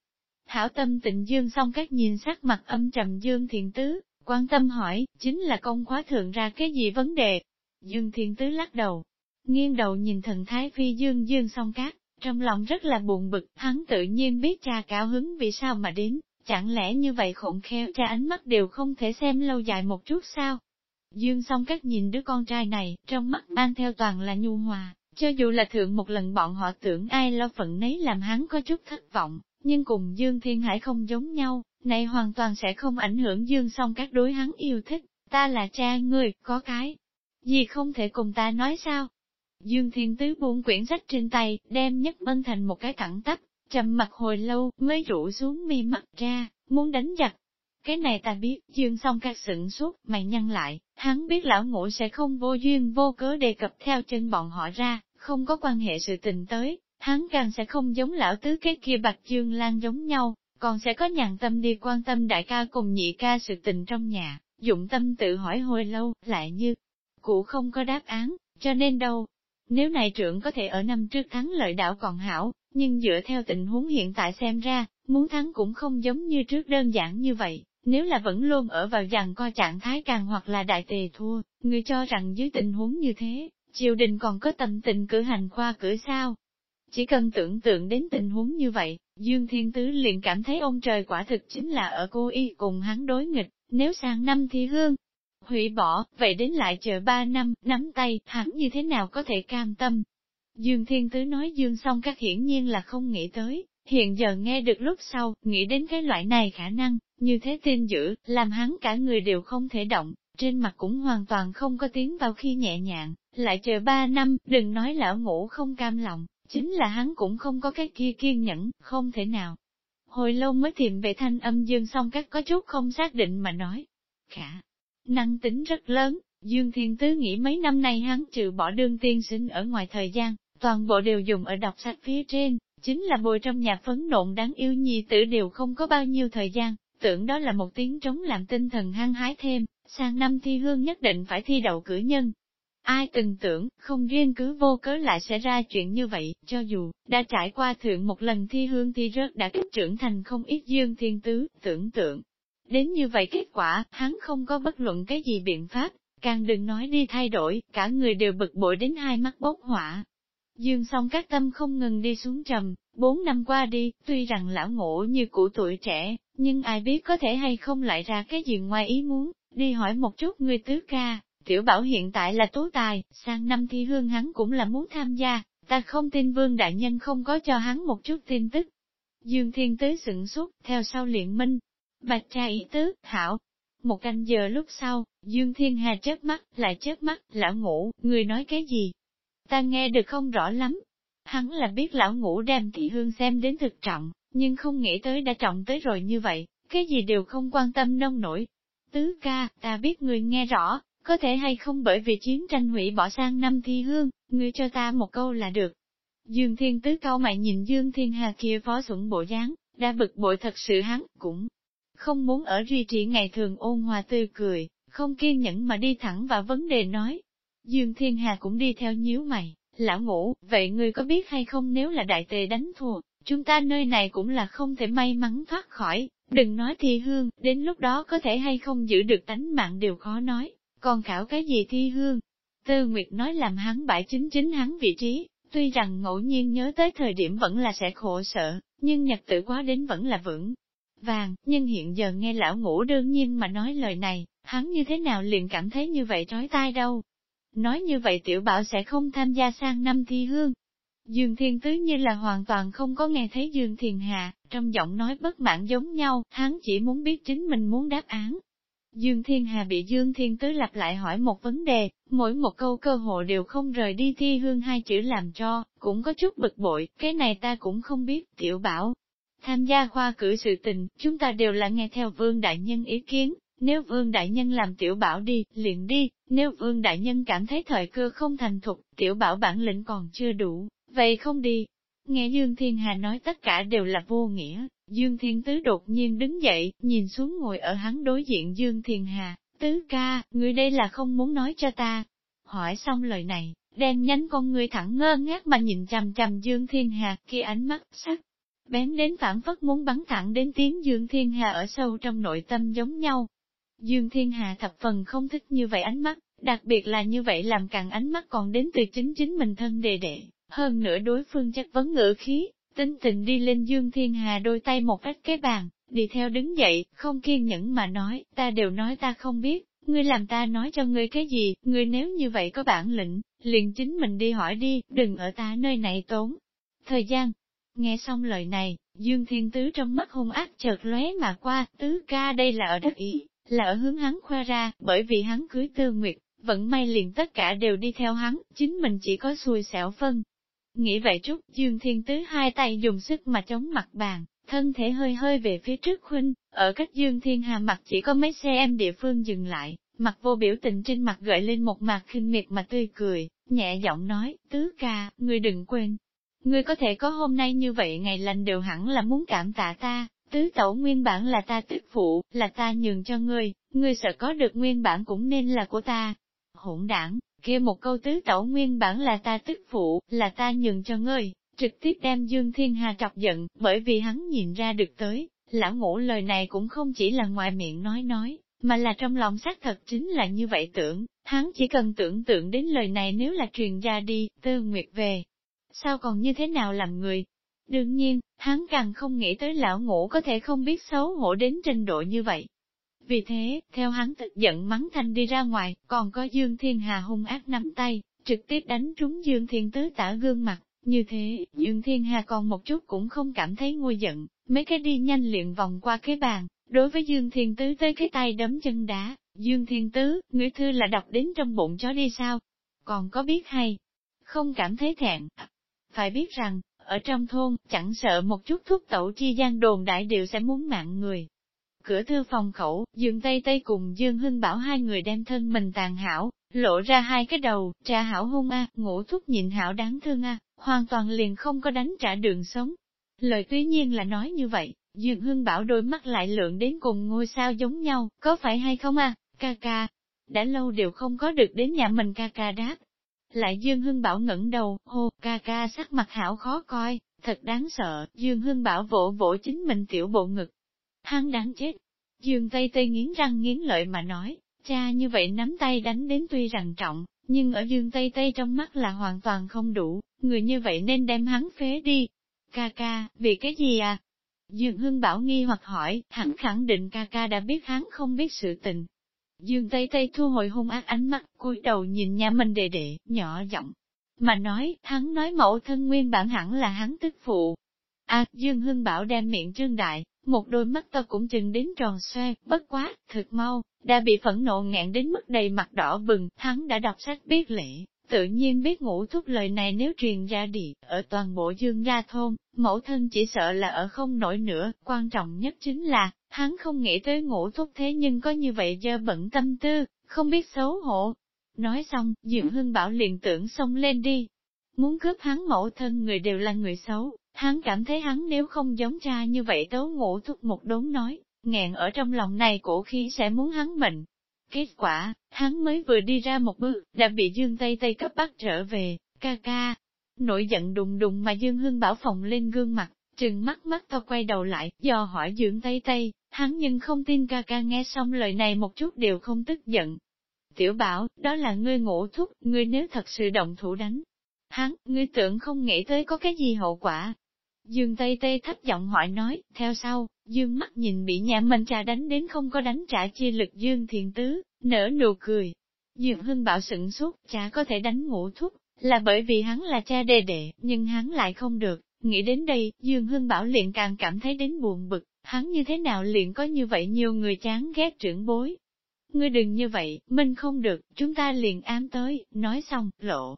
Hảo tâm tịnh dương song cát nhìn sắc mặt âm trầm dương thiện tứ, quan tâm hỏi, chính là công khóa thượng ra cái gì vấn đề? Dương thiện tứ lắc đầu, nghiêng đầu nhìn thần thái phi dương dương song cát, trong lòng rất là buồn bực, hắn tự nhiên biết cha cao hứng vì sao mà đến, chẳng lẽ như vậy khổng khéo cha ánh mắt đều không thể xem lâu dài một chút sao? Dương song các nhìn đứa con trai này, trong mắt mang theo toàn là nhu hòa, cho dù là thượng một lần bọn họ tưởng ai lo phận nấy làm hắn có chút thất vọng, nhưng cùng Dương Thiên Hải không giống nhau, này hoàn toàn sẽ không ảnh hưởng Dương song các đối hắn yêu thích, ta là cha ngươi, có cái gì không thể cùng ta nói sao? Dương Thiên Tứ buông quyển sách trên tay, đem nhất bân thành một cái thẳng tắp, trầm mặt hồi lâu, mới rủ xuống mi mặt ra, muốn đánh giặc. Cái này ta biết, Dương song các sửng suốt, mày nhăn lại, hắn biết lão ngũ sẽ không vô duyên vô cớ đề cập theo chân bọn họ ra, không có quan hệ sự tình tới, hắn càng sẽ không giống lão tứ cái kia bạch dương lan giống nhau, còn sẽ có nhàn tâm đi quan tâm đại ca cùng nhị ca sự tình trong nhà, dụng tâm tự hỏi hồi lâu, lại như, cụ không có đáp án, cho nên đâu. Nếu này trưởng có thể ở năm trước thắng lợi đảo còn hảo, nhưng dựa theo tình huống hiện tại xem ra, muốn thắng cũng không giống như trước đơn giản như vậy. Nếu là vẫn luôn ở vào rằng co trạng thái càng hoặc là đại tề thua, người cho rằng dưới tình huống như thế, triều đình còn có tâm tình cử hành khoa cử sao? Chỉ cần tưởng tượng đến tình huống như vậy, Dương Thiên Tứ liền cảm thấy ông trời quả thực chính là ở cô y cùng hắn đối nghịch, nếu sang năm thi hương, hủy bỏ, vậy đến lại chờ ba năm, nắm tay, hắn như thế nào có thể cam tâm. Dương Thiên Tứ nói Dương xong các hiển nhiên là không nghĩ tới, hiện giờ nghe được lúc sau, nghĩ đến cái loại này khả năng, như thế tin dữ, làm hắn cả người đều không thể động, trên mặt cũng hoàn toàn không có tiếng vào khi nhẹ nhàng, lại chờ ba năm, đừng nói lão ngủ không cam lòng, chính là hắn cũng không có cái kia kiên nhẫn, không thể nào. Hồi lâu mới tìm về thanh âm dương xong các có chút không xác định mà nói. Khả, năng tính rất lớn, Dương Thiên Tứ nghĩ mấy năm nay hắn trừ bỏ đương tiên sinh ở ngoài thời gian, toàn bộ đều dùng ở đọc sách phía trên, chính là bồi trong nhà phấn nộn đáng yêu nhi tử đều không có bao nhiêu thời gian, tưởng đó là một tiếng trống làm tinh thần hăng hái thêm, sang năm thi hương nhất định phải thi đậu cử nhân. Ai từng tưởng, không riêng cứ vô cớ lại sẽ ra chuyện như vậy, cho dù, đã trải qua thượng một lần thi hương thi rớt đã kích trưởng thành không ít dương thiên tứ, tưởng tượng. Đến như vậy kết quả, hắn không có bất luận cái gì biện pháp, càng đừng nói đi thay đổi, cả người đều bực bội đến hai mắt bốc hỏa. Dương song các tâm không ngừng đi xuống trầm, bốn năm qua đi, tuy rằng lão ngộ như cũ tuổi trẻ, nhưng ai biết có thể hay không lại ra cái gì ngoài ý muốn, đi hỏi một chút người tứ ca, tiểu bảo hiện tại là tố tài, sang năm thi hương hắn cũng là muốn tham gia, ta không tin vương đại nhân không có cho hắn một chút tin tức. Dương Thiên Tứ sửng sốt, theo sau liền minh, bạch tra ý tứ, hảo. Một canh giờ lúc sau, Dương Thiên Hà chớp mắt, lại chớp mắt, lão ngủ, người nói cái gì? Ta nghe được không rõ lắm. Hắn là biết lão ngủ đem thị hương xem đến thực trọng, nhưng không nghĩ tới đã trọng tới rồi như vậy, cái gì đều không quan tâm nông nổi. Tứ ca, ta biết người nghe rõ, có thể hay không bởi vì chiến tranh hủy bỏ sang năm thi hương, ngươi cho ta một câu là được. Dương Thiên Tứ cao mày nhìn Dương Thiên Hà kia phó sủng bộ dáng, đã bực bội thật sự hắn, cũng không muốn ở duy trì ngày thường ôn hòa tươi cười, không kiên nhẫn mà đi thẳng vào vấn đề nói. Dương Thiên Hà cũng đi theo nhíu mày, lão ngủ, vậy ngươi có biết hay không nếu là đại tề đánh thua, chúng ta nơi này cũng là không thể may mắn thoát khỏi, đừng nói thi hương, đến lúc đó có thể hay không giữ được tánh mạng đều khó nói, còn khảo cái gì thi hương. Tư Nguyệt nói làm hắn bãi chính chính hắn vị trí, tuy rằng ngẫu nhiên nhớ tới thời điểm vẫn là sẽ khổ sợ, nhưng nhật tự quá đến vẫn là vững. Vàng, nhưng hiện giờ nghe lão ngủ đương nhiên mà nói lời này, hắn như thế nào liền cảm thấy như vậy trói tai đâu. Nói như vậy tiểu bảo sẽ không tham gia sang năm thi hương, Dương Thiên Tứ như là hoàn toàn không có nghe thấy Dương Thiền Hà, trong giọng nói bất mãn giống nhau, hắn chỉ muốn biết chính mình muốn đáp án. Dương Thiên Hà bị Dương Thiên Tứ lặp lại hỏi một vấn đề, mỗi một câu cơ hội đều không rời đi thi hương hai chữ làm cho, cũng có chút bực bội, cái này ta cũng không biết, tiểu bảo. Tham gia khoa cử sự tình, chúng ta đều là nghe theo vương đại nhân ý kiến, nếu vương đại nhân làm tiểu bảo đi, liền đi, nếu vương đại nhân cảm thấy thời cơ không thành thục, tiểu bảo bản lĩnh còn chưa đủ, Vậy không đi. Nghe Dương Thiên Hà nói tất cả đều là vô nghĩa, Dương Thiên Tứ đột nhiên đứng dậy, nhìn xuống ngồi ở hắn đối diện Dương Thiên Hà, Tứ ca, người đây là không muốn nói cho ta. Hỏi xong lời này, đen nhánh con người thẳng ngơ ngác mà nhìn chằm chằm Dương Thiên Hà kia ánh mắt sắc. Bén đến phản phất muốn bắn thẳng đến tiếng Dương Thiên Hà ở sâu trong nội tâm giống nhau. Dương Thiên Hà thập phần không thích như vậy ánh mắt, đặc biệt là như vậy làm càng ánh mắt còn đến từ chính chính mình thân đề đệ. Hơn nữa đối phương chất vấn ngữ khí, tính tình đi lên Dương Thiên Hà đôi tay một cách cái bàn, đi theo đứng dậy, không kiên nhẫn mà nói, ta đều nói ta không biết, ngươi làm ta nói cho ngươi cái gì, ngươi nếu như vậy có bản lĩnh, liền chính mình đi hỏi đi, đừng ở ta nơi này tốn. Thời gian, nghe xong lời này, Dương Thiên Tứ trong mắt hung ác chợt lóe mà qua, tứ ca đây là ở đất ý, là ở hướng hắn khoe ra, bởi vì hắn cưới tư nguyệt, vẫn may liền tất cả đều đi theo hắn, chính mình chỉ có xui xẻo phân, Nghĩ vậy chút, Dương Thiên Tứ hai tay dùng sức mà chống mặt bàn, thân thể hơi hơi về phía trước khuynh, ở cách Dương Thiên Hà mặt chỉ có mấy xe em địa phương dừng lại, mặt vô biểu tình trên mặt gợi lên một mặt khinh miệt mà tươi cười, nhẹ giọng nói, tứ ca, ngươi đừng quên. Ngươi có thể có hôm nay như vậy ngày lành đều hẳn là muốn cảm tạ ta, tứ tẩu nguyên bản là ta tức phụ, là ta nhường cho ngươi, ngươi sợ có được nguyên bản cũng nên là của ta. Hỗn đảng, kia một câu tứ tẩu nguyên bản là ta tức phụ, là ta nhường cho ngươi, trực tiếp đem Dương Thiên Hà chọc giận, bởi vì hắn nhìn ra được tới, lão ngũ lời này cũng không chỉ là ngoài miệng nói nói, mà là trong lòng xác thật chính là như vậy tưởng, hắn chỉ cần tưởng tượng đến lời này nếu là truyền ra đi, tư nguyệt về. Sao còn như thế nào làm người? Đương nhiên, hắn càng không nghĩ tới lão ngũ có thể không biết xấu hổ đến trình độ như vậy. Vì thế, theo hắn tức giận mắng thanh đi ra ngoài, còn có Dương Thiên Hà hung ác nắm tay, trực tiếp đánh trúng Dương Thiên Tứ tả gương mặt. Như thế, Dương Thiên Hà còn một chút cũng không cảm thấy nguôi giận, mấy cái đi nhanh liền vòng qua cái bàn, đối với Dương Thiên Tứ tới cái tay đấm chân đá, Dương Thiên Tứ, người thư là đọc đến trong bụng chó đi sao? Còn có biết hay? Không cảm thấy thẹn. Phải biết rằng, ở trong thôn, chẳng sợ một chút thuốc tẩu chi gian đồn đại đều sẽ muốn mạng người. Cửa thư phòng khẩu, Dương Tây Tây cùng Dương Hưng bảo hai người đem thân mình tàn hảo, lộ ra hai cái đầu, trà hảo hung a, ngủ thuốc nhịn hảo đáng thương a, hoàn toàn liền không có đánh trả đường sống. Lời tuy nhiên là nói như vậy, Dương Hưng bảo đôi mắt lại lượng đến cùng ngôi sao giống nhau, có phải hay không a? ca ca. Đã lâu đều không có được đến nhà mình ca ca đáp. Lại Dương Hưng bảo ngẩng đầu, hô, ca ca sắc mặt hảo khó coi, thật đáng sợ, Dương Hưng bảo vỗ vỗ chính mình tiểu bộ ngực. Hắn đáng chết. Dương Tây Tây nghiến răng nghiến lợi mà nói, cha như vậy nắm tay đánh đến tuy rằng trọng, nhưng ở Dương Tây Tây trong mắt là hoàn toàn không đủ, người như vậy nên đem hắn phế đi. Ca ca, vì cái gì à? Dương Hưng Bảo nghi hoặc hỏi, hắn khẳng định ca ca đã biết hắn không biết sự tình. Dương Tây Tây thu hồi hung ác ánh mắt, cúi đầu nhìn nhà mình đệ đệ, nhỏ giọng mà nói, hắn nói mẫu thân nguyên bản hẳn là hắn tức phụ. À, Dương Hưng Bảo đem miệng trương đại, một đôi mắt to cũng chừng đến tròn xoe, bất quá, thực mau, đã bị phẫn nộ ngẹn đến mức đầy mặt đỏ bừng, hắn đã đọc sách biết lễ, tự nhiên biết ngủ thúc lời này nếu truyền ra đi, ở toàn bộ dương gia thôn, mẫu thân chỉ sợ là ở không nổi nữa, quan trọng nhất chính là, hắn không nghĩ tới ngủ thúc thế nhưng có như vậy dơ bẩn tâm tư, không biết xấu hổ. Nói xong, Dượng Hưng Bảo liền tưởng xông lên đi. Muốn cướp hắn mẫu thân người đều là người xấu, hắn cảm thấy hắn nếu không giống cha như vậy tấu ngủ thúc một đốn nói, nghẹn ở trong lòng này cổ khí sẽ muốn hắn mệnh, Kết quả, hắn mới vừa đi ra một bước, đã bị Dương Tây Tây cấp bắt trở về, ca ca. Nổi giận đùng đùng mà Dương Hưng bảo phòng lên gương mặt, trừng mắt mắt to quay đầu lại, do hỏi dưỡng Tây Tây, hắn nhưng không tin ca ca nghe xong lời này một chút đều không tức giận. Tiểu bảo, đó là ngươi ngủ thúc, ngươi nếu thật sự động thủ đánh. Hắn, ngươi tưởng không nghĩ tới có cái gì hậu quả. Dương Tây Tây thấp giọng hỏi nói, theo sau, Dương mắt nhìn bị nhà mình trà đánh đến không có đánh trả chi lực Dương Thiền Tứ, nở nụ cười. Dương Hưng bảo sửng suốt, chả có thể đánh ngủ thúc là bởi vì hắn là cha đề đệ, nhưng hắn lại không được. Nghĩ đến đây, Dương Hưng Bảo liền càng cảm thấy đến buồn bực, hắn như thế nào liền có như vậy nhiều người chán ghét trưởng bối. Ngươi đừng như vậy, mình không được, chúng ta liền ám tới, nói xong, lộ.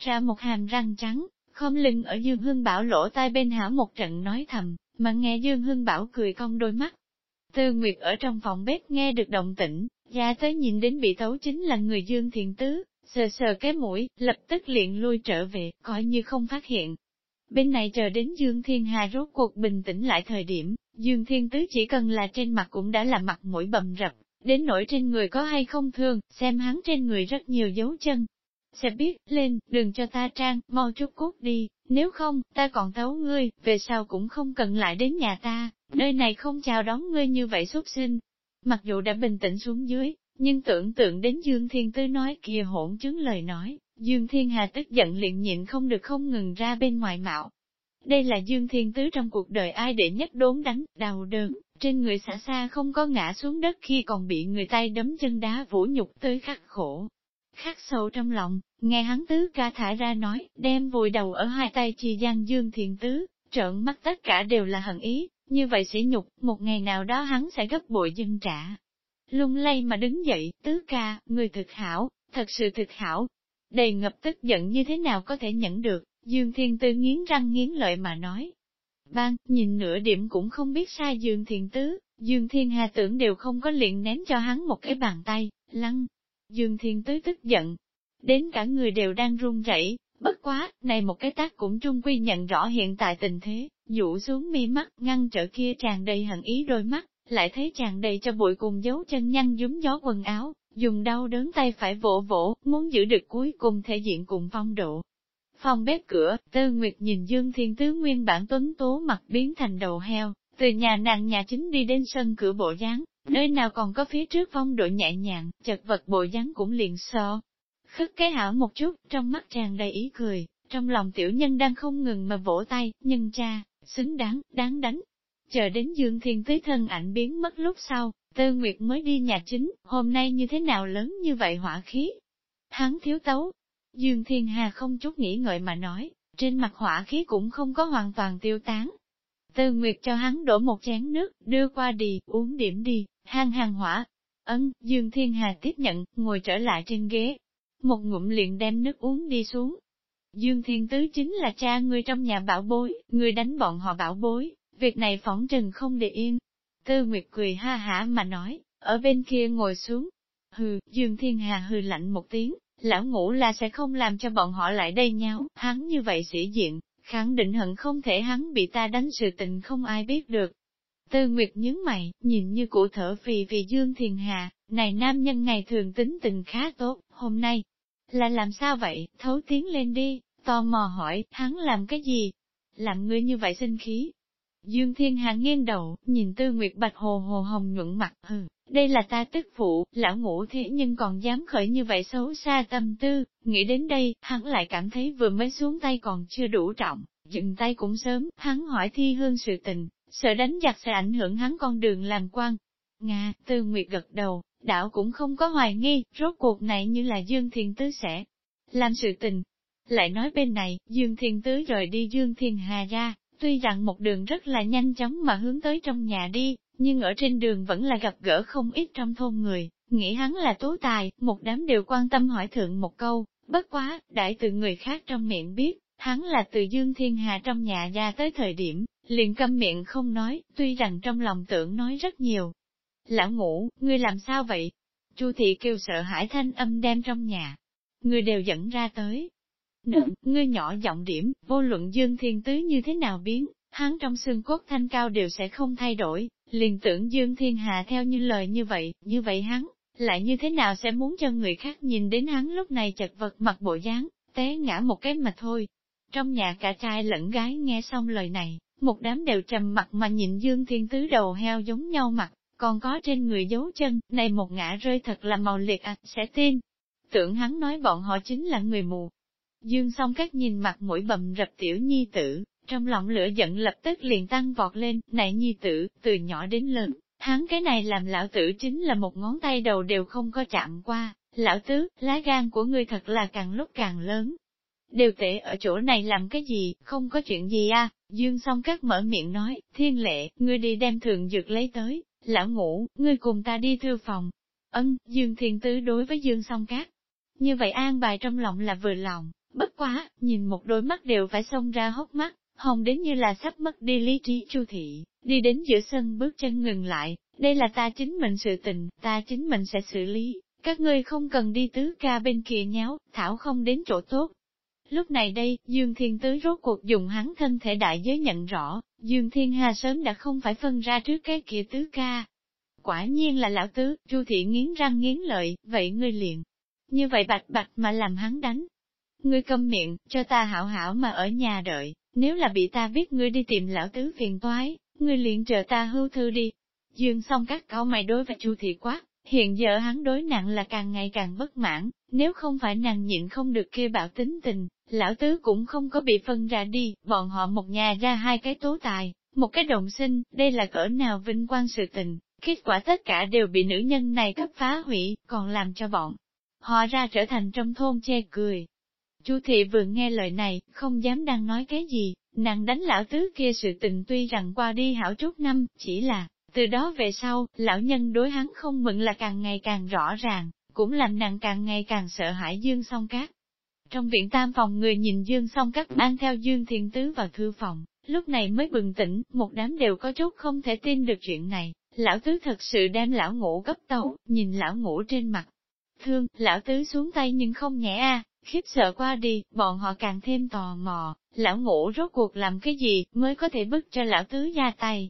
Ra một hàm răng trắng, không lưng ở Dương Hưng Bảo lỗ tai bên hảo một trận nói thầm, mà nghe Dương Hưng Bảo cười cong đôi mắt. Tư Nguyệt ở trong phòng bếp nghe được động tĩnh, ra tới nhìn đến bị thấu chính là người Dương Thiện Tứ, sờ sờ cái mũi, lập tức liền lui trở về, coi như không phát hiện. Bên này chờ đến Dương Thiên Hà rốt cuộc bình tĩnh lại thời điểm, Dương Thiên Tứ chỉ cần là trên mặt cũng đã là mặt mũi bầm rập, đến nỗi trên người có hay không thương, xem hắn trên người rất nhiều dấu chân. Sẽ biết, lên, đừng cho ta trang, mau chút cút đi, nếu không, ta còn thấu ngươi, về sau cũng không cần lại đến nhà ta, nơi này không chào đón ngươi như vậy xuất sinh. Mặc dù đã bình tĩnh xuống dưới, nhưng tưởng tượng đến Dương Thiên Tứ nói kia hỗn chứng lời nói, Dương Thiên Hà tức giận liền nhịn không được không ngừng ra bên ngoài mạo. Đây là Dương Thiên Tứ trong cuộc đời ai để nhất đốn đánh, đau đớn, trên người xả xa không có ngã xuống đất khi còn bị người tay đấm chân đá vũ nhục tới khắc khổ. Khắc sâu trong lòng, nghe hắn tứ ca thả ra nói, đem vùi đầu ở hai tay chi gian Dương Thiên Tứ, trợn mắt tất cả đều là hận ý, như vậy sẽ nhục, một ngày nào đó hắn sẽ gấp bội dân trả. Lung lay mà đứng dậy, tứ ca, người thực hảo, thật sự thực hảo. Đầy ngập tức giận như thế nào có thể nhẫn được, Dương Thiên Tư nghiến răng nghiến lợi mà nói. Ban, nhìn nửa điểm cũng không biết sai Dương Thiên Tứ, Dương Thiên Hà tưởng đều không có liền ném cho hắn một cái bàn tay, lăng. Dương Thiên Tứ tức giận, đến cả người đều đang run rẩy. Bất quá, này một cái tác cũng trung quy nhận rõ hiện tại tình thế, dụ xuống mi mắt, ngăn trở kia tràn đầy hận ý đôi mắt, lại thấy tràn đầy cho bụi cùng dấu chân nhăn dúm gió quần áo, dùng đau đớn tay phải vỗ vỗ, muốn giữ được cuối cùng thể diện cùng phong độ. Phòng bếp cửa, Tư Nguyệt nhìn Dương Thiên Tứ nguyên bản tuấn tố mặt biến thành đầu heo, từ nhà nàng nhà chính đi đến sân cửa bộ dáng, nơi nào còn có phía trước phong độ nhẹ nhàng, chật vật bộ dáng cũng liền so. Khất cái hảo một chút, trong mắt tràn đầy ý cười, trong lòng tiểu nhân đang không ngừng mà vỗ tay, nhân cha, xứng đáng, đáng đánh. Chờ đến Dương Thiên Tứ thân ảnh biến mất lúc sau, Tư Nguyệt mới đi nhà chính, hôm nay như thế nào lớn như vậy hỏa khí. Hắn thiếu tấu. Dương Thiên Hà không chút nghĩ ngợi mà nói, trên mặt hỏa khí cũng không có hoàn toàn tiêu tán. Tư Nguyệt cho hắn đổ một chén nước, đưa qua đi, uống điểm đi, hang hàng hỏa. Ấn, Dương Thiên Hà tiếp nhận, ngồi trở lại trên ghế. Một ngụm liền đem nước uống đi xuống. Dương Thiên Tứ chính là cha người trong nhà bảo bối, người đánh bọn họ bảo bối, việc này phỏng trừng không để yên. Tư Nguyệt cười ha hả mà nói, ở bên kia ngồi xuống. Hừ, Dương Thiên Hà hừ lạnh một tiếng, lão ngủ là sẽ không làm cho bọn họ lại đây nhau, hắn như vậy sĩ diện, khẳng định hận không thể hắn bị ta đánh sự tình không ai biết được. Tư Nguyệt nhướng mày, nhìn như cụ thở vì vì Dương thiên Hà, này nam nhân ngày thường tính tình khá tốt, hôm nay, là làm sao vậy, thấu tiếng lên đi, tò mò hỏi, hắn làm cái gì? Làm ngươi như vậy sinh khí. Dương Thiên Hà nghiêng đầu, nhìn Tư Nguyệt Bạch hồ hồ hồng nhuận mặt, hừ, đây là ta tức phụ, lão ngủ thế nhưng còn dám khởi như vậy xấu xa tâm tư, nghĩ đến đây, hắn lại cảm thấy vừa mới xuống tay còn chưa đủ trọng, dừng tay cũng sớm, hắn hỏi thi hương sự tình, sợ đánh giặc sẽ ảnh hưởng hắn con đường làm quan. Nga, Tư Nguyệt gật đầu, đảo cũng không có hoài nghi, rốt cuộc này như là Dương Thiên Tứ sẽ làm sự tình. Lại nói bên này, Dương Thiên Tứ rời đi Dương Thiên Hà ra, tuy rằng một đường rất là nhanh chóng mà hướng tới trong nhà đi, nhưng ở trên đường vẫn là gặp gỡ không ít trong thôn người, nghĩ hắn là tố tài, một đám đều quan tâm hỏi thượng một câu, bất quá, đại từ người khác trong miệng biết, hắn là từ Dương Thiên Hà trong nhà ra tới thời điểm, liền câm miệng không nói, tuy rằng trong lòng tưởng nói rất nhiều. Lão ngủ, ngươi làm sao vậy? Chu thị kêu sợ hãi thanh âm đem trong nhà. Người đều dẫn ra tới. Nượng, ngươi nhỏ giọng điểm, vô luận Dương Thiên Tứ như thế nào biến, hắn trong xương cốt thanh cao đều sẽ không thay đổi, liền tưởng Dương Thiên Hà theo như lời như vậy, như vậy hắn, lại như thế nào sẽ muốn cho người khác nhìn đến hắn lúc này chật vật mặt bộ dáng, té ngã một cái mà thôi. Trong nhà cả trai lẫn gái nghe xong lời này, một đám đều trầm mặt mà nhìn Dương Thiên Tứ đầu heo giống nhau mặt, còn có trên người dấu chân, này một ngã rơi thật là màu liệt à, sẽ tin. Tưởng hắn nói bọn họ chính là người mù. Dương song các nhìn mặt mũi bầm rập tiểu nhi tử, trong lòng lửa giận lập tức liền tăng vọt lên, này nhi tử, từ nhỏ đến lớn, hắn cái này làm lão tử chính là một ngón tay đầu đều không có chạm qua, lão tứ, lá gan của ngươi thật là càng lúc càng lớn. Đều tệ ở chỗ này làm cái gì, không có chuyện gì à, Dương song các mở miệng nói, thiên lệ, ngươi đi đem thường dược lấy tới, lão ngủ, ngươi cùng ta đi thư phòng. Ân, Dương thiên tứ đối với Dương song các. Như vậy an bài trong lòng là vừa lòng, bất quá, nhìn một đôi mắt đều phải xông ra hốc mắt, hồng đến như là sắp mất đi lý trí chu thị, đi đến giữa sân bước chân ngừng lại, đây là ta chính mình sự tình, ta chính mình sẽ xử lý, các ngươi không cần đi tứ ca bên kia nháo, thảo không đến chỗ tốt. Lúc này đây, Dương Thiên Tứ rốt cuộc dùng hắn thân thể đại giới nhận rõ, Dương Thiên Hà sớm đã không phải phân ra trước cái kia tứ ca. Quả nhiên là lão tứ, Chu thị nghiến răng nghiến lợi, vậy ngươi liền. Như vậy bạch bạch mà làm hắn đánh. Ngươi câm miệng, cho ta hảo hảo mà ở nhà đợi, nếu là bị ta biết ngươi đi tìm lão tứ phiền toái, ngươi liền chờ ta hưu thư đi. Dương xong các cao mày đối với Chu thị quát, hiện giờ hắn đối nặng là càng ngày càng bất mãn, nếu không phải nàng nhịn không được kia bạo tính tình, lão tứ cũng không có bị phân ra đi, bọn họ một nhà ra hai cái tố tài, một cái đồng sinh, đây là cỡ nào vinh quang sự tình, kết quả tất cả đều bị nữ nhân này cấp phá hủy, còn làm cho bọn họ ra trở thành trong thôn che cười. Chu thị vừa nghe lời này, không dám đang nói cái gì, nàng đánh lão tứ kia sự tình tuy rằng qua đi hảo chút năm, chỉ là, từ đó về sau, lão nhân đối hắn không mừng là càng ngày càng rõ ràng, cũng làm nàng càng ngày càng sợ hãi Dương song cát. Trong viện tam phòng người nhìn Dương song cát mang theo Dương Thiên Tứ vào thư phòng, lúc này mới bừng tỉnh, một đám đều có chút không thể tin được chuyện này, lão tứ thật sự đem lão ngủ gấp tấu, nhìn lão ngủ trên mặt. Thương, lão tứ xuống tay nhưng không nhẹ a khiếp sợ qua đi, bọn họ càng thêm tò mò, lão ngũ rốt cuộc làm cái gì mới có thể bức cho lão tứ ra tay.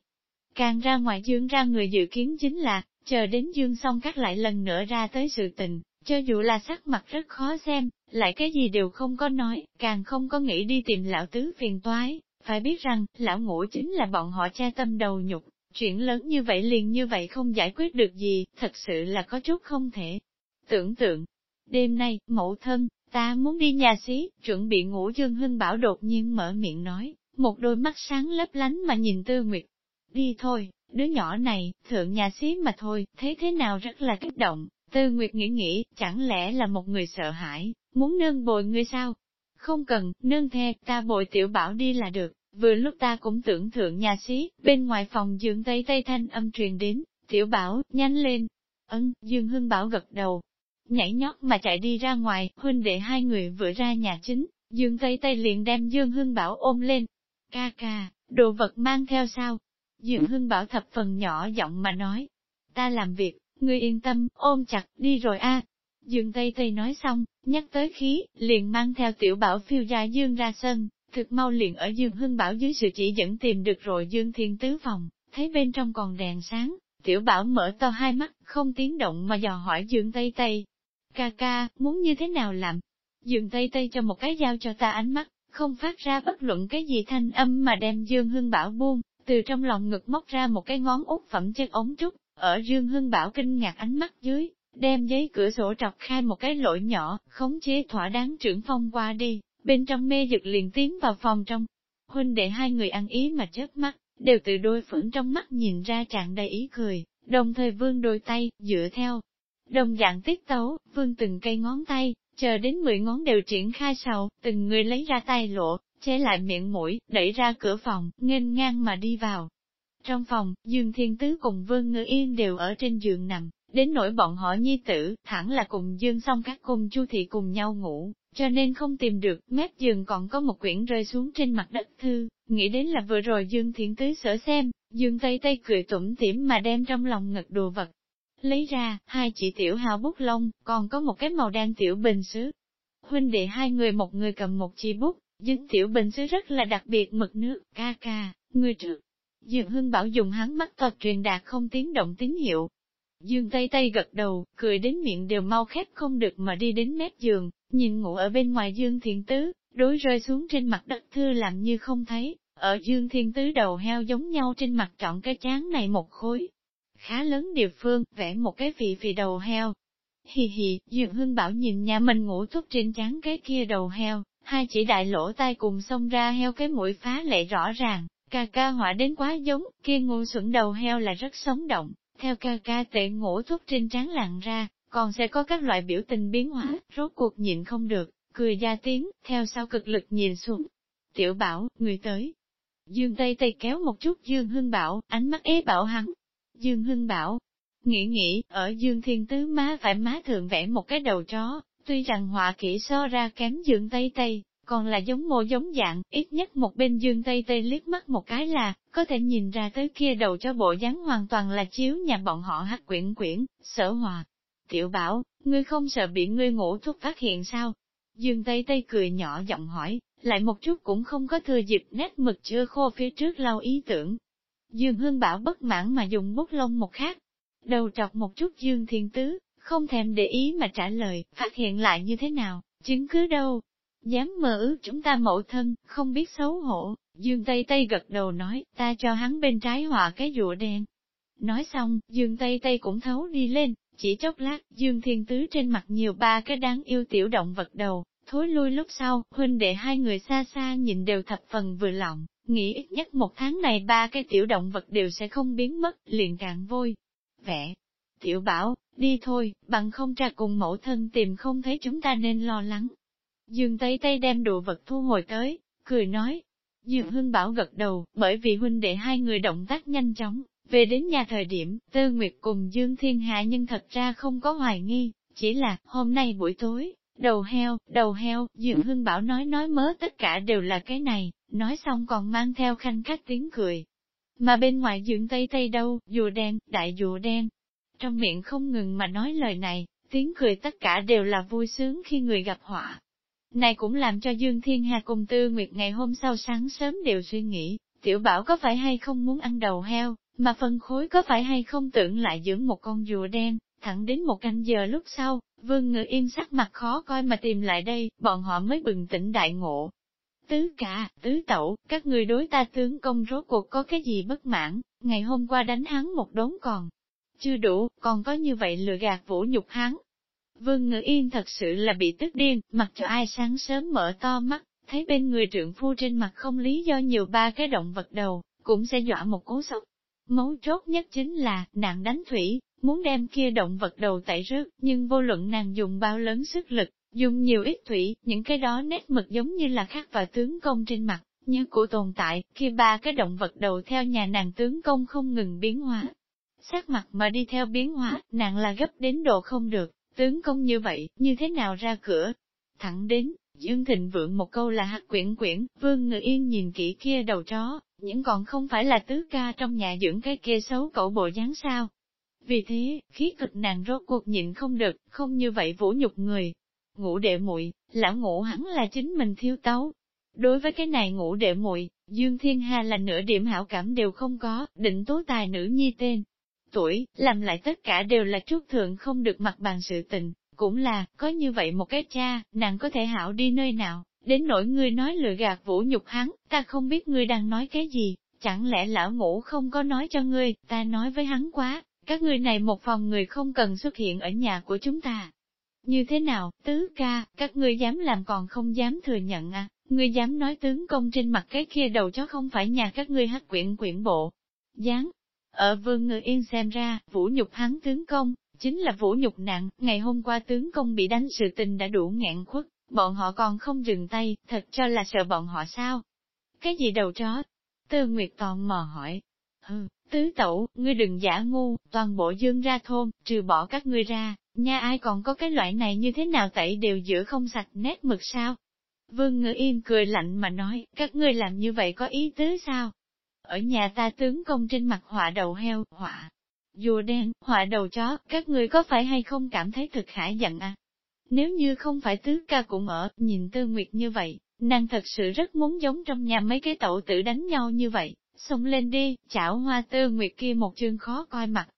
Càng ra ngoài dương ra người dự kiến chính là, chờ đến dương xong cắt lại lần nữa ra tới sự tình, cho dù là sắc mặt rất khó xem, lại cái gì đều không có nói, càng không có nghĩ đi tìm lão tứ phiền toái, phải biết rằng, lão ngũ chính là bọn họ cha tâm đầu nhục, Chuyện lớn như vậy liền như vậy không giải quyết được gì, thật sự là có chút không thể. Tưởng tượng, đêm nay, mẫu thân, ta muốn đi nhà xí, chuẩn bị ngủ Dương Hưng Bảo đột nhiên mở miệng nói, một đôi mắt sáng lấp lánh mà nhìn Tư Nguyệt. Đi thôi, đứa nhỏ này, thượng nhà xí mà thôi, thế thế nào rất là kích động. Tư Nguyệt nghĩ nghĩ, chẳng lẽ là một người sợ hãi, muốn nương bồi ngươi sao? Không cần, nương the, ta bồi tiểu bảo đi là được. Vừa lúc ta cũng tưởng thượng nhà xí, bên ngoài phòng dương tây tây thanh âm truyền đến, tiểu bảo, nhanh lên. Ấn, Dương Hưng Bảo gật đầu, nhảy nhót mà chạy đi ra ngoài, huynh đệ hai người vừa ra nhà chính, Dương Tây Tây liền đem Dương Hưng Bảo ôm lên. Ca ca, đồ vật mang theo sao? Dương Hưng Bảo thập phần nhỏ giọng mà nói. Ta làm việc, ngươi yên tâm, ôm chặt, đi rồi a. Dương Tây Tây nói xong, nhắc tới khí, liền mang theo tiểu bảo phiêu ra Dương ra sân, thực mau liền ở Dương Hưng Bảo dưới sự chỉ dẫn tìm được rồi Dương Thiên Tứ phòng, thấy bên trong còn đèn sáng, tiểu bảo mở to hai mắt, không tiếng động mà dò hỏi Dương Tây Tây. Ca ca, muốn như thế nào làm? Dường Tây Tây cho một cái dao cho ta ánh mắt, không phát ra bất luận cái gì thanh âm mà đem Dương Hưng Bảo buông, từ trong lòng ngực móc ra một cái ngón út phẩm chân ống trúc, ở Dương Hưng Bảo kinh ngạc ánh mắt dưới, đem giấy cửa sổ trọc khai một cái lỗ nhỏ, khống chế thỏa đáng trưởng phong qua đi, bên trong mê dực liền tiến vào phòng trong. Huynh đệ hai người ăn ý mà chớp mắt, đều từ đôi phẫn trong mắt nhìn ra trạng đầy ý cười, đồng thời vương đôi tay, dựa theo. Đồng dạng tiết tấu, vương từng cây ngón tay, chờ đến mười ngón đều triển khai sau, từng người lấy ra tay lộ, chế lại miệng mũi, đẩy ra cửa phòng, nghênh ngang mà đi vào. Trong phòng, Dương Thiên Tứ cùng Vương ngữ Yên đều ở trên giường nằm, đến nỗi bọn họ nhi tử, thẳng là cùng Dương xong các cùng Chu Thị cùng nhau ngủ, cho nên không tìm được, mép giường còn có một quyển rơi xuống trên mặt đất thư, nghĩ đến là vừa rồi Dương Thiên Tứ sở xem, Dương Tây Tây cười tủm tỉm mà đem trong lòng ngực đồ vật. Lấy ra, hai chỉ tiểu hào bút lông, còn có một cái màu đen tiểu bình sứ. Huynh đệ hai người một người cầm một chi bút, dính tiểu bình sứ rất là đặc biệt mực nước, ca ca, người trước. Dương Hưng Bảo dùng hắn mắt to truyền đạt không tiếng động tín hiệu. Dương Tây Tây gật đầu, cười đến miệng đều mau khép không được mà đi đến mép giường, nhìn ngủ ở bên ngoài Dương Thiện Tứ, đối rơi xuống trên mặt đất thư làm như không thấy, ở Dương Thiên Tứ đầu heo giống nhau trên mặt trọn cái chán này một khối. Khá lớn địa phương, vẽ một cái vị vị đầu heo. Hì hì, Dương Hưng Bảo nhìn nhà mình ngủ thuốc trên chán cái kia đầu heo, hai chỉ đại lỗ tai cùng xông ra heo cái mũi phá lệ rõ ràng, ca ca họa đến quá giống, kia ngu xuẩn đầu heo là rất sống động, theo ca ca tệ ngủ thuốc trên trán lặng ra, còn sẽ có các loại biểu tình biến hóa, rốt cuộc nhịn không được, cười ra tiếng, theo sau cực lực nhìn xuống. Tiểu bảo, người tới. Dương Tây Tây kéo một chút Dương Hưng Bảo, ánh mắt ế bảo hắn. Dương Hưng Bảo, nghĩ nghĩ, ở Dương Thiên Tứ má phải má thường vẽ một cái đầu chó, tuy rằng họa kỹ so ra kém Dương Tây Tây, còn là giống mô giống dạng, ít nhất một bên Dương Tây Tây liếc mắt một cái là, có thể nhìn ra tới kia đầu cho bộ dáng hoàn toàn là chiếu nhà bọn họ hát quyển quyển, sở hòa. Tiểu bảo, ngươi không sợ bị ngươi ngủ thuốc phát hiện sao? Dương Tây Tây cười nhỏ giọng hỏi, lại một chút cũng không có thừa dịp nét mực chưa khô phía trước lau ý tưởng. Dương Hương Bảo bất mãn mà dùng bút lông một khác, đầu trọc một chút Dương Thiên Tứ, không thèm để ý mà trả lời, phát hiện lại như thế nào, chứng cứ đâu. Dám mơ ước chúng ta mẫu thân, không biết xấu hổ, Dương Tây Tây gật đầu nói, ta cho hắn bên trái họa cái rùa đen. Nói xong, Dương Tây Tây cũng thấu đi lên, chỉ chốc lát, Dương Thiên Tứ trên mặt nhiều ba cái đáng yêu tiểu động vật đầu, thối lui lúc sau, huynh đệ hai người xa xa nhìn đều thập phần vừa lòng, nghĩ ít nhất một tháng này ba cái tiểu động vật đều sẽ không biến mất, liền càng vui. Vẻ, tiểu bảo, đi thôi, bằng không ra cùng mẫu thân tìm không thấy chúng ta nên lo lắng. Dương Tây Tây đem đồ vật thu hồi tới, cười nói. Dương Hưng Bảo gật đầu, bởi vì huynh đệ hai người động tác nhanh chóng, về đến nhà thời điểm, Tư Nguyệt cùng Dương Thiên Hạ nhưng thật ra không có hoài nghi, chỉ là, hôm nay buổi tối, đầu heo, đầu heo, Dương Hưng Bảo nói nói mớ tất cả đều là cái này, nói xong còn mang theo khanh khách tiếng cười. Mà bên ngoài dưỡng Tây Tây đâu, rùa đen, đại rùa đen. Trong miệng không ngừng mà nói lời này, tiếng cười tất cả đều là vui sướng khi người gặp họa. Này cũng làm cho Dương Thiên Hà cùng Tư Nguyệt ngày hôm sau sáng sớm đều suy nghĩ, tiểu bảo có phải hay không muốn ăn đầu heo, mà phân khối có phải hay không tưởng lại dưỡng một con rùa đen, thẳng đến một canh giờ lúc sau, vương ngự yên sắc mặt khó coi mà tìm lại đây, bọn họ mới bừng tỉnh đại ngộ. Tứ cả, tứ tẩu, các người đối ta tướng công rốt cuộc có cái gì bất mãn, ngày hôm qua đánh hắn một đốn còn. Chưa đủ, còn có như vậy lừa gạt vũ nhục hắn. Vương Ngự Yên thật sự là bị tức điên, mặc cho ai sáng sớm mở to mắt, thấy bên người trượng phu trên mặt không lý do nhiều ba cái động vật đầu, cũng sẽ dọa một cố sốc. Mấu chốt nhất chính là, nạn đánh thủy, muốn đem kia động vật đầu tẩy rớt, nhưng vô luận nàng dùng bao lớn sức lực, dùng nhiều ít thủy, những cái đó nét mực giống như là khắc và tướng công trên mặt, như của tồn tại, khi ba cái động vật đầu theo nhà nàng tướng công không ngừng biến hóa. sát mặt mà đi theo biến hóa, nàng là gấp đến độ không được, tướng công như vậy, như thế nào ra cửa? Thẳng đến, Dương Thịnh Vượng một câu là hạt quyển quyển, vương ngự yên nhìn kỹ kia đầu chó, những còn không phải là tứ ca trong nhà dưỡng cái kia xấu cậu bộ dáng sao. Vì thế, khí cực nàng rốt cuộc nhịn không được, không như vậy vũ nhục người. Ngủ đệ muội lão ngủ hắn là chính mình thiêu tấu. Đối với cái này ngủ đệ muội Dương Thiên Hà là nửa điểm hảo cảm đều không có, định tố tài nữ nhi tên. Tuổi, làm lại tất cả đều là chút thượng không được mặt bàn sự tình, cũng là, có như vậy một cái cha, nàng có thể hảo đi nơi nào, đến nỗi ngươi nói lừa gạt vũ nhục hắn, ta không biết ngươi đang nói cái gì, chẳng lẽ lão ngủ không có nói cho ngươi, ta nói với hắn quá, các ngươi này một phòng người không cần xuất hiện ở nhà của chúng ta. Như thế nào, tứ ca, các ngươi dám làm còn không dám thừa nhận à, ngươi dám nói tướng công trên mặt cái kia đầu chó không phải nhà các ngươi hát quyển quyển bộ. Dán, ở vương ngự yên xem ra, vũ nhục hắn tướng công, chính là vũ nhục nặng, ngày hôm qua tướng công bị đánh sự tình đã đủ ngạn khuất, bọn họ còn không dừng tay, thật cho là sợ bọn họ sao? Cái gì đầu chó? Tư Nguyệt tò mò hỏi. Hừ, tứ tẩu, ngươi đừng giả ngu, toàn bộ dương ra thôn, trừ bỏ các ngươi ra, nhà ai còn có cái loại này như thế nào tẩy đều giữa không sạch nét mực sao? Vương ngữ yên cười lạnh mà nói, các ngươi làm như vậy có ý tứ sao? Ở nhà ta tướng công trên mặt họa đầu heo, họa Dùa đen, họa đầu chó, các ngươi có phải hay không cảm thấy thực khải giận à? Nếu như không phải tứ ca cũng ở, nhìn tư nguyệt như vậy, nàng thật sự rất muốn giống trong nhà mấy cái tậu tử đánh nhau như vậy, xông lên đi, chảo hoa tư nguyệt kia một chương khó coi mặt.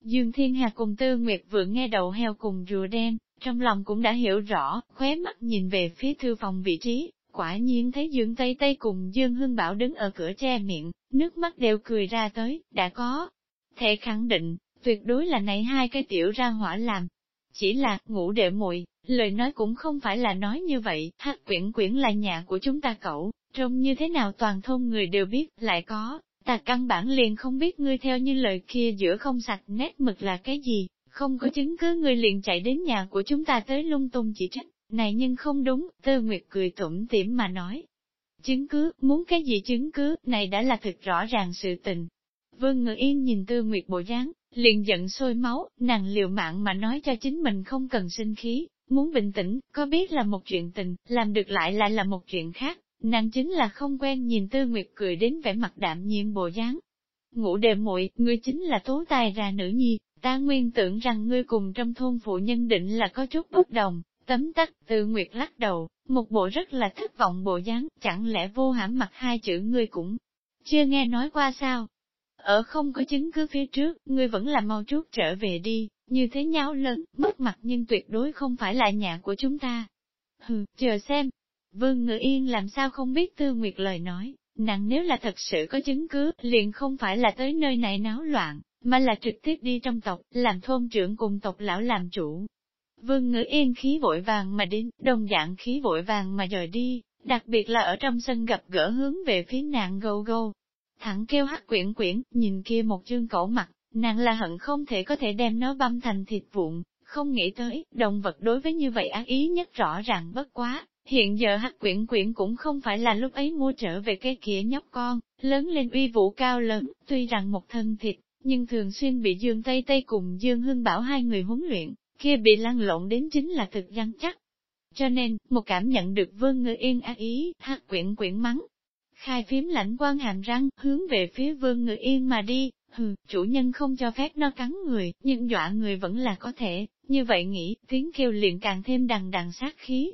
Dương Thiên Hà cùng tư nguyệt vừa nghe đầu heo cùng rùa đen, trong lòng cũng đã hiểu rõ, khóe mắt nhìn về phía thư phòng vị trí, quả nhiên thấy Dương Tây Tây cùng Dương Hương Bảo đứng ở cửa che miệng, nước mắt đều cười ra tới, đã có, thể khẳng định, tuyệt đối là này hai cái tiểu ra hỏa làm. Chỉ là, ngủ đệ muội lời nói cũng không phải là nói như vậy, hát quyển quyển là nhà của chúng ta cậu, trông như thế nào toàn thôn người đều biết, lại có, ta căn bản liền không biết ngươi theo như lời kia giữa không sạch nét mực là cái gì, không có chứng cứ ngươi liền chạy đến nhà của chúng ta tới lung tung chỉ trách, này nhưng không đúng, Tư Nguyệt cười tủm tỉm mà nói. Chứng cứ, muốn cái gì chứng cứ, này đã là thực rõ ràng sự tình, Vương Ngự Yên nhìn Tư Nguyệt bộ dáng, liền giận sôi máu, nàng liều mạng mà nói cho chính mình không cần sinh khí, muốn bình tĩnh, có biết là một chuyện tình, làm được lại lại là một chuyện khác, nàng chính là không quen nhìn Tư Nguyệt cười đến vẻ mặt đạm nhiên bộ dáng. Ngủ đệ muội, ngươi chính là tố tài ra nữ nhi, ta nguyên tưởng rằng ngươi cùng trong thôn phụ nhân định là có chút bất đồng, tấm tắc, Tư Nguyệt lắc đầu, một bộ rất là thất vọng bộ dáng, chẳng lẽ vô hãm mặt hai chữ ngươi cũng chưa nghe nói qua sao? Ở không có chứng cứ phía trước, ngươi vẫn là mau chút trở về đi, như thế nháo lớn, mất mặt nhưng tuyệt đối không phải là nhà của chúng ta. Hừ, chờ xem. Vương Ngự Yên làm sao không biết Tư Nguyệt lời nói, nàng nếu là thật sự có chứng cứ, liền không phải là tới nơi này náo loạn, mà là trực tiếp đi trong tộc, làm thôn trưởng cùng tộc lão làm chủ. Vương Ngự Yên khí vội vàng mà đến, đồng dạng khí vội vàng mà rời đi, đặc biệt là ở trong sân gặp gỡ hướng về phía nàng gâu gâu, thẳng kêu hắc quyển quyển, nhìn kia một chương cổ mặt, nàng là hận không thể có thể đem nó băm thành thịt vụn, không nghĩ tới, động vật đối với như vậy ác ý nhất rõ ràng bất quá. Hiện giờ hắc quyển quyển cũng không phải là lúc ấy mua trở về cái kia nhóc con, lớn lên uy vũ cao lớn, tuy rằng một thân thịt, nhưng thường xuyên bị Dương Tây Tây cùng Dương Hưng Bảo hai người huấn luyện, kia bị lăn lộn đến chính là thực dân chắc. Cho nên, một cảm nhận được vương ngư yên ác ý, hắc quyển quyển mắng, khai phím lãnh quan hàm răng, hướng về phía vương ngự yên mà đi, hừ, chủ nhân không cho phép nó cắn người, nhưng dọa người vẫn là có thể, như vậy nghĩ, tiếng kêu liền càng thêm đằng đằng sát khí.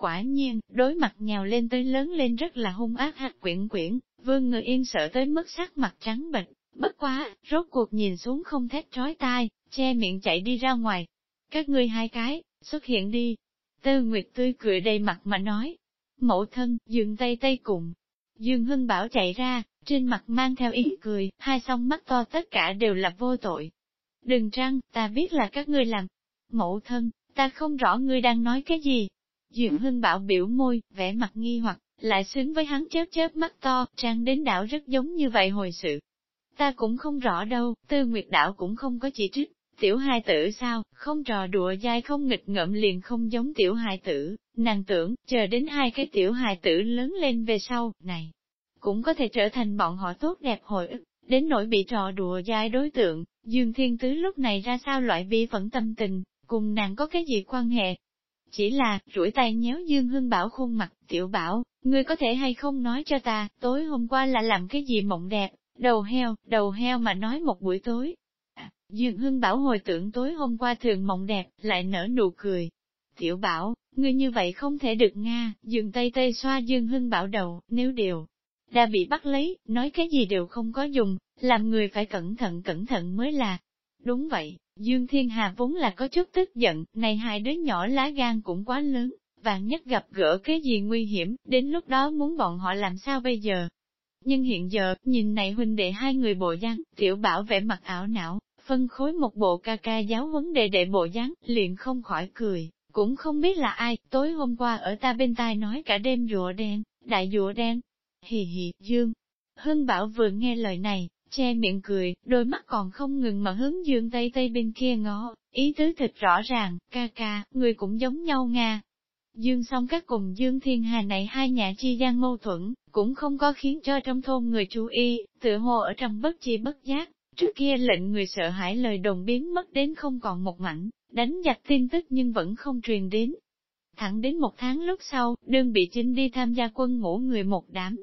Quả nhiên, đối mặt nhào lên tới lớn lên rất là hung ác hạt quyển quyển, vương người yên sợ tới mức sắc mặt trắng bệch, bất quá, rốt cuộc nhìn xuống không thét trói tai, che miệng chạy đi ra ngoài. Các ngươi hai cái, xuất hiện đi. Tư Nguyệt tươi cười đầy mặt mà nói, Mẫu thân, dừng tay tay cùng. Dương Hưng Bảo chạy ra, trên mặt mang theo ý cười, hai song mắt to tất cả đều là vô tội. Đừng trăng, ta biết là các ngươi làm. Mẫu thân, ta không rõ ngươi đang nói cái gì. Dương Hưng Bảo biểu môi, vẻ mặt nghi hoặc, lại xứng với hắn chớp chớp mắt to, trang đến đảo rất giống như vậy hồi sự. Ta cũng không rõ đâu, tư nguyệt đảo cũng không có chỉ trích, tiểu hài tử sao, không trò đùa dai không nghịch ngợm liền không giống tiểu hài tử, nàng tưởng, chờ đến hai cái tiểu hài tử lớn lên về sau, này, cũng có thể trở thành bọn họ tốt đẹp hồi ức, đến nỗi bị trò đùa dai đối tượng, Dương Thiên Tứ lúc này ra sao loại bi phẫn tâm tình, cùng nàng có cái gì quan hệ. Chỉ là, rủi tay nhéo Dương Hưng Bảo khuôn mặt, tiểu bảo, ngươi có thể hay không nói cho ta, tối hôm qua là làm cái gì mộng đẹp, đầu heo, đầu heo mà nói một buổi tối. À, Dương Hưng Bảo hồi tưởng tối hôm qua thường mộng đẹp, lại nở nụ cười. Tiểu bảo, ngươi như vậy không thể được Nga, Dương Tây Tây xoa Dương Hưng Bảo đầu, nếu điều đã bị bắt lấy, nói cái gì đều không có dùng, làm người phải cẩn thận cẩn thận mới là. Đúng vậy, Dương Thiên Hà vốn là có chút tức giận, này hai đứa nhỏ lá gan cũng quá lớn, vạn nhất gặp gỡ cái gì nguy hiểm, đến lúc đó muốn bọn họ làm sao bây giờ. Nhưng hiện giờ, nhìn này huynh đệ hai người bộ dáng, tiểu bảo vẻ mặt ảo não, phân khối một bộ ca ca giáo vấn đề đệ bộ dáng, liền không khỏi cười, cũng không biết là ai, tối hôm qua ở ta bên tai nói cả đêm rùa đen, đại rùa đen. Hì hì, Dương. Hưng Bảo vừa nghe lời này, che miệng cười, đôi mắt còn không ngừng mà hướng Dương Tây Tây bên kia ngó, ý tứ thịt rõ ràng, ca ca, người cũng giống nhau Nga, Dương song các cùng Dương Thiên Hà này hai nhà chi gian mâu thuẫn, cũng không có khiến cho trong thôn người chú ý, tự hồ ở trong bất chi bất giác. Trước kia lệnh người sợ hãi lời đồn biến mất đến không còn một mảnh, đánh giặc tin tức nhưng vẫn không truyền đến. Thẳng đến một tháng lúc sau, đơn bị chính đi tham gia quân ngũ người một đám.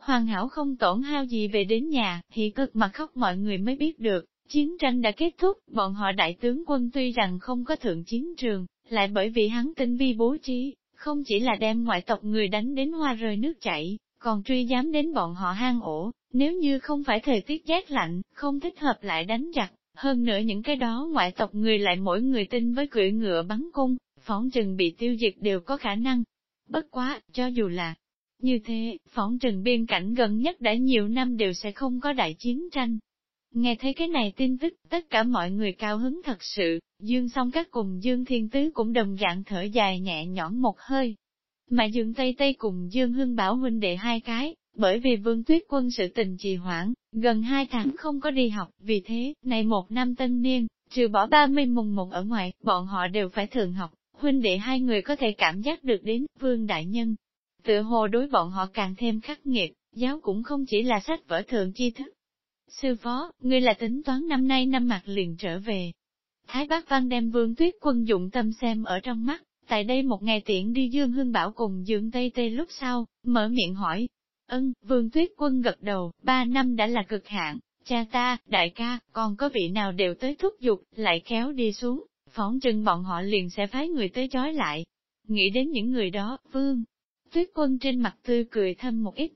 Hoàn hảo không tổn hao gì về đến nhà, thì cực mà khóc mọi người mới biết được, chiến tranh đã kết thúc, bọn họ đại tướng quân tuy rằng không có thượng chiến trường, lại bởi vì hắn tinh vi bố trí, không chỉ là đem ngoại tộc người đánh đến hoa rơi nước chảy, còn truy dám đến bọn họ hang ổ, nếu như không phải thời tiết rét lạnh, không thích hợp lại đánh giặc. Hơn nữa những cái đó ngoại tộc người lại mỗi người tin với cưỡi ngựa bắn cung, phỏng chừng bị tiêu diệt đều có khả năng. Bất quá, cho dù là như thế, phỏng trừng biên cảnh gần nhất đã nhiều năm đều sẽ không có đại chiến tranh, Nghe thấy cái này tin tức, tất cả mọi người cao hứng thật sự, Dương song các cùng Dương Thiên Tứ cũng đồng dạng thở dài nhẹ nhõm một hơi. Mà Dương Tây Tây cùng Dương Hưng Bảo huynh đệ hai cái, bởi vì vương tuyết quân sự tình trì hoãn, gần hai tháng không có đi học, vì thế, này một năm tân niên, trừ bỏ ba mươi mùng một ở ngoài, bọn họ đều phải thường học, huynh đệ hai người có thể cảm giác được đến, vương đại nhân. Tự hồ đối bọn họ càng thêm khắc nghiệt, giáo cũng không chỉ là sách vở thường chi thức, Sư phó, ngươi là tính toán năm nay năm mặt liền trở về. Thái bác văn đem vương tuyết quân dụng tâm xem ở trong mắt, tại đây một ngày tiện đi Dương Hương Bảo cùng Dương Tây Tây lúc sau, mở miệng hỏi. Ân, vương tuyết quân gật đầu, ba năm đã là cực hạn, cha ta, đại ca, còn có vị nào đều tới thúc giục, lại kéo đi xuống, phóng trừng bọn họ liền sẽ phái người tới chói lại. Nghĩ đến những người đó, vương, tuyết quân trên mặt tươi cười thâm một ít.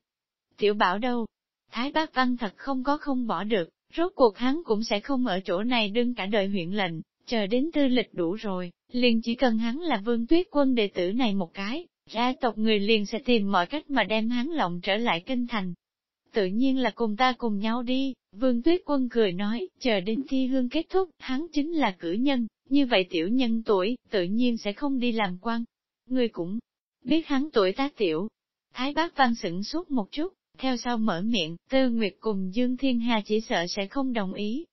Tiểu bảo đâu, Thái bác văn thật không có không bỏ được, rốt cuộc hắn cũng sẽ không ở chỗ này đương cả đời huyện lệnh, chờ đến tư lịch đủ rồi, liền chỉ cần hắn là vương tuyết quân đệ tử này một cái, ra tộc người liền sẽ tìm mọi cách mà đem hắn lộng trở lại kinh thành. Tự nhiên là cùng ta cùng nhau đi, vương tuyết quân cười nói, chờ đến thi hương kết thúc, hắn chính là cử nhân, như vậy tiểu nhân tuổi, tự nhiên sẽ không đi làm quan. Người cũng biết hắn tuổi tác tiểu. Thái bác văn sửng suốt một chút, theo sau mở miệng, Tư Nguyệt cùng Dương Thiên Hà chỉ sợ sẽ không đồng ý.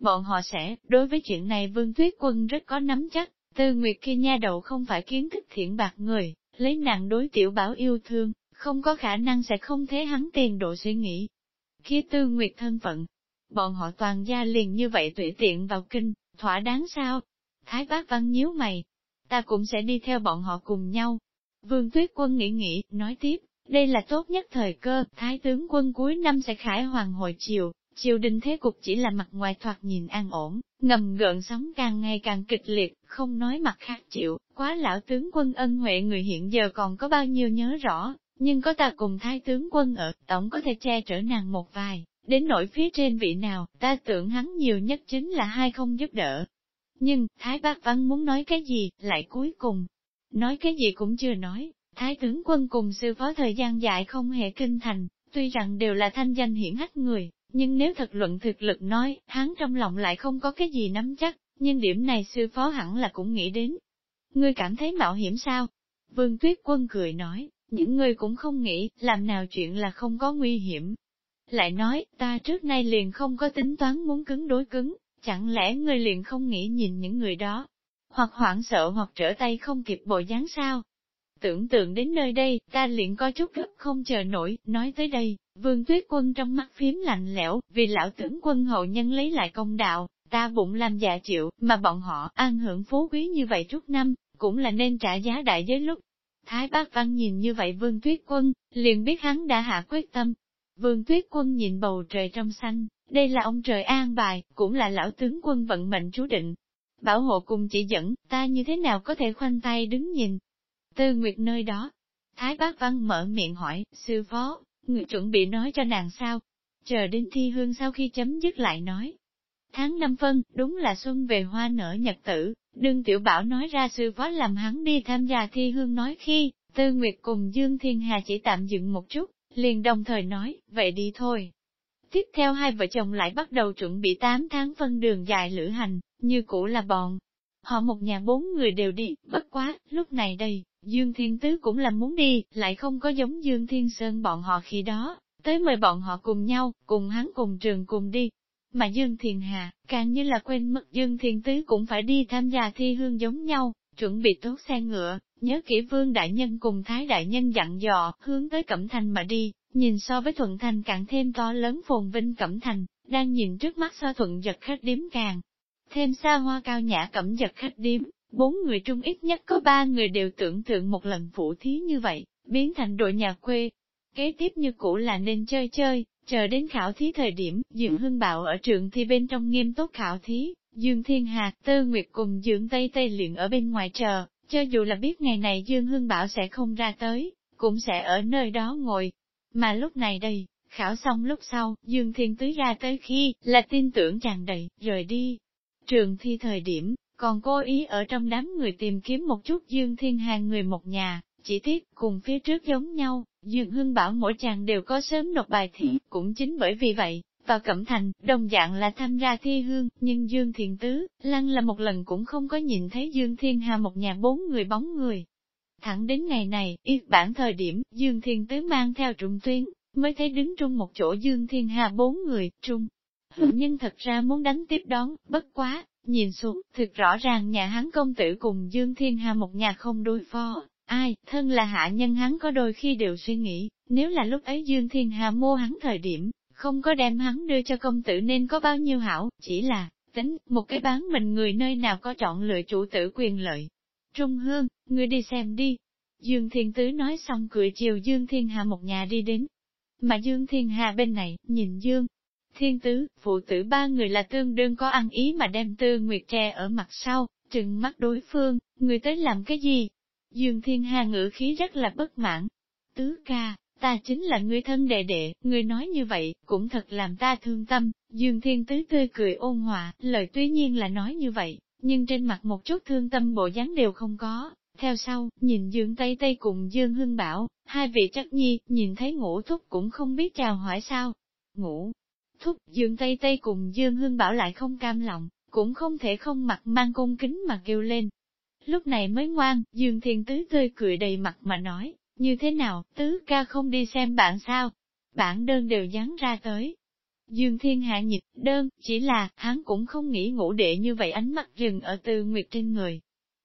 Bọn họ sẽ, đối với chuyện này Vương Tuyết Quân rất có nắm chắc, Tư Nguyệt kia nha đầu không phải kiến thức thiện bạc người, lấy nặng đối tiểu bảo yêu thương, không có khả năng sẽ không thế hắn tiền độ suy nghĩ. Khi Tư Nguyệt thân phận, bọn họ toàn gia liền như vậy tùy tiện vào kinh, thỏa đáng sao? Thái bác văn nhíu mày, ta cũng sẽ đi theo bọn họ cùng nhau. Vương Tuyết Quân nghĩ nghĩ, nói tiếp, đây là tốt nhất thời cơ, thái tướng quân cuối năm sẽ khải hoàng hồi chiều, triều đình thế cục chỉ là mặt ngoài thoạt nhìn an ổn, ngầm gợn sóng càng ngày càng kịch liệt, không nói mặt khác chịu, quá lão tướng quân ân huệ người hiện giờ còn có bao nhiêu nhớ rõ, nhưng có ta cùng thái tướng quân ở, tổng có thể che chở nàng một vài, đến nỗi phía trên vị nào, ta tưởng hắn nhiều nhất chính là hai không giúp đỡ. Nhưng, Thái Bác Văn muốn nói cái gì, lại cuối cùng, nói cái gì cũng chưa nói, Thái tướng quân cùng sư phó thời gian dài không hề kinh thành, tuy rằng đều là thanh danh hiển hách người, nhưng nếu thật luận thực lực nói, hắn trong lòng lại không có cái gì nắm chắc, nhưng điểm này sư phó hẳn là cũng nghĩ đến. Ngươi cảm thấy mạo hiểm sao? Vương Tuyết Quân cười nói, những người cũng không nghĩ, làm nào chuyện là không có nguy hiểm. Lại nói, ta trước nay liền không có tính toán muốn cứng đối cứng, chẳng lẽ ngươi liền không nghĩ nhìn những người đó, hoặc hoảng sợ hoặc trở tay không kịp bộ dáng sao? Tưởng tượng đến nơi đây, ta liền có chút gấp không chờ nổi, nói tới đây, vương tuyết quân trong mắt phím lạnh lẽo, vì lão tướng quân hậu nhân lấy lại công đạo, ta bụng làm dạ chịu, mà bọn họ an hưởng phú quý như vậy chút năm, cũng là nên trả giá đại giới lúc. Thái bác văn nhìn như vậy vương tuyết quân, liền biết hắn đã hạ quyết tâm. Vương tuyết quân nhìn bầu trời trong xanh, đây là ông trời an bài, cũng là lão tướng quân vận mệnh chú định. Bảo hộ cùng chỉ dẫn, ta như thế nào có thể khoanh tay đứng nhìn. Tư Nguyệt nơi đó, Thái bác văn mở miệng hỏi, sư phó, người chuẩn bị nói cho nàng sao? Chờ đến thi hương sau khi chấm dứt lại nói. Tháng năm phân, đúng là xuân về hoa nở nhật tử, đương tiểu bảo nói ra sư phó làm hắn đi tham gia thi hương nói khi, Tư Nguyệt cùng Dương Thiên Hà chỉ tạm dừng một chút, liền đồng thời nói, vậy đi thôi. Tiếp theo hai vợ chồng lại bắt đầu chuẩn bị 8 tháng phân đường dài lữ hành, như cũ là bọn. Họ một nhà bốn người đều đi, bất quá, lúc này đây, Dương Thiên Tứ cũng là muốn đi, lại không có giống Dương Thiên Sơn bọn họ khi đó, tới mời bọn họ cùng nhau, cùng hắn cùng trường cùng đi. Mà Dương thiên Hà, càng như là quên mất Dương Thiên Tứ cũng phải đi tham gia thi hương giống nhau, chuẩn bị tốt xe ngựa, nhớ kỹ vương đại nhân cùng thái đại nhân dặn dò, hướng tới Cẩm Thành mà đi, nhìn so với Thuận Thành càng thêm to lớn phồn vinh Cẩm Thành, đang nhìn trước mắt so thuận giật khách điếm càng. Thêm xa hoa cao nhã cẩm giật khách điếm, bốn người trung ít nhất có ba người đều tưởng tượng một lần phủ thí như vậy, biến thành đội nhà quê. Kế tiếp như cũ là nên chơi chơi, chờ đến khảo thí thời điểm, Dương Hưng Bảo ở trường thi bên trong nghiêm túc khảo thí, Dương Thiên Hà, Tư Nguyệt cùng Dương Tây Tây luyện ở bên ngoài chờ, cho dù là biết ngày này Dương Hưng Bảo sẽ không ra tới, cũng sẽ ở nơi đó ngồi. Mà lúc này đây, khảo xong lúc sau, Dương Thiên Tứ ra tới khi, là tin tưởng tràn đầy, rời đi. Trường thi thời điểm, còn cố ý ở trong đám người tìm kiếm một chút Dương Thiên Hàng người một nhà, chỉ tiếc cùng phía trước giống nhau, Dương Hưng bảo mỗi chàng đều có sớm nộp bài thi, cũng chính bởi vì vậy, vào Cẩm Thành, đồng dạng là tham gia thi hương, nhưng Dương Thiên Tứ, Lăng là một lần cũng không có nhìn thấy Dương Thiên Hà một nhà bốn người bóng người. Thẳng đến ngày này, y bản thời điểm, Dương Thiên Tứ mang theo trung tuyến, mới thấy đứng chung một chỗ Dương Thiên Hà bốn người, trung. Nhưng thật ra muốn đánh tiếp đón, bất quá, nhìn xuống, thực rõ ràng nhà hắn công tử cùng Dương Thiên Hà một nhà không đối phó, ai, thân là hạ nhân hắn có đôi khi đều suy nghĩ, nếu là lúc ấy Dương Thiên Hà mua hắn thời điểm, không có đem hắn đưa cho công tử nên có bao nhiêu hảo, chỉ là, tính, một cái bán mình người nơi nào có chọn lựa chủ tử quyền lợi. Trung Hương, ngươi đi xem đi. Dương Thiên Tứ nói xong cười chiều Dương Thiên Hà một nhà đi đến. Mà Dương Thiên Hà bên này, nhìn Dương. Thiên Tứ, phụ tử ba người là tương đương có ăn ý mà đem Tư Nguyệt tre ở mặt sau, trừng mắt đối phương, người tới làm cái gì? Dương Thiên Hà ngữ khí rất là bất mãn. Tứ ca, ta chính là người thân đệ đệ, người nói như vậy, cũng thật làm ta thương tâm, Dương Thiên Tứ tươi cười ôn hòa, lời tuy nhiên là nói như vậy, nhưng trên mặt một chút thương tâm bộ dáng đều không có. Theo sau, nhìn Dương Tây Tây cùng Dương Hưng Bảo, hai vị chất nhi, nhìn thấy ngũ thúc cũng không biết chào hỏi sao. Ngũ thúc, Dương Tây Tây cùng Dương Hưng Bảo lại không cam lòng, cũng không thể không mặt mang cung kính mà kêu lên. Lúc này mới ngoan, Dương Thiên Tứ tươi cười đầy mặt mà nói, như thế nào, tứ ca không đi xem bạn sao? Bản đơn đều dán ra tới. Dương Thiên Hạ nhịp đơn, chỉ là, hắn cũng không nghĩ ngủ đệ như vậy ánh mắt rừng ở tư nguyệt trên người.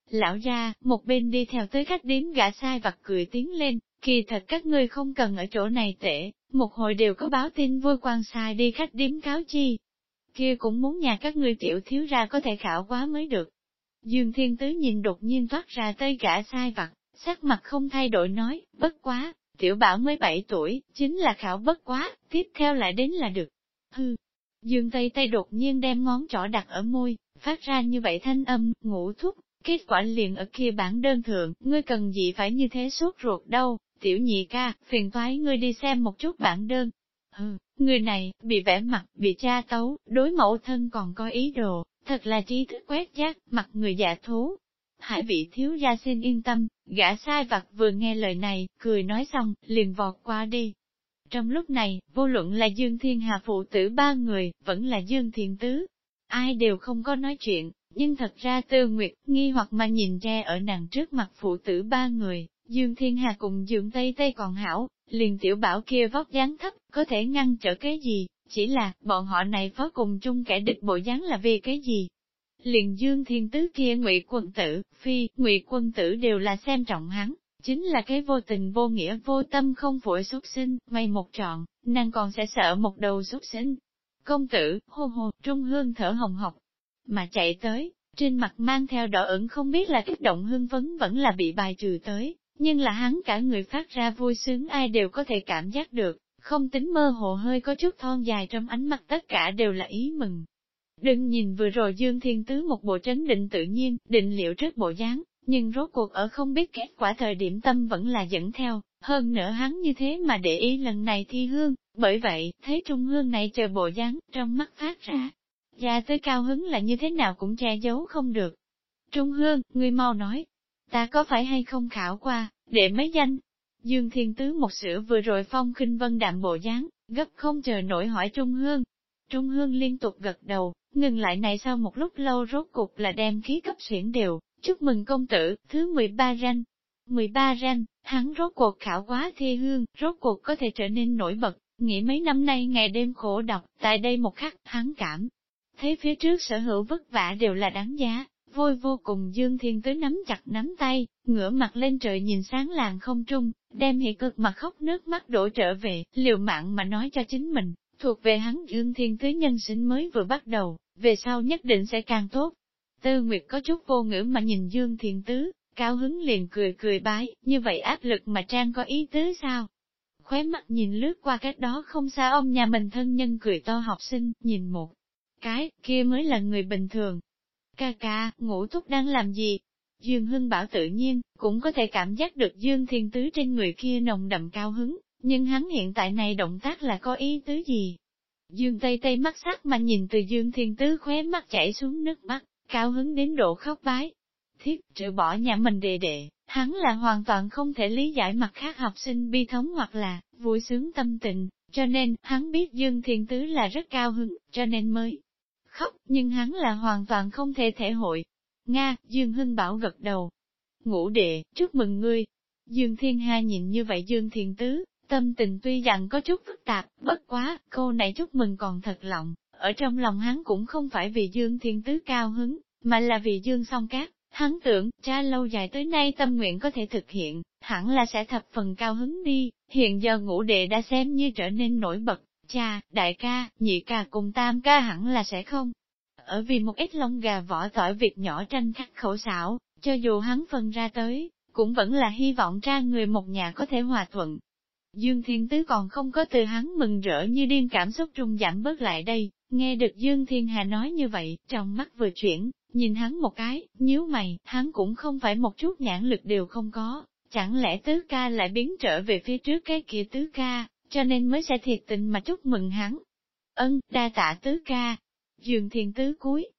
Lão ra, một bên đi theo tới khách điếm gã sai vặt cười tiếng lên, kỳ thật các ngươi không cần ở chỗ này tệ, một hồi đều có báo tin vui quan sai đi khách điếm cáo chi. Kia cũng muốn nhà các ngươi tiểu thiếu ra có thể khảo quá mới được. Dương Thiên Tứ nhìn đột nhiên thoát ra tới gã sai vặt, sắc mặt không thay đổi nói, bất quá, tiểu bảo mới 7 tuổi, chính là khảo bất quá, tiếp theo lại đến là được. Hư, dương tây tây đột nhiên đem ngón trỏ đặt ở môi, phát ra như vậy thanh âm, ngủ thúc, kết quả liền ở kia bản đơn thượng, ngươi cần gì phải như thế sốt ruột đâu, tiểu nhị ca, phiền toái ngươi đi xem một chút bản đơn. Hừ, người này, bị vẽ mặt, bị cha tấu, đối mẫu thân còn có ý đồ, thật là trí thức quét giác, mặt người giả thú. Hải vị thiếu gia xin yên tâm, gã sai vặt vừa nghe lời này, cười nói xong, liền vọt qua đi. Trong lúc này, vô luận là Dương Thiên Hà phụ tử ba người, vẫn là Dương Thiên Tứ. Ai đều không có nói chuyện, nhưng thật ra Tư Nguyệt, nghi hoặc mà nhìn ra ở nàng trước mặt phụ tử ba người, Dương Thiên Hà cùng Dương Tây Tây còn hảo, liền tiểu bảo kia vóc dáng thấp, có thể ngăn trở cái gì, chỉ là, bọn họ này phó cùng chung kẻ địch bộ dáng là vì cái gì? Liền Dương Thiên Tứ kia ngụy quân tử, phi, ngụy quân tử đều là xem trọng hắn, chính là cái vô tình vô nghĩa vô tâm không vội xuất sinh, may một trọn, nàng còn sẽ sợ một đầu xuất sinh. Công tử, hô hô, trung hương thở hồng hộc, mà chạy tới, trên mặt mang theo đỏ ửng không biết là kích động hương vấn vẫn là bị bài trừ tới, nhưng là hắn cả người phát ra vui sướng ai đều có thể cảm giác được, không tính mơ hồ hơi có chút thon dài trong ánh mắt tất cả đều là ý mừng. Đừng nhìn vừa rồi Dương Thiên Tứ một bộ trấn định tự nhiên, định liệu trước bộ dáng, nhưng rốt cuộc ở không biết kết quả thời điểm tâm vẫn là dẫn theo, hơn nữa hắn như thế mà để ý lần này thi hương, bởi vậy, thấy trung hương này chờ bộ dáng, trong mắt phát ra. Ra tới cao hứng là như thế nào cũng che giấu không được. Trung hương, ngươi mau nói, ta có phải hay không khảo qua, để mấy danh. Dương Thiên Tứ một sửa vừa rồi phong khinh vân đạm bộ dáng, gấp không chờ nổi hỏi Trung Hương. Trung Hương liên tục gật đầu, ngừng lại này sau một lúc lâu rốt cục là đem khí cấp xuyển đều, chúc mừng công tử, thứ 13 ranh. 13 ranh, hắn rốt cuộc khảo quá thi hương, rốt cuộc có thể trở nên nổi bật, nghĩ mấy năm nay ngày đêm khổ đọc, tại đây một khắc, hắn cảm. Thấy phía trước sở hữu vất vả đều là đáng giá, Vôi vô cùng Dương Thiên tới nắm chặt nắm tay, ngửa mặt lên trời nhìn sáng làng không trung, đem hệ cực mặt khóc nước mắt đổ trở về, liều mạng mà nói cho chính mình, thuộc về hắn Dương Thiên tới nhân sinh mới vừa bắt đầu, về sau nhất định sẽ càng tốt. Tư Nguyệt có chút vô ngữ mà nhìn Dương Thiền Tứ, cao hứng liền cười cười bái, như vậy áp lực mà Trang có ý tứ sao? Khóe mắt nhìn lướt qua cách đó không xa ông nhà mình thân nhân cười to học sinh, nhìn một cái, kia mới là người bình thường, Ca ca, ngũ thúc đang làm gì? Dương Hưng Bảo tự nhiên, cũng có thể cảm giác được Dương Thiên Tứ trên người kia nồng đậm cao hứng, nhưng hắn hiện tại này động tác là có ý tứ gì? Dương Tây Tây mắt sắc mà nhìn từ Dương Thiên Tứ khóe mắt chảy xuống nước mắt, cao hứng đến độ khóc bái. Thiết, trừ bỏ nhà mình đề đệ, hắn là hoàn toàn không thể lý giải mặt khác học sinh bi thống hoặc là vui sướng tâm tình, cho nên hắn biết Dương Thiên Tứ là rất cao hứng, cho nên mới khóc, nhưng hắn là hoàn toàn không thể thể hội. Nga, Dương Hưng Bảo gật đầu. Ngũ đệ, chúc mừng ngươi. Dương Thiên Hà nhìn như vậy Dương Thiên Tứ, tâm tình tuy rằng có chút phức tạp, bất quá, cô này chúc mừng còn thật lòng, ở trong lòng hắn cũng không phải vì Dương Thiên Tứ cao hứng, mà là vì Dương song cát. Hắn tưởng, cha lâu dài tới nay tâm nguyện có thể thực hiện, hẳn là sẽ thập phần cao hứng đi, hiện giờ ngũ đệ đã xem như trở nên nổi bật, cha, đại ca, nhị ca cùng tam ca hẳn là sẽ không. Ở vì một ít lông gà vỏ tỏi việc nhỏ tranh khắc khẩu xảo, cho dù hắn phân ra tới, cũng vẫn là hy vọng ra người một nhà có thể hòa thuận. Dương Thiên Tứ còn không có từ hắn mừng rỡ như điên cảm xúc trung giảm bớt lại đây, nghe được Dương Thiên Hà nói như vậy, trong mắt vừa chuyển, nhìn hắn một cái, nhíu mày, hắn cũng không phải một chút nhãn lực đều không có, chẳng lẽ tứ ca lại biến trở về phía trước cái kia tứ ca, cho nên mới sẽ thiệt tình mà chúc mừng hắn. Ân, đa tạ tứ ca. Dương Thiên Tứ cúi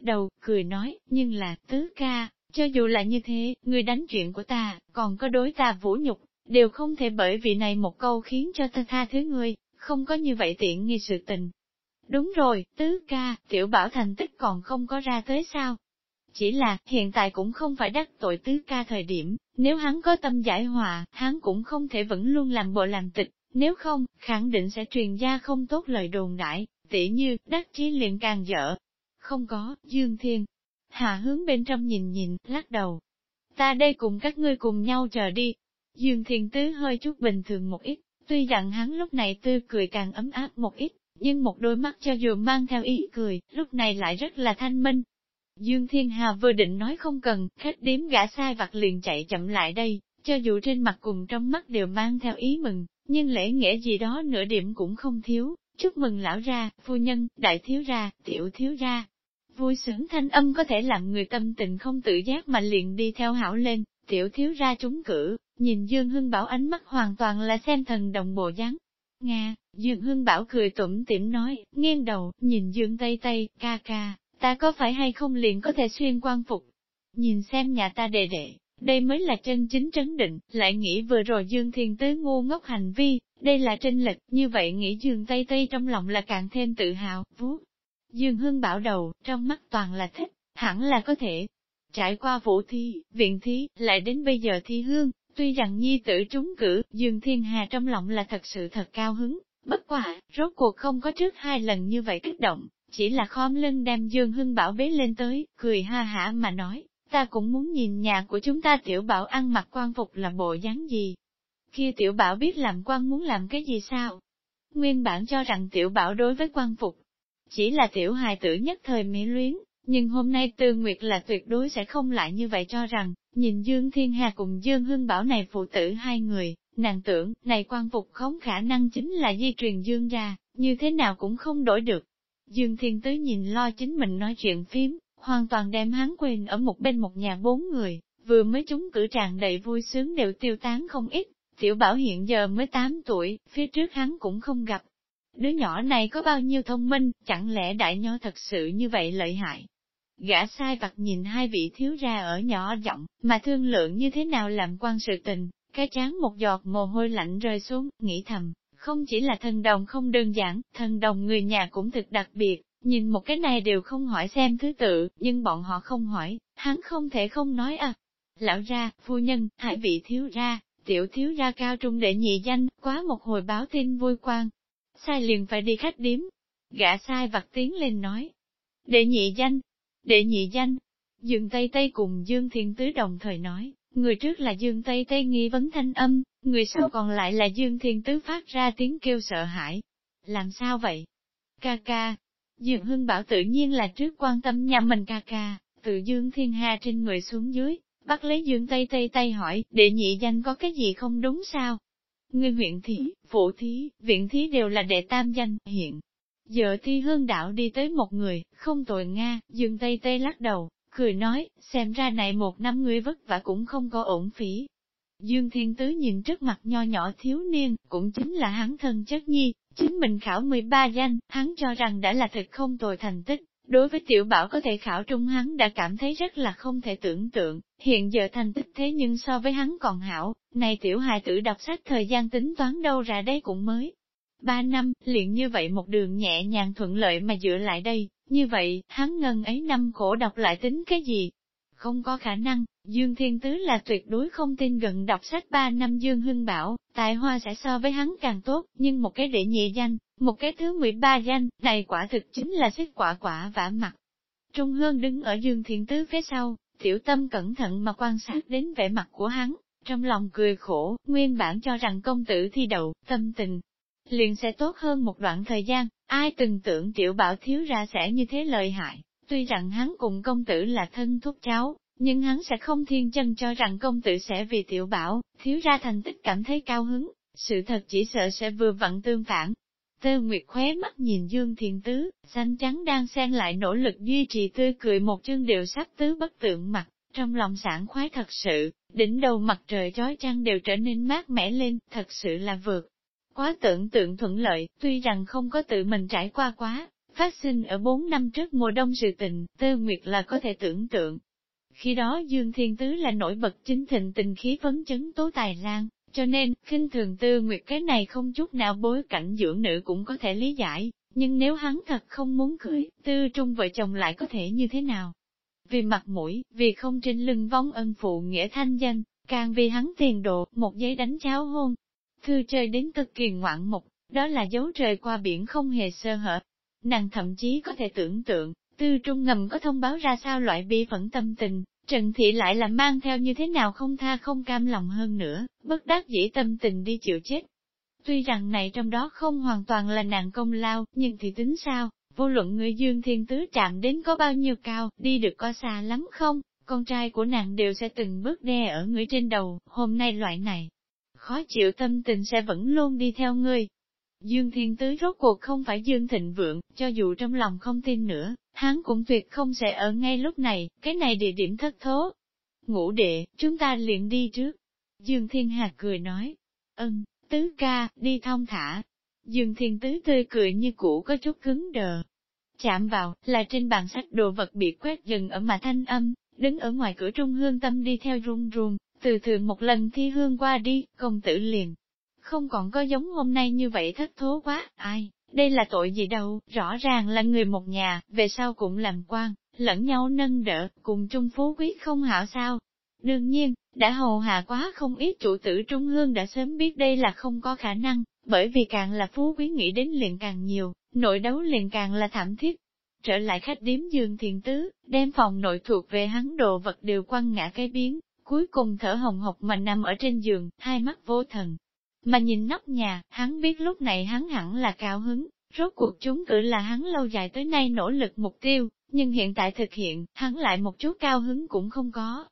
đầu, cười nói, nhưng là, tứ ca, cho dù là như thế, người đánh chuyện của ta, còn có đối ta vũ nhục, đều không thể bởi vì này một câu khiến cho ta tha thứ ngươi, không có như vậy tiện nghi sự tình. Đúng rồi, tứ ca, tiểu bảo thành tích còn không có ra tới sao? Chỉ là, hiện tại cũng không phải đắc tội tứ ca thời điểm, nếu hắn có tâm giải hòa, hắn cũng không thể vẫn luôn làm bộ làm tịch, nếu không, khẳng định sẽ truyền ra không tốt lời đồn đại, tỉ như, đắc chí liền càng dở. Không có, Dương Thiên. Hà hướng bên trong nhìn nhìn, lắc đầu. Ta đây cùng các ngươi cùng nhau chờ đi. Dương Thiên Tứ hơi chút bình thường một ít, tuy rằng hắn lúc này tươi cười càng ấm áp một ít, nhưng một đôi mắt cho dù mang theo ý cười, lúc này lại rất là thanh minh. Dương Thiên Hà vừa định nói không cần, khách điếm gã sai vặt liền chạy chậm lại đây, cho dù trên mặt cùng trong mắt đều mang theo ý mừng, nhưng lễ nghĩa gì đó nửa điểm cũng không thiếu, chúc mừng lão ra, phu nhân, đại thiếu ra, tiểu thiếu ra. Vui sướng thanh âm có thể làm người tâm tình không tự giác mà liền đi theo hảo lên, tiểu thiếu ra trúng cử, nhìn Dương Hưng Bảo ánh mắt hoàn toàn là xem thần đồng bộ dáng. Nga, Dương Hưng Bảo cười tủm tỉm nói, nghiêng đầu, nhìn Dương Tây Tây, ca ca, ta có phải hay không liền có thể xuyên quan phục. nhìn xem nhà ta đệ đệ, đây mới là chân chính trấn định, lại nghĩ vừa rồi Dương Thiên Tứ ngu ngốc hành vi, đây là trinh lịch, như vậy nghĩ Dương Tây Tây trong lòng là càng thêm tự hào, vuốt. Dương Hưng bảo đầu, trong mắt toàn là thích, hẳn là có thể. Trải qua vũ thi, viện thí, lại đến bây giờ thi hương, tuy rằng nhi tử trúng cử, Dương Thiên Hà trong lòng là thật sự thật cao hứng, bất quả, rốt cuộc không có trước hai lần như vậy kích động, chỉ là khom lưng đem Dương Hưng bảo bế lên tới, cười ha hả mà nói, ta cũng muốn nhìn nhà của chúng ta tiểu bảo ăn mặc quan phục là bộ dáng gì. Kia tiểu bảo biết làm quan muốn làm cái gì sao? Nguyên bản cho rằng tiểu bảo đối với quan phục, chỉ là tiểu hài tử nhất thời mỹ luyến, nhưng hôm nay Tư Nguyệt là tuyệt đối sẽ không lại như vậy cho rằng, nhìn Dương Thiên Hà cùng Dương Hưng Bảo này phụ tử hai người, nàng tưởng, này quan phục không khả năng chính là di truyền Dương ra, như thế nào cũng không đổi được. Dương Thiên Tứ nhìn lo chính mình nói chuyện phím, hoàn toàn đem hắn quên ở một bên một nhà bốn người, vừa mới chúng cử tràn đầy vui sướng đều tiêu tán không ít, tiểu bảo hiện giờ mới 8 tuổi, phía trước hắn cũng không gặp. Đứa nhỏ này có bao nhiêu thông minh, chẳng lẽ đại nho thật sự như vậy lợi hại? Gã sai vặt nhìn hai vị thiếu ra ở nhỏ giọng, mà thương lượng như thế nào làm quan sự tình, cái chán một giọt mồ hôi lạnh rơi xuống, nghĩ thầm, không chỉ là thần đồng không đơn giản, thần đồng người nhà cũng thực đặc biệt, Nhìn một cái này đều không hỏi xem thứ tự, nhưng bọn họ không hỏi, hắn không thể không nói à. Lão ra, phu nhân, hải vị thiếu ra, tiểu thiếu ra cao trung đệ nhị danh, quá một hồi báo tin vui quan. Sai liền phải đi khách điếm. Gã sai vặt tiếng lên nói. Đệ nhị danh, đệ nhị danh. Dương Tây Tây cùng Dương Thiên Tứ đồng thời nói, người trước là Dương Tây Tây nghi vấn thanh âm, người sau còn lại là Dương Thiên Tứ phát ra tiếng kêu sợ hãi. Làm sao vậy? Ca ca, Dương Hưng Bảo tự nhiên là trước quan tâm nhà mình ca ca, tự Dương Thiên Hà trên người xuống dưới, bắt lấy Dương Tây Tây Tây hỏi, đệ nhị danh có cái gì không đúng sao? Ngươi huyện thí, phụ thí, viện thí đều là đệ tam danh, hiện. Giờ thi hương đạo đi tới một người, không tội Nga, dừng Tây Tây lắc đầu, cười nói, xem ra này một năm ngươi vất vả cũng không có ổn phí. Dương Thiên Tứ nhìn trước mặt nho nhỏ thiếu niên, cũng chính là hắn thân chất nhi, Chính mình khảo 13 danh, hắn cho rằng đã là thật không tồi thành tích. Đối với tiểu bảo có thể khảo trung hắn đã cảm thấy rất là không thể tưởng tượng, hiện giờ thành tích thế nhưng so với hắn còn hảo, này tiểu hài tử đọc sách thời gian tính toán đâu ra đây cũng mới. Ba năm, liền như vậy một đường nhẹ nhàng thuận lợi mà dựa lại đây, như vậy, hắn ngân ấy năm khổ đọc lại tính cái gì, không có khả năng, Dương Thiên Tứ là tuyệt đối không tin gần đọc sách ba năm Dương Hưng Bảo, tài hoa sẽ so với hắn càng tốt, nhưng một cái đệ nhị danh, một cái thứ 13 danh, này quả thực chính là xích quả quả vả mặt. Trung Hương đứng ở Dương Thiên Tứ phía sau, tiểu tâm cẩn thận mà quan sát đến vẻ mặt của hắn, trong lòng cười khổ, nguyên bản cho rằng công tử thi đậu, tâm tình, liền sẽ tốt hơn một đoạn thời gian, ai từng tưởng tiểu bảo thiếu ra sẽ như thế lợi hại. Tuy rằng hắn cùng công tử là thân thúc cháu, nhưng hắn sẽ không thiên chân cho rằng công tử sẽ vì tiểu bảo, thiếu ra thành tích cảm thấy cao hứng, sự thật chỉ sợ sẽ vừa vặn tương phản. Tơ Nguyệt khóe mắt nhìn Dương Thiền Tứ, xanh trắng đang xen lại nỗ lực duy trì tươi cười một chương đều sắc tứ bất tượng mặt, trong lòng sảng khoái thật sự, đỉnh đầu mặt trời chói chang đều trở nên mát mẻ lên, thật sự là vượt. Quá tưởng tượng thuận lợi, tuy rằng không có tự mình trải qua quá, Phát sinh ở 4 năm trước mùa đông sự tình, Tư Nguyệt là có thể tưởng tượng. Khi đó Dương Thiên Tứ là nổi bật chính thịnh tình khí vấn chấn tố tài lang, cho nên, khinh thường Tư Nguyệt cái này không chút nào bối cảnh dưỡng nữ cũng có thể lý giải, nhưng nếu hắn thật không muốn cưới, Tư Trung vợ chồng lại có thể như thế nào? Vì mặt mũi, vì không trên lưng vong ân phụ nghĩa thanh danh, càng vì hắn tiền độ, một giấy đánh cháo hôn. Thư chơi đến cực kỳ ngoạn mục, đó là dấu trời qua biển không hề sơ hở, Nàng thậm chí có thể tưởng tượng, tư trung ngầm có thông báo ra sao loại bi phẫn tâm tình, Trần Thị lại là mang theo như thế nào không tha không cam lòng hơn nữa, bất đắc dĩ tâm tình đi chịu chết. Tuy rằng này trong đó không hoàn toàn là nàng công lao, nhưng thì tính sao, vô luận người dương thiên tứ chạm đến có bao nhiêu cao, đi được có xa lắm không, con trai của nàng đều sẽ từng bước đe ở người trên đầu, hôm nay loại này. Khó chịu tâm tình sẽ vẫn luôn đi theo ngươi, Dương Thiên Tứ rốt cuộc không phải Dương Thịnh Vượng, cho dù trong lòng không tin nữa, hắn cũng tuyệt không sẽ ở ngay lúc này, cái này địa điểm thất thố. Ngũ đệ, chúng ta liền đi trước. Dương Thiên Hà cười nói, ân, tứ ca, đi thông thả. Dương Thiên Tứ tươi cười như cũ có chút cứng đờ. Chạm vào, là trên bàn sách đồ vật bị quét dần ở mà thanh âm, đứng ở ngoài cửa trung hương tâm đi theo run run, từ từ một lần thi hương qua đi, công tử liền. Không còn có giống hôm nay như vậy thất thố quá, ai, đây là tội gì đâu, rõ ràng là người một nhà, về sau cũng làm quan, lẫn nhau nâng đỡ, cùng chung phú quý không hảo sao. Đương nhiên, đã hầu hạ quá không ít chủ tử Trung Hương đã sớm biết đây là không có khả năng, bởi vì càng là phú quý nghĩ đến liền càng nhiều, nội đấu liền càng là thảm thiết. Trở lại khách điếm giường thiền tứ, đem phòng nội thuộc về hắn đồ vật đều quăng ngã cái biến, cuối cùng thở hồng hộc mà nằm ở trên giường, hai mắt vô thần. Mà nhìn nóc nhà, hắn biết lúc này hắn hẳn là cao hứng, rốt cuộc chúng cử là hắn lâu dài tới nay nỗ lực mục tiêu, nhưng hiện tại thực hiện, hắn lại một chút cao hứng cũng không có.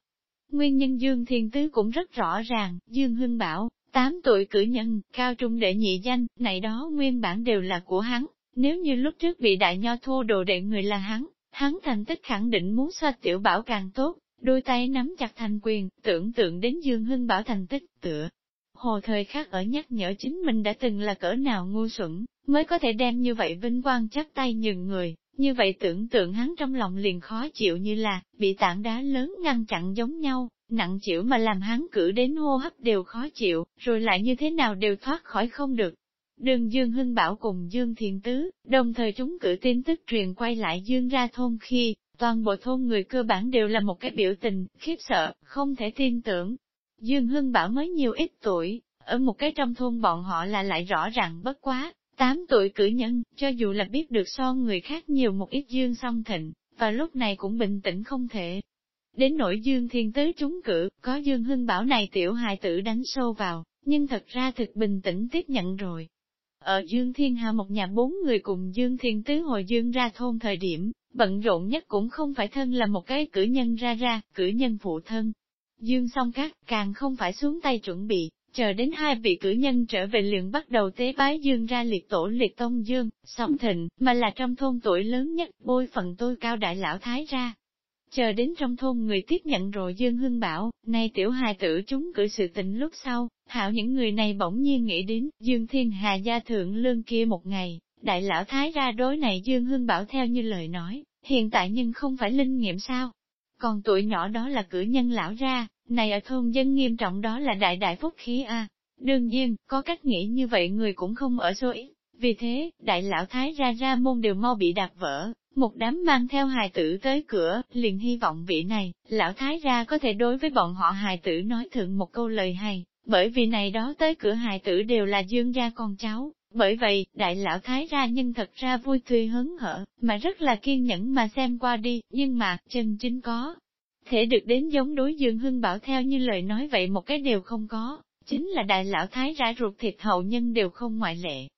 Nguyên nhân Dương Thiên Tứ cũng rất rõ ràng, Dương Hưng bảo, 8 tuổi cử nhân, cao trung đệ nhị danh, này đó nguyên bản đều là của hắn, nếu như lúc trước bị đại nho thô đồ đệ người là hắn, hắn thành tích khẳng định muốn so tiểu bảo càng tốt, đôi tay nắm chặt thành quyền, tưởng tượng đến Dương Hưng bảo thành tích, tựa. Hồ thời khác ở nhắc nhở chính mình đã từng là cỡ nào ngu xuẩn, mới có thể đem như vậy vinh quang chắp tay nhường người, như vậy tưởng tượng hắn trong lòng liền khó chịu như là, bị tảng đá lớn ngăn chặn giống nhau, nặng chịu mà làm hắn cử đến hô hấp đều khó chịu, rồi lại như thế nào đều thoát khỏi không được. Đường Dương Hưng Bảo cùng Dương Thiện Tứ, đồng thời chúng cử tin tức truyền quay lại Dương ra thôn khi, toàn bộ thôn người cơ bản đều là một cái biểu tình, khiếp sợ, không thể tin tưởng. Dương Hưng Bảo mới nhiều ít tuổi, ở một cái trong thôn bọn họ là lại rõ ràng bất quá, 8 tuổi cử nhân, cho dù là biết được so người khác nhiều một ít dương song thịnh, và lúc này cũng bình tĩnh không thể. Đến nỗi dương thiên tứ trúng cử, có dương hưng bảo này tiểu hài tử đánh sâu vào, nhưng thật ra thực bình tĩnh tiếp nhận rồi. Ở Dương Thiên Hà một nhà bốn người cùng Dương Thiên Tứ hồi Dương ra thôn thời điểm, bận rộn nhất cũng không phải thân là một cái cử nhân ra ra, cử nhân phụ thân. Dương song các càng không phải xuống tay chuẩn bị, chờ đến hai vị cử nhân trở về liền bắt đầu tế bái dương ra liệt tổ liệt tông dương, song thịnh, mà là trong thôn tuổi lớn nhất, bôi phần tôi cao đại lão thái ra. Chờ đến trong thôn người tiếp nhận rồi Dương Hưng bảo, nay tiểu hài tử chúng cử sự tình lúc sau, hảo những người này bỗng nhiên nghĩ đến, Dương Thiên Hà gia thượng lương kia một ngày, đại lão thái ra đối này Dương Hưng bảo theo như lời nói, hiện tại nhưng không phải linh nghiệm sao. Còn tuổi nhỏ đó là cử nhân lão ra, này ở thôn dân nghiêm trọng đó là đại đại phúc khí a. Đương nhiên, có cách nghĩ như vậy người cũng không ở số ít. Vì thế, đại lão thái ra ra môn đều mau bị đạp vỡ, một đám mang theo hài tử tới cửa, liền hy vọng vị này, lão thái ra có thể đối với bọn họ hài tử nói thượng một câu lời hay, bởi vì này đó tới cửa hài tử đều là dương gia con cháu. Bởi vậy, đại lão thái ra nhân thật ra vui tươi hớn hở, mà rất là kiên nhẫn mà xem qua đi, nhưng mà, chân chính có, thể được đến giống đối Dương Hưng Bảo theo như lời nói vậy một cái đều không có, chính là đại lão thái ra ruột thịt hậu nhân đều không ngoại lệ.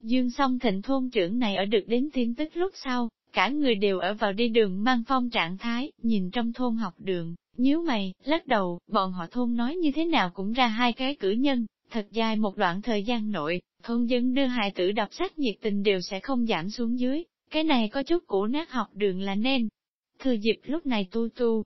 Dương song thịnh thôn trưởng này ở được đến tin tức lúc sau, cả người đều ở vào đi đường mang phong trạng thái, nhìn trong thôn học đường, nhíu mày, lắc đầu, bọn họ thôn nói như thế nào cũng ra hai cái cử nhân, thật dài một đoạn thời gian nội, thôn dân đưa hài tử đọc sách nhiệt tình đều sẽ không giảm xuống dưới, cái này có chút cũ nát học đường là nên. Thừa dịp lúc này tu tu,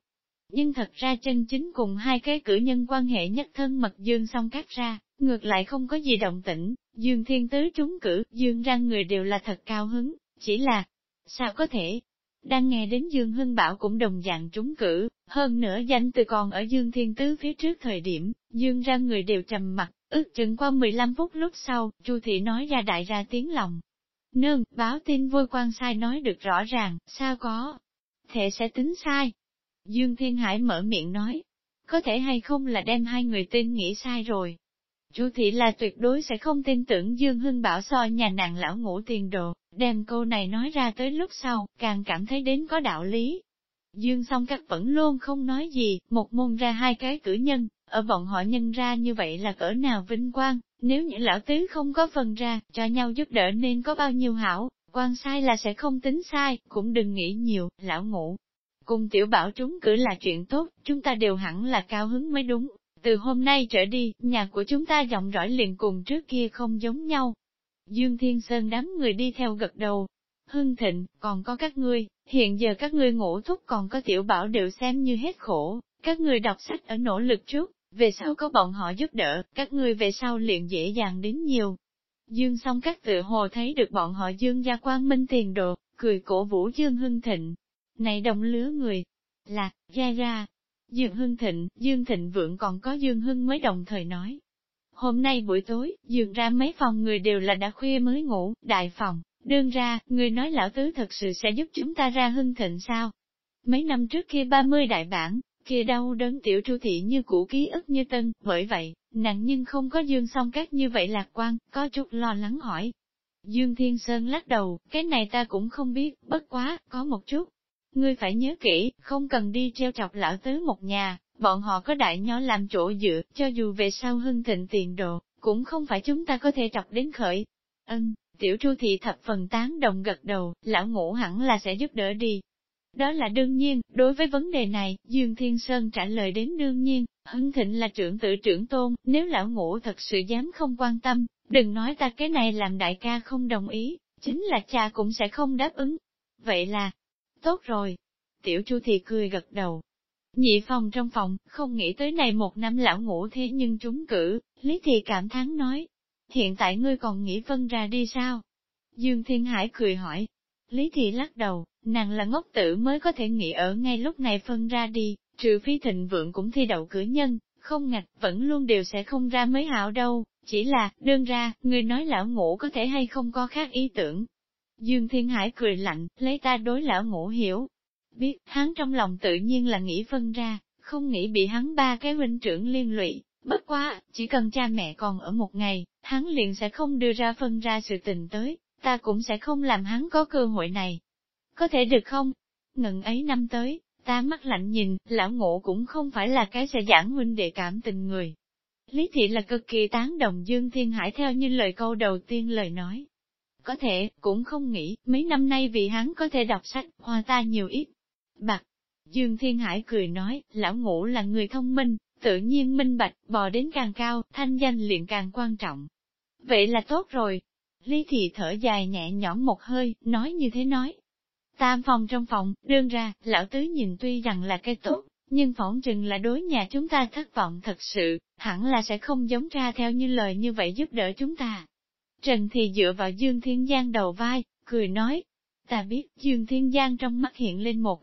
nhưng thật ra chân chính cùng hai cái cử nhân quan hệ nhất thân mật dương song cắt ra, ngược lại không có gì động tĩnh, dương thiên tứ trúng cử, dương ra người đều là thật cao hứng, chỉ là, sao có thể? Đang nghe đến Dương Hưng Bảo cũng đồng dạng trúng cử, hơn nữa danh từ còn ở Dương Thiên Tứ phía trước thời điểm, Dương ra người đều trầm mặt, ước chừng qua 15 phút lúc sau, Chu Thị nói ra đại ra tiếng lòng. Nương, báo tin vui quan sai nói được rõ ràng, sao có? Thể sẽ tính sai, Dương Thiên Hải mở miệng nói, có thể hay không là đem hai người tin nghĩ sai rồi. Chu thị là tuyệt đối sẽ không tin tưởng Dương Hưng Bảo so nhà nàng lão ngũ tiền đồ, đem câu này nói ra tới lúc sau, càng cảm thấy đến có đạo lý. Dương song các vẫn luôn không nói gì, một môn ra hai cái cử nhân, ở bọn họ nhân ra như vậy là cỡ nào vinh quang, nếu những lão tứ không có phần ra, cho nhau giúp đỡ nên có bao nhiêu hảo, quan sai là sẽ không tính sai, cũng đừng nghĩ nhiều, lão ngủ, Cùng tiểu bảo chúng cử là chuyện tốt, chúng ta đều hẳn là cao hứng mới đúng. Từ hôm nay trở đi, nhà của chúng ta giọng rõi liền cùng trước kia không giống nhau. Dương Thiên Sơn đám người đi theo gật đầu. Hưng Thịnh, còn có các ngươi, hiện giờ các ngươi ngủ thúc còn có tiểu bảo đều xem như hết khổ, các ngươi đọc sách ở nỗ lực trước, về sau có bọn họ giúp đỡ, các ngươi về sau liền dễ dàng đến nhiều. Dương song các tự hồ thấy được bọn họ dương gia quan minh tiền đồ, cười cổ vũ Dương Hưng Thịnh, này đồng lứa người, Là, ra ra. Dương Hưng Thịnh, Dương Thịnh Vượng còn có Dương Hưng mới đồng thời nói. Hôm nay buổi tối, dường ra mấy phòng người đều là đã khuya mới ngủ, đại phòng, đương ra, người nói lão tứ thật sự sẽ giúp chúng ta ra hưng thịnh sao? Mấy năm trước kia 30 đại bản, kia đau đớn tiểu tru thị như cũ ký ức như tân, bởi vậy, nặng nhưng không có dương song các như vậy lạc quan, có chút lo lắng hỏi. Dương Thiên Sơn lắc đầu, cái này ta cũng không biết, bất quá, có một chút. Ngươi phải nhớ kỹ, không cần đi treo chọc lão tứ một nhà, bọn họ có đại nhỏ làm chỗ dựa, cho dù về sau hưng thịnh tiền đồ, cũng không phải chúng ta có thể chọc đến khởi. Ân, tiểu Chu thị thập phần tán đồng gật đầu, lão ngũ hẳn là sẽ giúp đỡ đi, đó là đương nhiên, đối với vấn đề này, Dương Thiên Sơn trả lời đến đương nhiên, Hưng Thịnh là trưởng tử trưởng tôn, nếu lão ngũ thật sự dám không quan tâm, đừng nói ta cái này làm đại ca không đồng ý, chính là cha cũng sẽ không đáp ứng. Vậy là, tốt rồi. Tiểu Chu thì cười gật đầu. Nhị phòng trong phòng, không nghĩ tới này một năm lão ngũ thế nhưng trúng cử, Lý Thị cảm thán nói. Hiện tại ngươi còn nghĩ phân ra đi sao? Dương Thiên Hải cười hỏi. Lý Thị lắc đầu, nàng là ngốc tử mới có thể nghĩ ở ngay lúc này phân ra đi, trừ phi thịnh vượng cũng thi đậu cử nhân, không ngạch, vẫn luôn đều sẽ không ra mới hảo đâu, chỉ là, đơn ra, người nói lão ngũ có thể hay không có khác ý tưởng. Dương Thiên Hải cười lạnh, lấy ta đối lão ngũ hiểu. Biết, hắn trong lòng tự nhiên là nghĩ phân ra, không nghĩ bị hắn ba cái huynh trưởng liên lụy, bất quá, chỉ cần cha mẹ còn ở một ngày, hắn liền sẽ không đưa ra phân ra sự tình tới, ta cũng sẽ không làm hắn có cơ hội này, có thể được không? Ngần ấy năm tới, ta mắt lạnh nhìn, lão ngộ cũng không phải là cái sẽ giảng huynh đệ cảm tình người. Lý thị là cực kỳ tán đồng Dương Thiên Hải theo như lời câu đầu tiên lời nói. Có thể, cũng không nghĩ, mấy năm nay vì hắn có thể đọc sách, hoa ta nhiều ít. Bạc, Dương Thiên Hải cười nói, lão ngũ là người thông minh, tự nhiên minh bạch, bò đến càng cao, thanh danh liền càng quan trọng. Vậy là tốt rồi. Lý thị thở dài nhẹ nhõm một hơi, nói như thế nói. Tam phòng trong phòng, đương ra, lão tứ nhìn tuy rằng là cái tốt, nhưng phỏng chừng là đối nhà chúng ta thất vọng thật sự, hẳn là sẽ không giống ra theo như lời như vậy giúp đỡ chúng ta. Trần thì dựa vào Dương Thiên Giang đầu vai, cười nói, ta biết Dương Thiên Giang trong mắt hiện lên một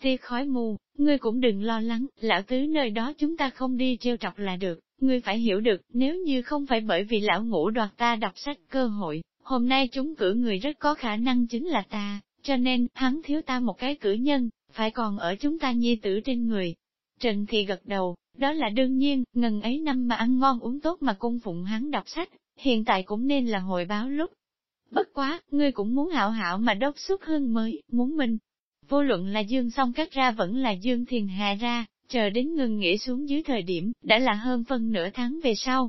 tia khói mù, ngươi cũng đừng lo lắng, lão tứ nơi đó chúng ta không đi trêu trọc là được, ngươi phải hiểu được, nếu như không phải bởi vì lão ngũ đoạt ta đọc sách cơ hội, hôm nay chúng cử người rất có khả năng chính là ta, cho nên, hắn thiếu ta một cái cử nhân, phải còn ở chúng ta nhi tử trên người. Trần thì gật đầu, đó là đương nhiên, ngần ấy năm mà ăn ngon uống tốt mà cung phụng hắn đọc sách, hiện tại cũng nên là hồi báo lúc. Bất quá, ngươi cũng muốn hảo hảo mà đốc xuất hơn mới, muốn mình. Vô luận là dương song cắt ra vẫn là dương thiền hà ra, chờ đến ngừng nghỉ xuống dưới thời điểm, đã là hơn phân nửa tháng về sau.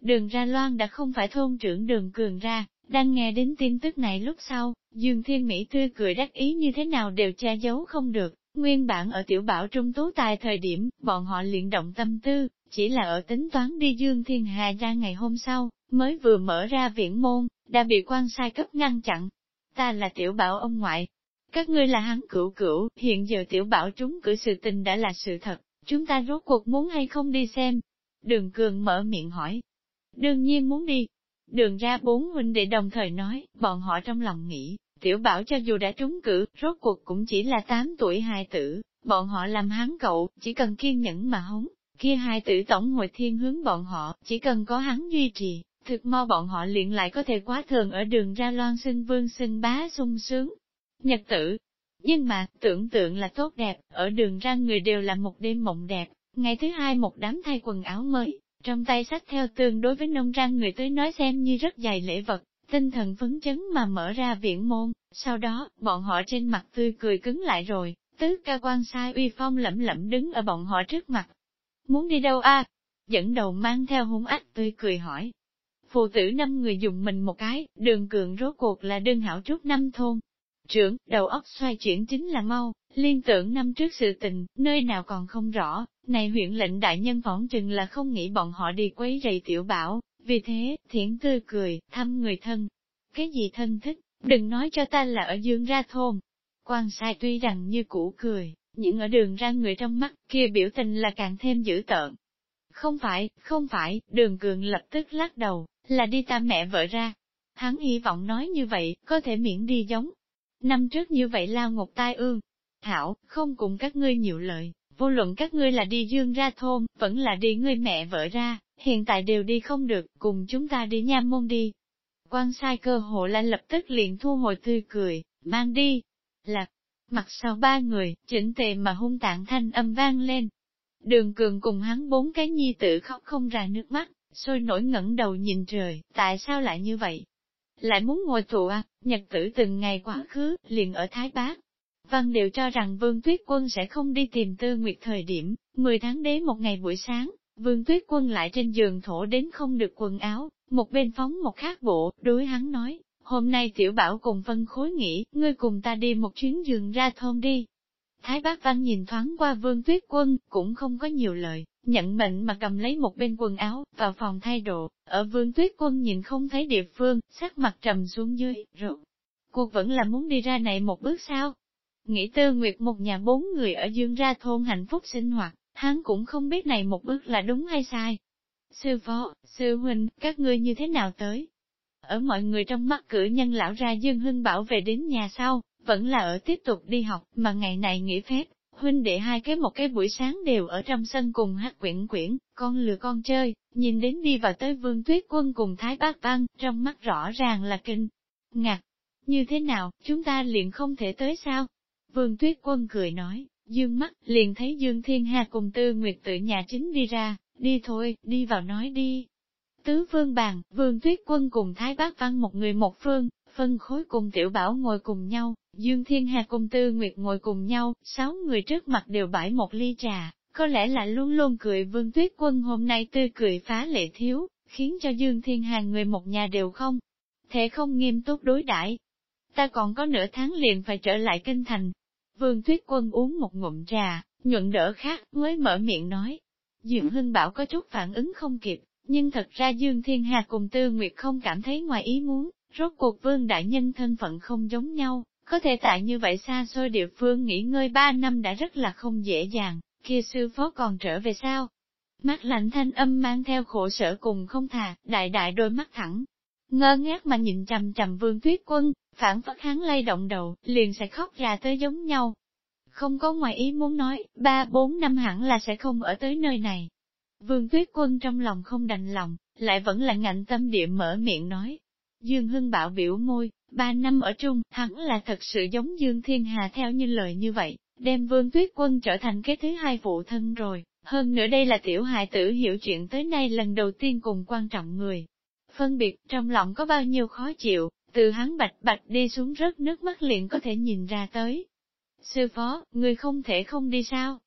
Đường ra loan đã không phải thôn trưởng đường cường ra, đang nghe đến tin tức này lúc sau, Dương Thiên Mỹ tươi cười đắc ý như thế nào đều che giấu không được. Nguyên bản ở tiểu bảo trung tú tài thời điểm, bọn họ luyện động tâm tư, chỉ là ở tính toán đi Dương Thiên Hà ra ngày hôm sau, mới vừa mở ra viễn môn, đã bị quan sai cấp ngăn chặn. Ta là tiểu bảo ông ngoại. Các ngươi là hắn cửu cửu, hiện giờ tiểu bảo trúng cử sự tình đã là sự thật, chúng ta rốt cuộc muốn hay không đi xem. Đường cường mở miệng hỏi. Đương nhiên muốn đi, Đường ra bốn huynh đệ đồng thời nói, bọn họ trong lòng nghĩ, tiểu bảo cho dù đã trúng cử, rốt cuộc cũng chỉ là 8 tuổi hài tử, bọn họ làm hắn cậu, chỉ cần kiên nhẫn mà hống, kia hai tử tổng hội thiên hướng bọn họ, chỉ cần có hắn duy trì, thực mo bọn họ liền lại có thể quá thường ở đường ra loan sinh vương sinh bá sung sướng. Nhật tử, nhưng mà, tưởng tượng là tốt đẹp, ở đường ra người đều là một đêm mộng đẹp, ngày thứ hai một đám thay quần áo mới, trong tay sách theo tương đối với nông răng người tới nói xem như rất dày lễ vật, tinh thần phấn chấn mà mở ra viện môn, sau đó, bọn họ trên mặt tươi cười cứng lại rồi, tứ ca quan sai uy phong lẩm lẩm đứng ở bọn họ trước mặt. Muốn đi đâu a? Dẫn đầu mang theo hung ách tươi cười hỏi. Phụ tử năm người dùng mình một cái, đường cường rốt cuộc là đơn hảo trúc năm thôn. Trưởng, đầu óc xoay chuyển chính là mau, liên tưởng năm trước sự tình, nơi nào còn không rõ, này huyện lệnh đại nhân phỏng chừng là không nghĩ bọn họ đi quấy rầy tiểu bảo, vì thế, thiển tươi cười, thăm người thân. Cái gì thân thích, đừng nói cho ta là ở dương ra thôn. Quan sai tuy rằng như cũ cười, nhưng ở đường ra người trong mắt kia biểu tình là càng thêm dữ tợn. Không phải, không phải, đường cường lập tức lắc đầu, là đi ta mẹ vợ ra. Hắn hy vọng nói như vậy, có thể miễn đi giống. Năm trước như vậy lao ngục tai ương. Hảo, không cùng các ngươi nhiều lời, vô luận các ngươi là đi dương ra thôn, vẫn là đi ngươi mẹ vợ ra, hiện tại đều đi không được, cùng chúng ta đi nha môn đi. Quan sai cơ hộ là lập tức liền thu hồi tươi cười, mang đi. Lạc, mặt sau ba người, chỉnh tề mà hung tạng thanh âm vang lên. Đường cường cùng hắn bốn cái nhi tử khóc không ra nước mắt, sôi nổi ngẩng đầu nhìn trời, tại sao lại như vậy? Lại muốn ngồi tù à, nhật tử từng ngày quá khứ, liền ở Thái Bác. Văn đều cho rằng Vương Tuyết Quân sẽ không đi tìm Tư Nguyệt thời điểm, 10 tháng đế một ngày buổi sáng, Vương Tuyết Quân lại trên giường thổ đến không được quần áo, một bên phóng một khác bộ, đối hắn nói, hôm nay tiểu bảo cùng phân khối nghỉ, ngươi cùng ta đi một chuyến giường ra thôn đi. Thái bác văn nhìn thoáng qua Vương Tuyết Quân, cũng không có nhiều lời, nhận mệnh mà cầm lấy một bên quần áo, vào phòng thay đồ, ở Vương Tuyết Quân nhìn không thấy địa phương, sắc mặt trầm xuống dưới, rồi. Cuộc vẫn là muốn đi ra này một bước sao? Nghĩ tư nguyệt một nhà bốn người ở dương ra thôn hạnh phúc sinh hoạt, hắn cũng không biết này một bước là đúng hay sai. Sư phó, sư huynh, các ngươi như thế nào tới? Ở mọi người trong mắt cử nhân lão ra Dương Hưng bảo về đến nhà sau, vẫn là ở tiếp tục đi học, mà ngày này nghỉ phép, huynh đệ hai cái một cái buổi sáng đều ở trong sân cùng hát quyển quyển, con lừa con chơi, nhìn đến đi vào tới vương tuyết quân cùng Thái Bác Văn, trong mắt rõ ràng là kinh, ngạc. Như thế nào, chúng ta liền không thể tới sao? Vương tuyết quân cười nói, dương mắt, liền thấy Dương Thiên Hà cùng Tư Nguyệt tự nhà chính đi ra, đi thôi, đi vào nói đi. Tứ phương bàn, Vương Tuyết Quân cùng Thái Bác Văn một người một phương, phân khối cùng Tiểu Bảo ngồi cùng nhau, Dương Thiên Hà cùng Tư Nguyệt ngồi cùng nhau, sáu người trước mặt đều bãi một ly trà, có lẽ là luôn luôn cười Vương Tuyết Quân hôm nay tươi cười phá lệ thiếu, khiến cho Dương Thiên Hà người một nhà đều không, thể không nghiêm túc đối đãi. Ta còn có nửa tháng liền phải trở lại kinh thành. Vương Tuyết Quân uống một ngụm trà, nhuận đỡ khác, mới mở miệng nói. Dương Hưng Bảo có chút phản ứng không kịp, nhưng thật ra Dương Thiên Hà cùng Tư Nguyệt không cảm thấy ngoài ý muốn, rốt cuộc vương đại nhân thân phận không giống nhau, có thể tại như vậy xa xôi địa phương nghỉ ngơi ba năm đã rất là không dễ dàng, kia sư phó còn trở về sao? Mắt lạnh thanh âm mang theo khổ sở cùng không thà, đại đại đôi mắt thẳng. Ngơ ngác mà nhìn chầm chầm vương tuyết quân, phản phất hắn lay động đầu, liền sẽ khóc ra tới giống nhau. Không có ngoài ý muốn nói, ba bốn năm hẳn là sẽ không ở tới nơi này. Vương tuyết quân trong lòng không đành lòng, lại vẫn là ngạnh tâm địa mở miệng nói. Dương Hưng Bảo biểu môi, ba năm ở chung, hắn là thật sự giống Dương Thiên Hà theo như lời như vậy, đem Vương Tuyết Quân trở thành cái thứ hai phụ thân rồi. Hơn nữa đây là tiểu hài tử hiểu chuyện tới nay lần đầu tiên cùng quan trọng người. Phân biệt trong lòng có bao nhiêu khó chịu, từ hắn bạch bạch đi xuống rớt nước mắt liền có thể nhìn ra tới. Sư phó, người không thể không đi sao?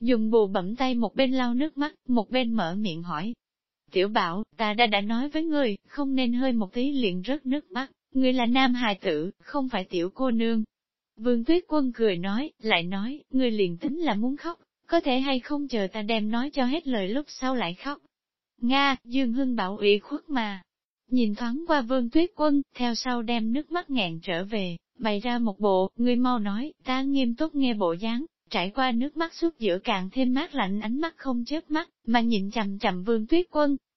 Dùng bù bẩm tay một bên lau nước mắt, một bên mở miệng hỏi. Tiểu bảo, ta đã đã nói với ngươi, không nên hơi một tí liền rớt nước mắt, ngươi là nam hài tử, không phải tiểu cô nương. Vương tuyết quân cười nói, lại nói, ngươi liền tính là muốn khóc, có thể hay không chờ ta đem nói cho hết lời lúc sau lại khóc. Nga, Dương Hưng bảo ủy khuất mà. Nhìn thoáng qua vương tuyết quân, theo sau đem nước mắt ngẹn trở về, bày ra một bộ, ngươi mau nói, ta nghiêm túc nghe bộ dáng, trải qua nước mắt suốt giữa càng thêm mát lạnh ánh mắt không chớp mắt, mà nhìn chầm chầm vương tuyết quân.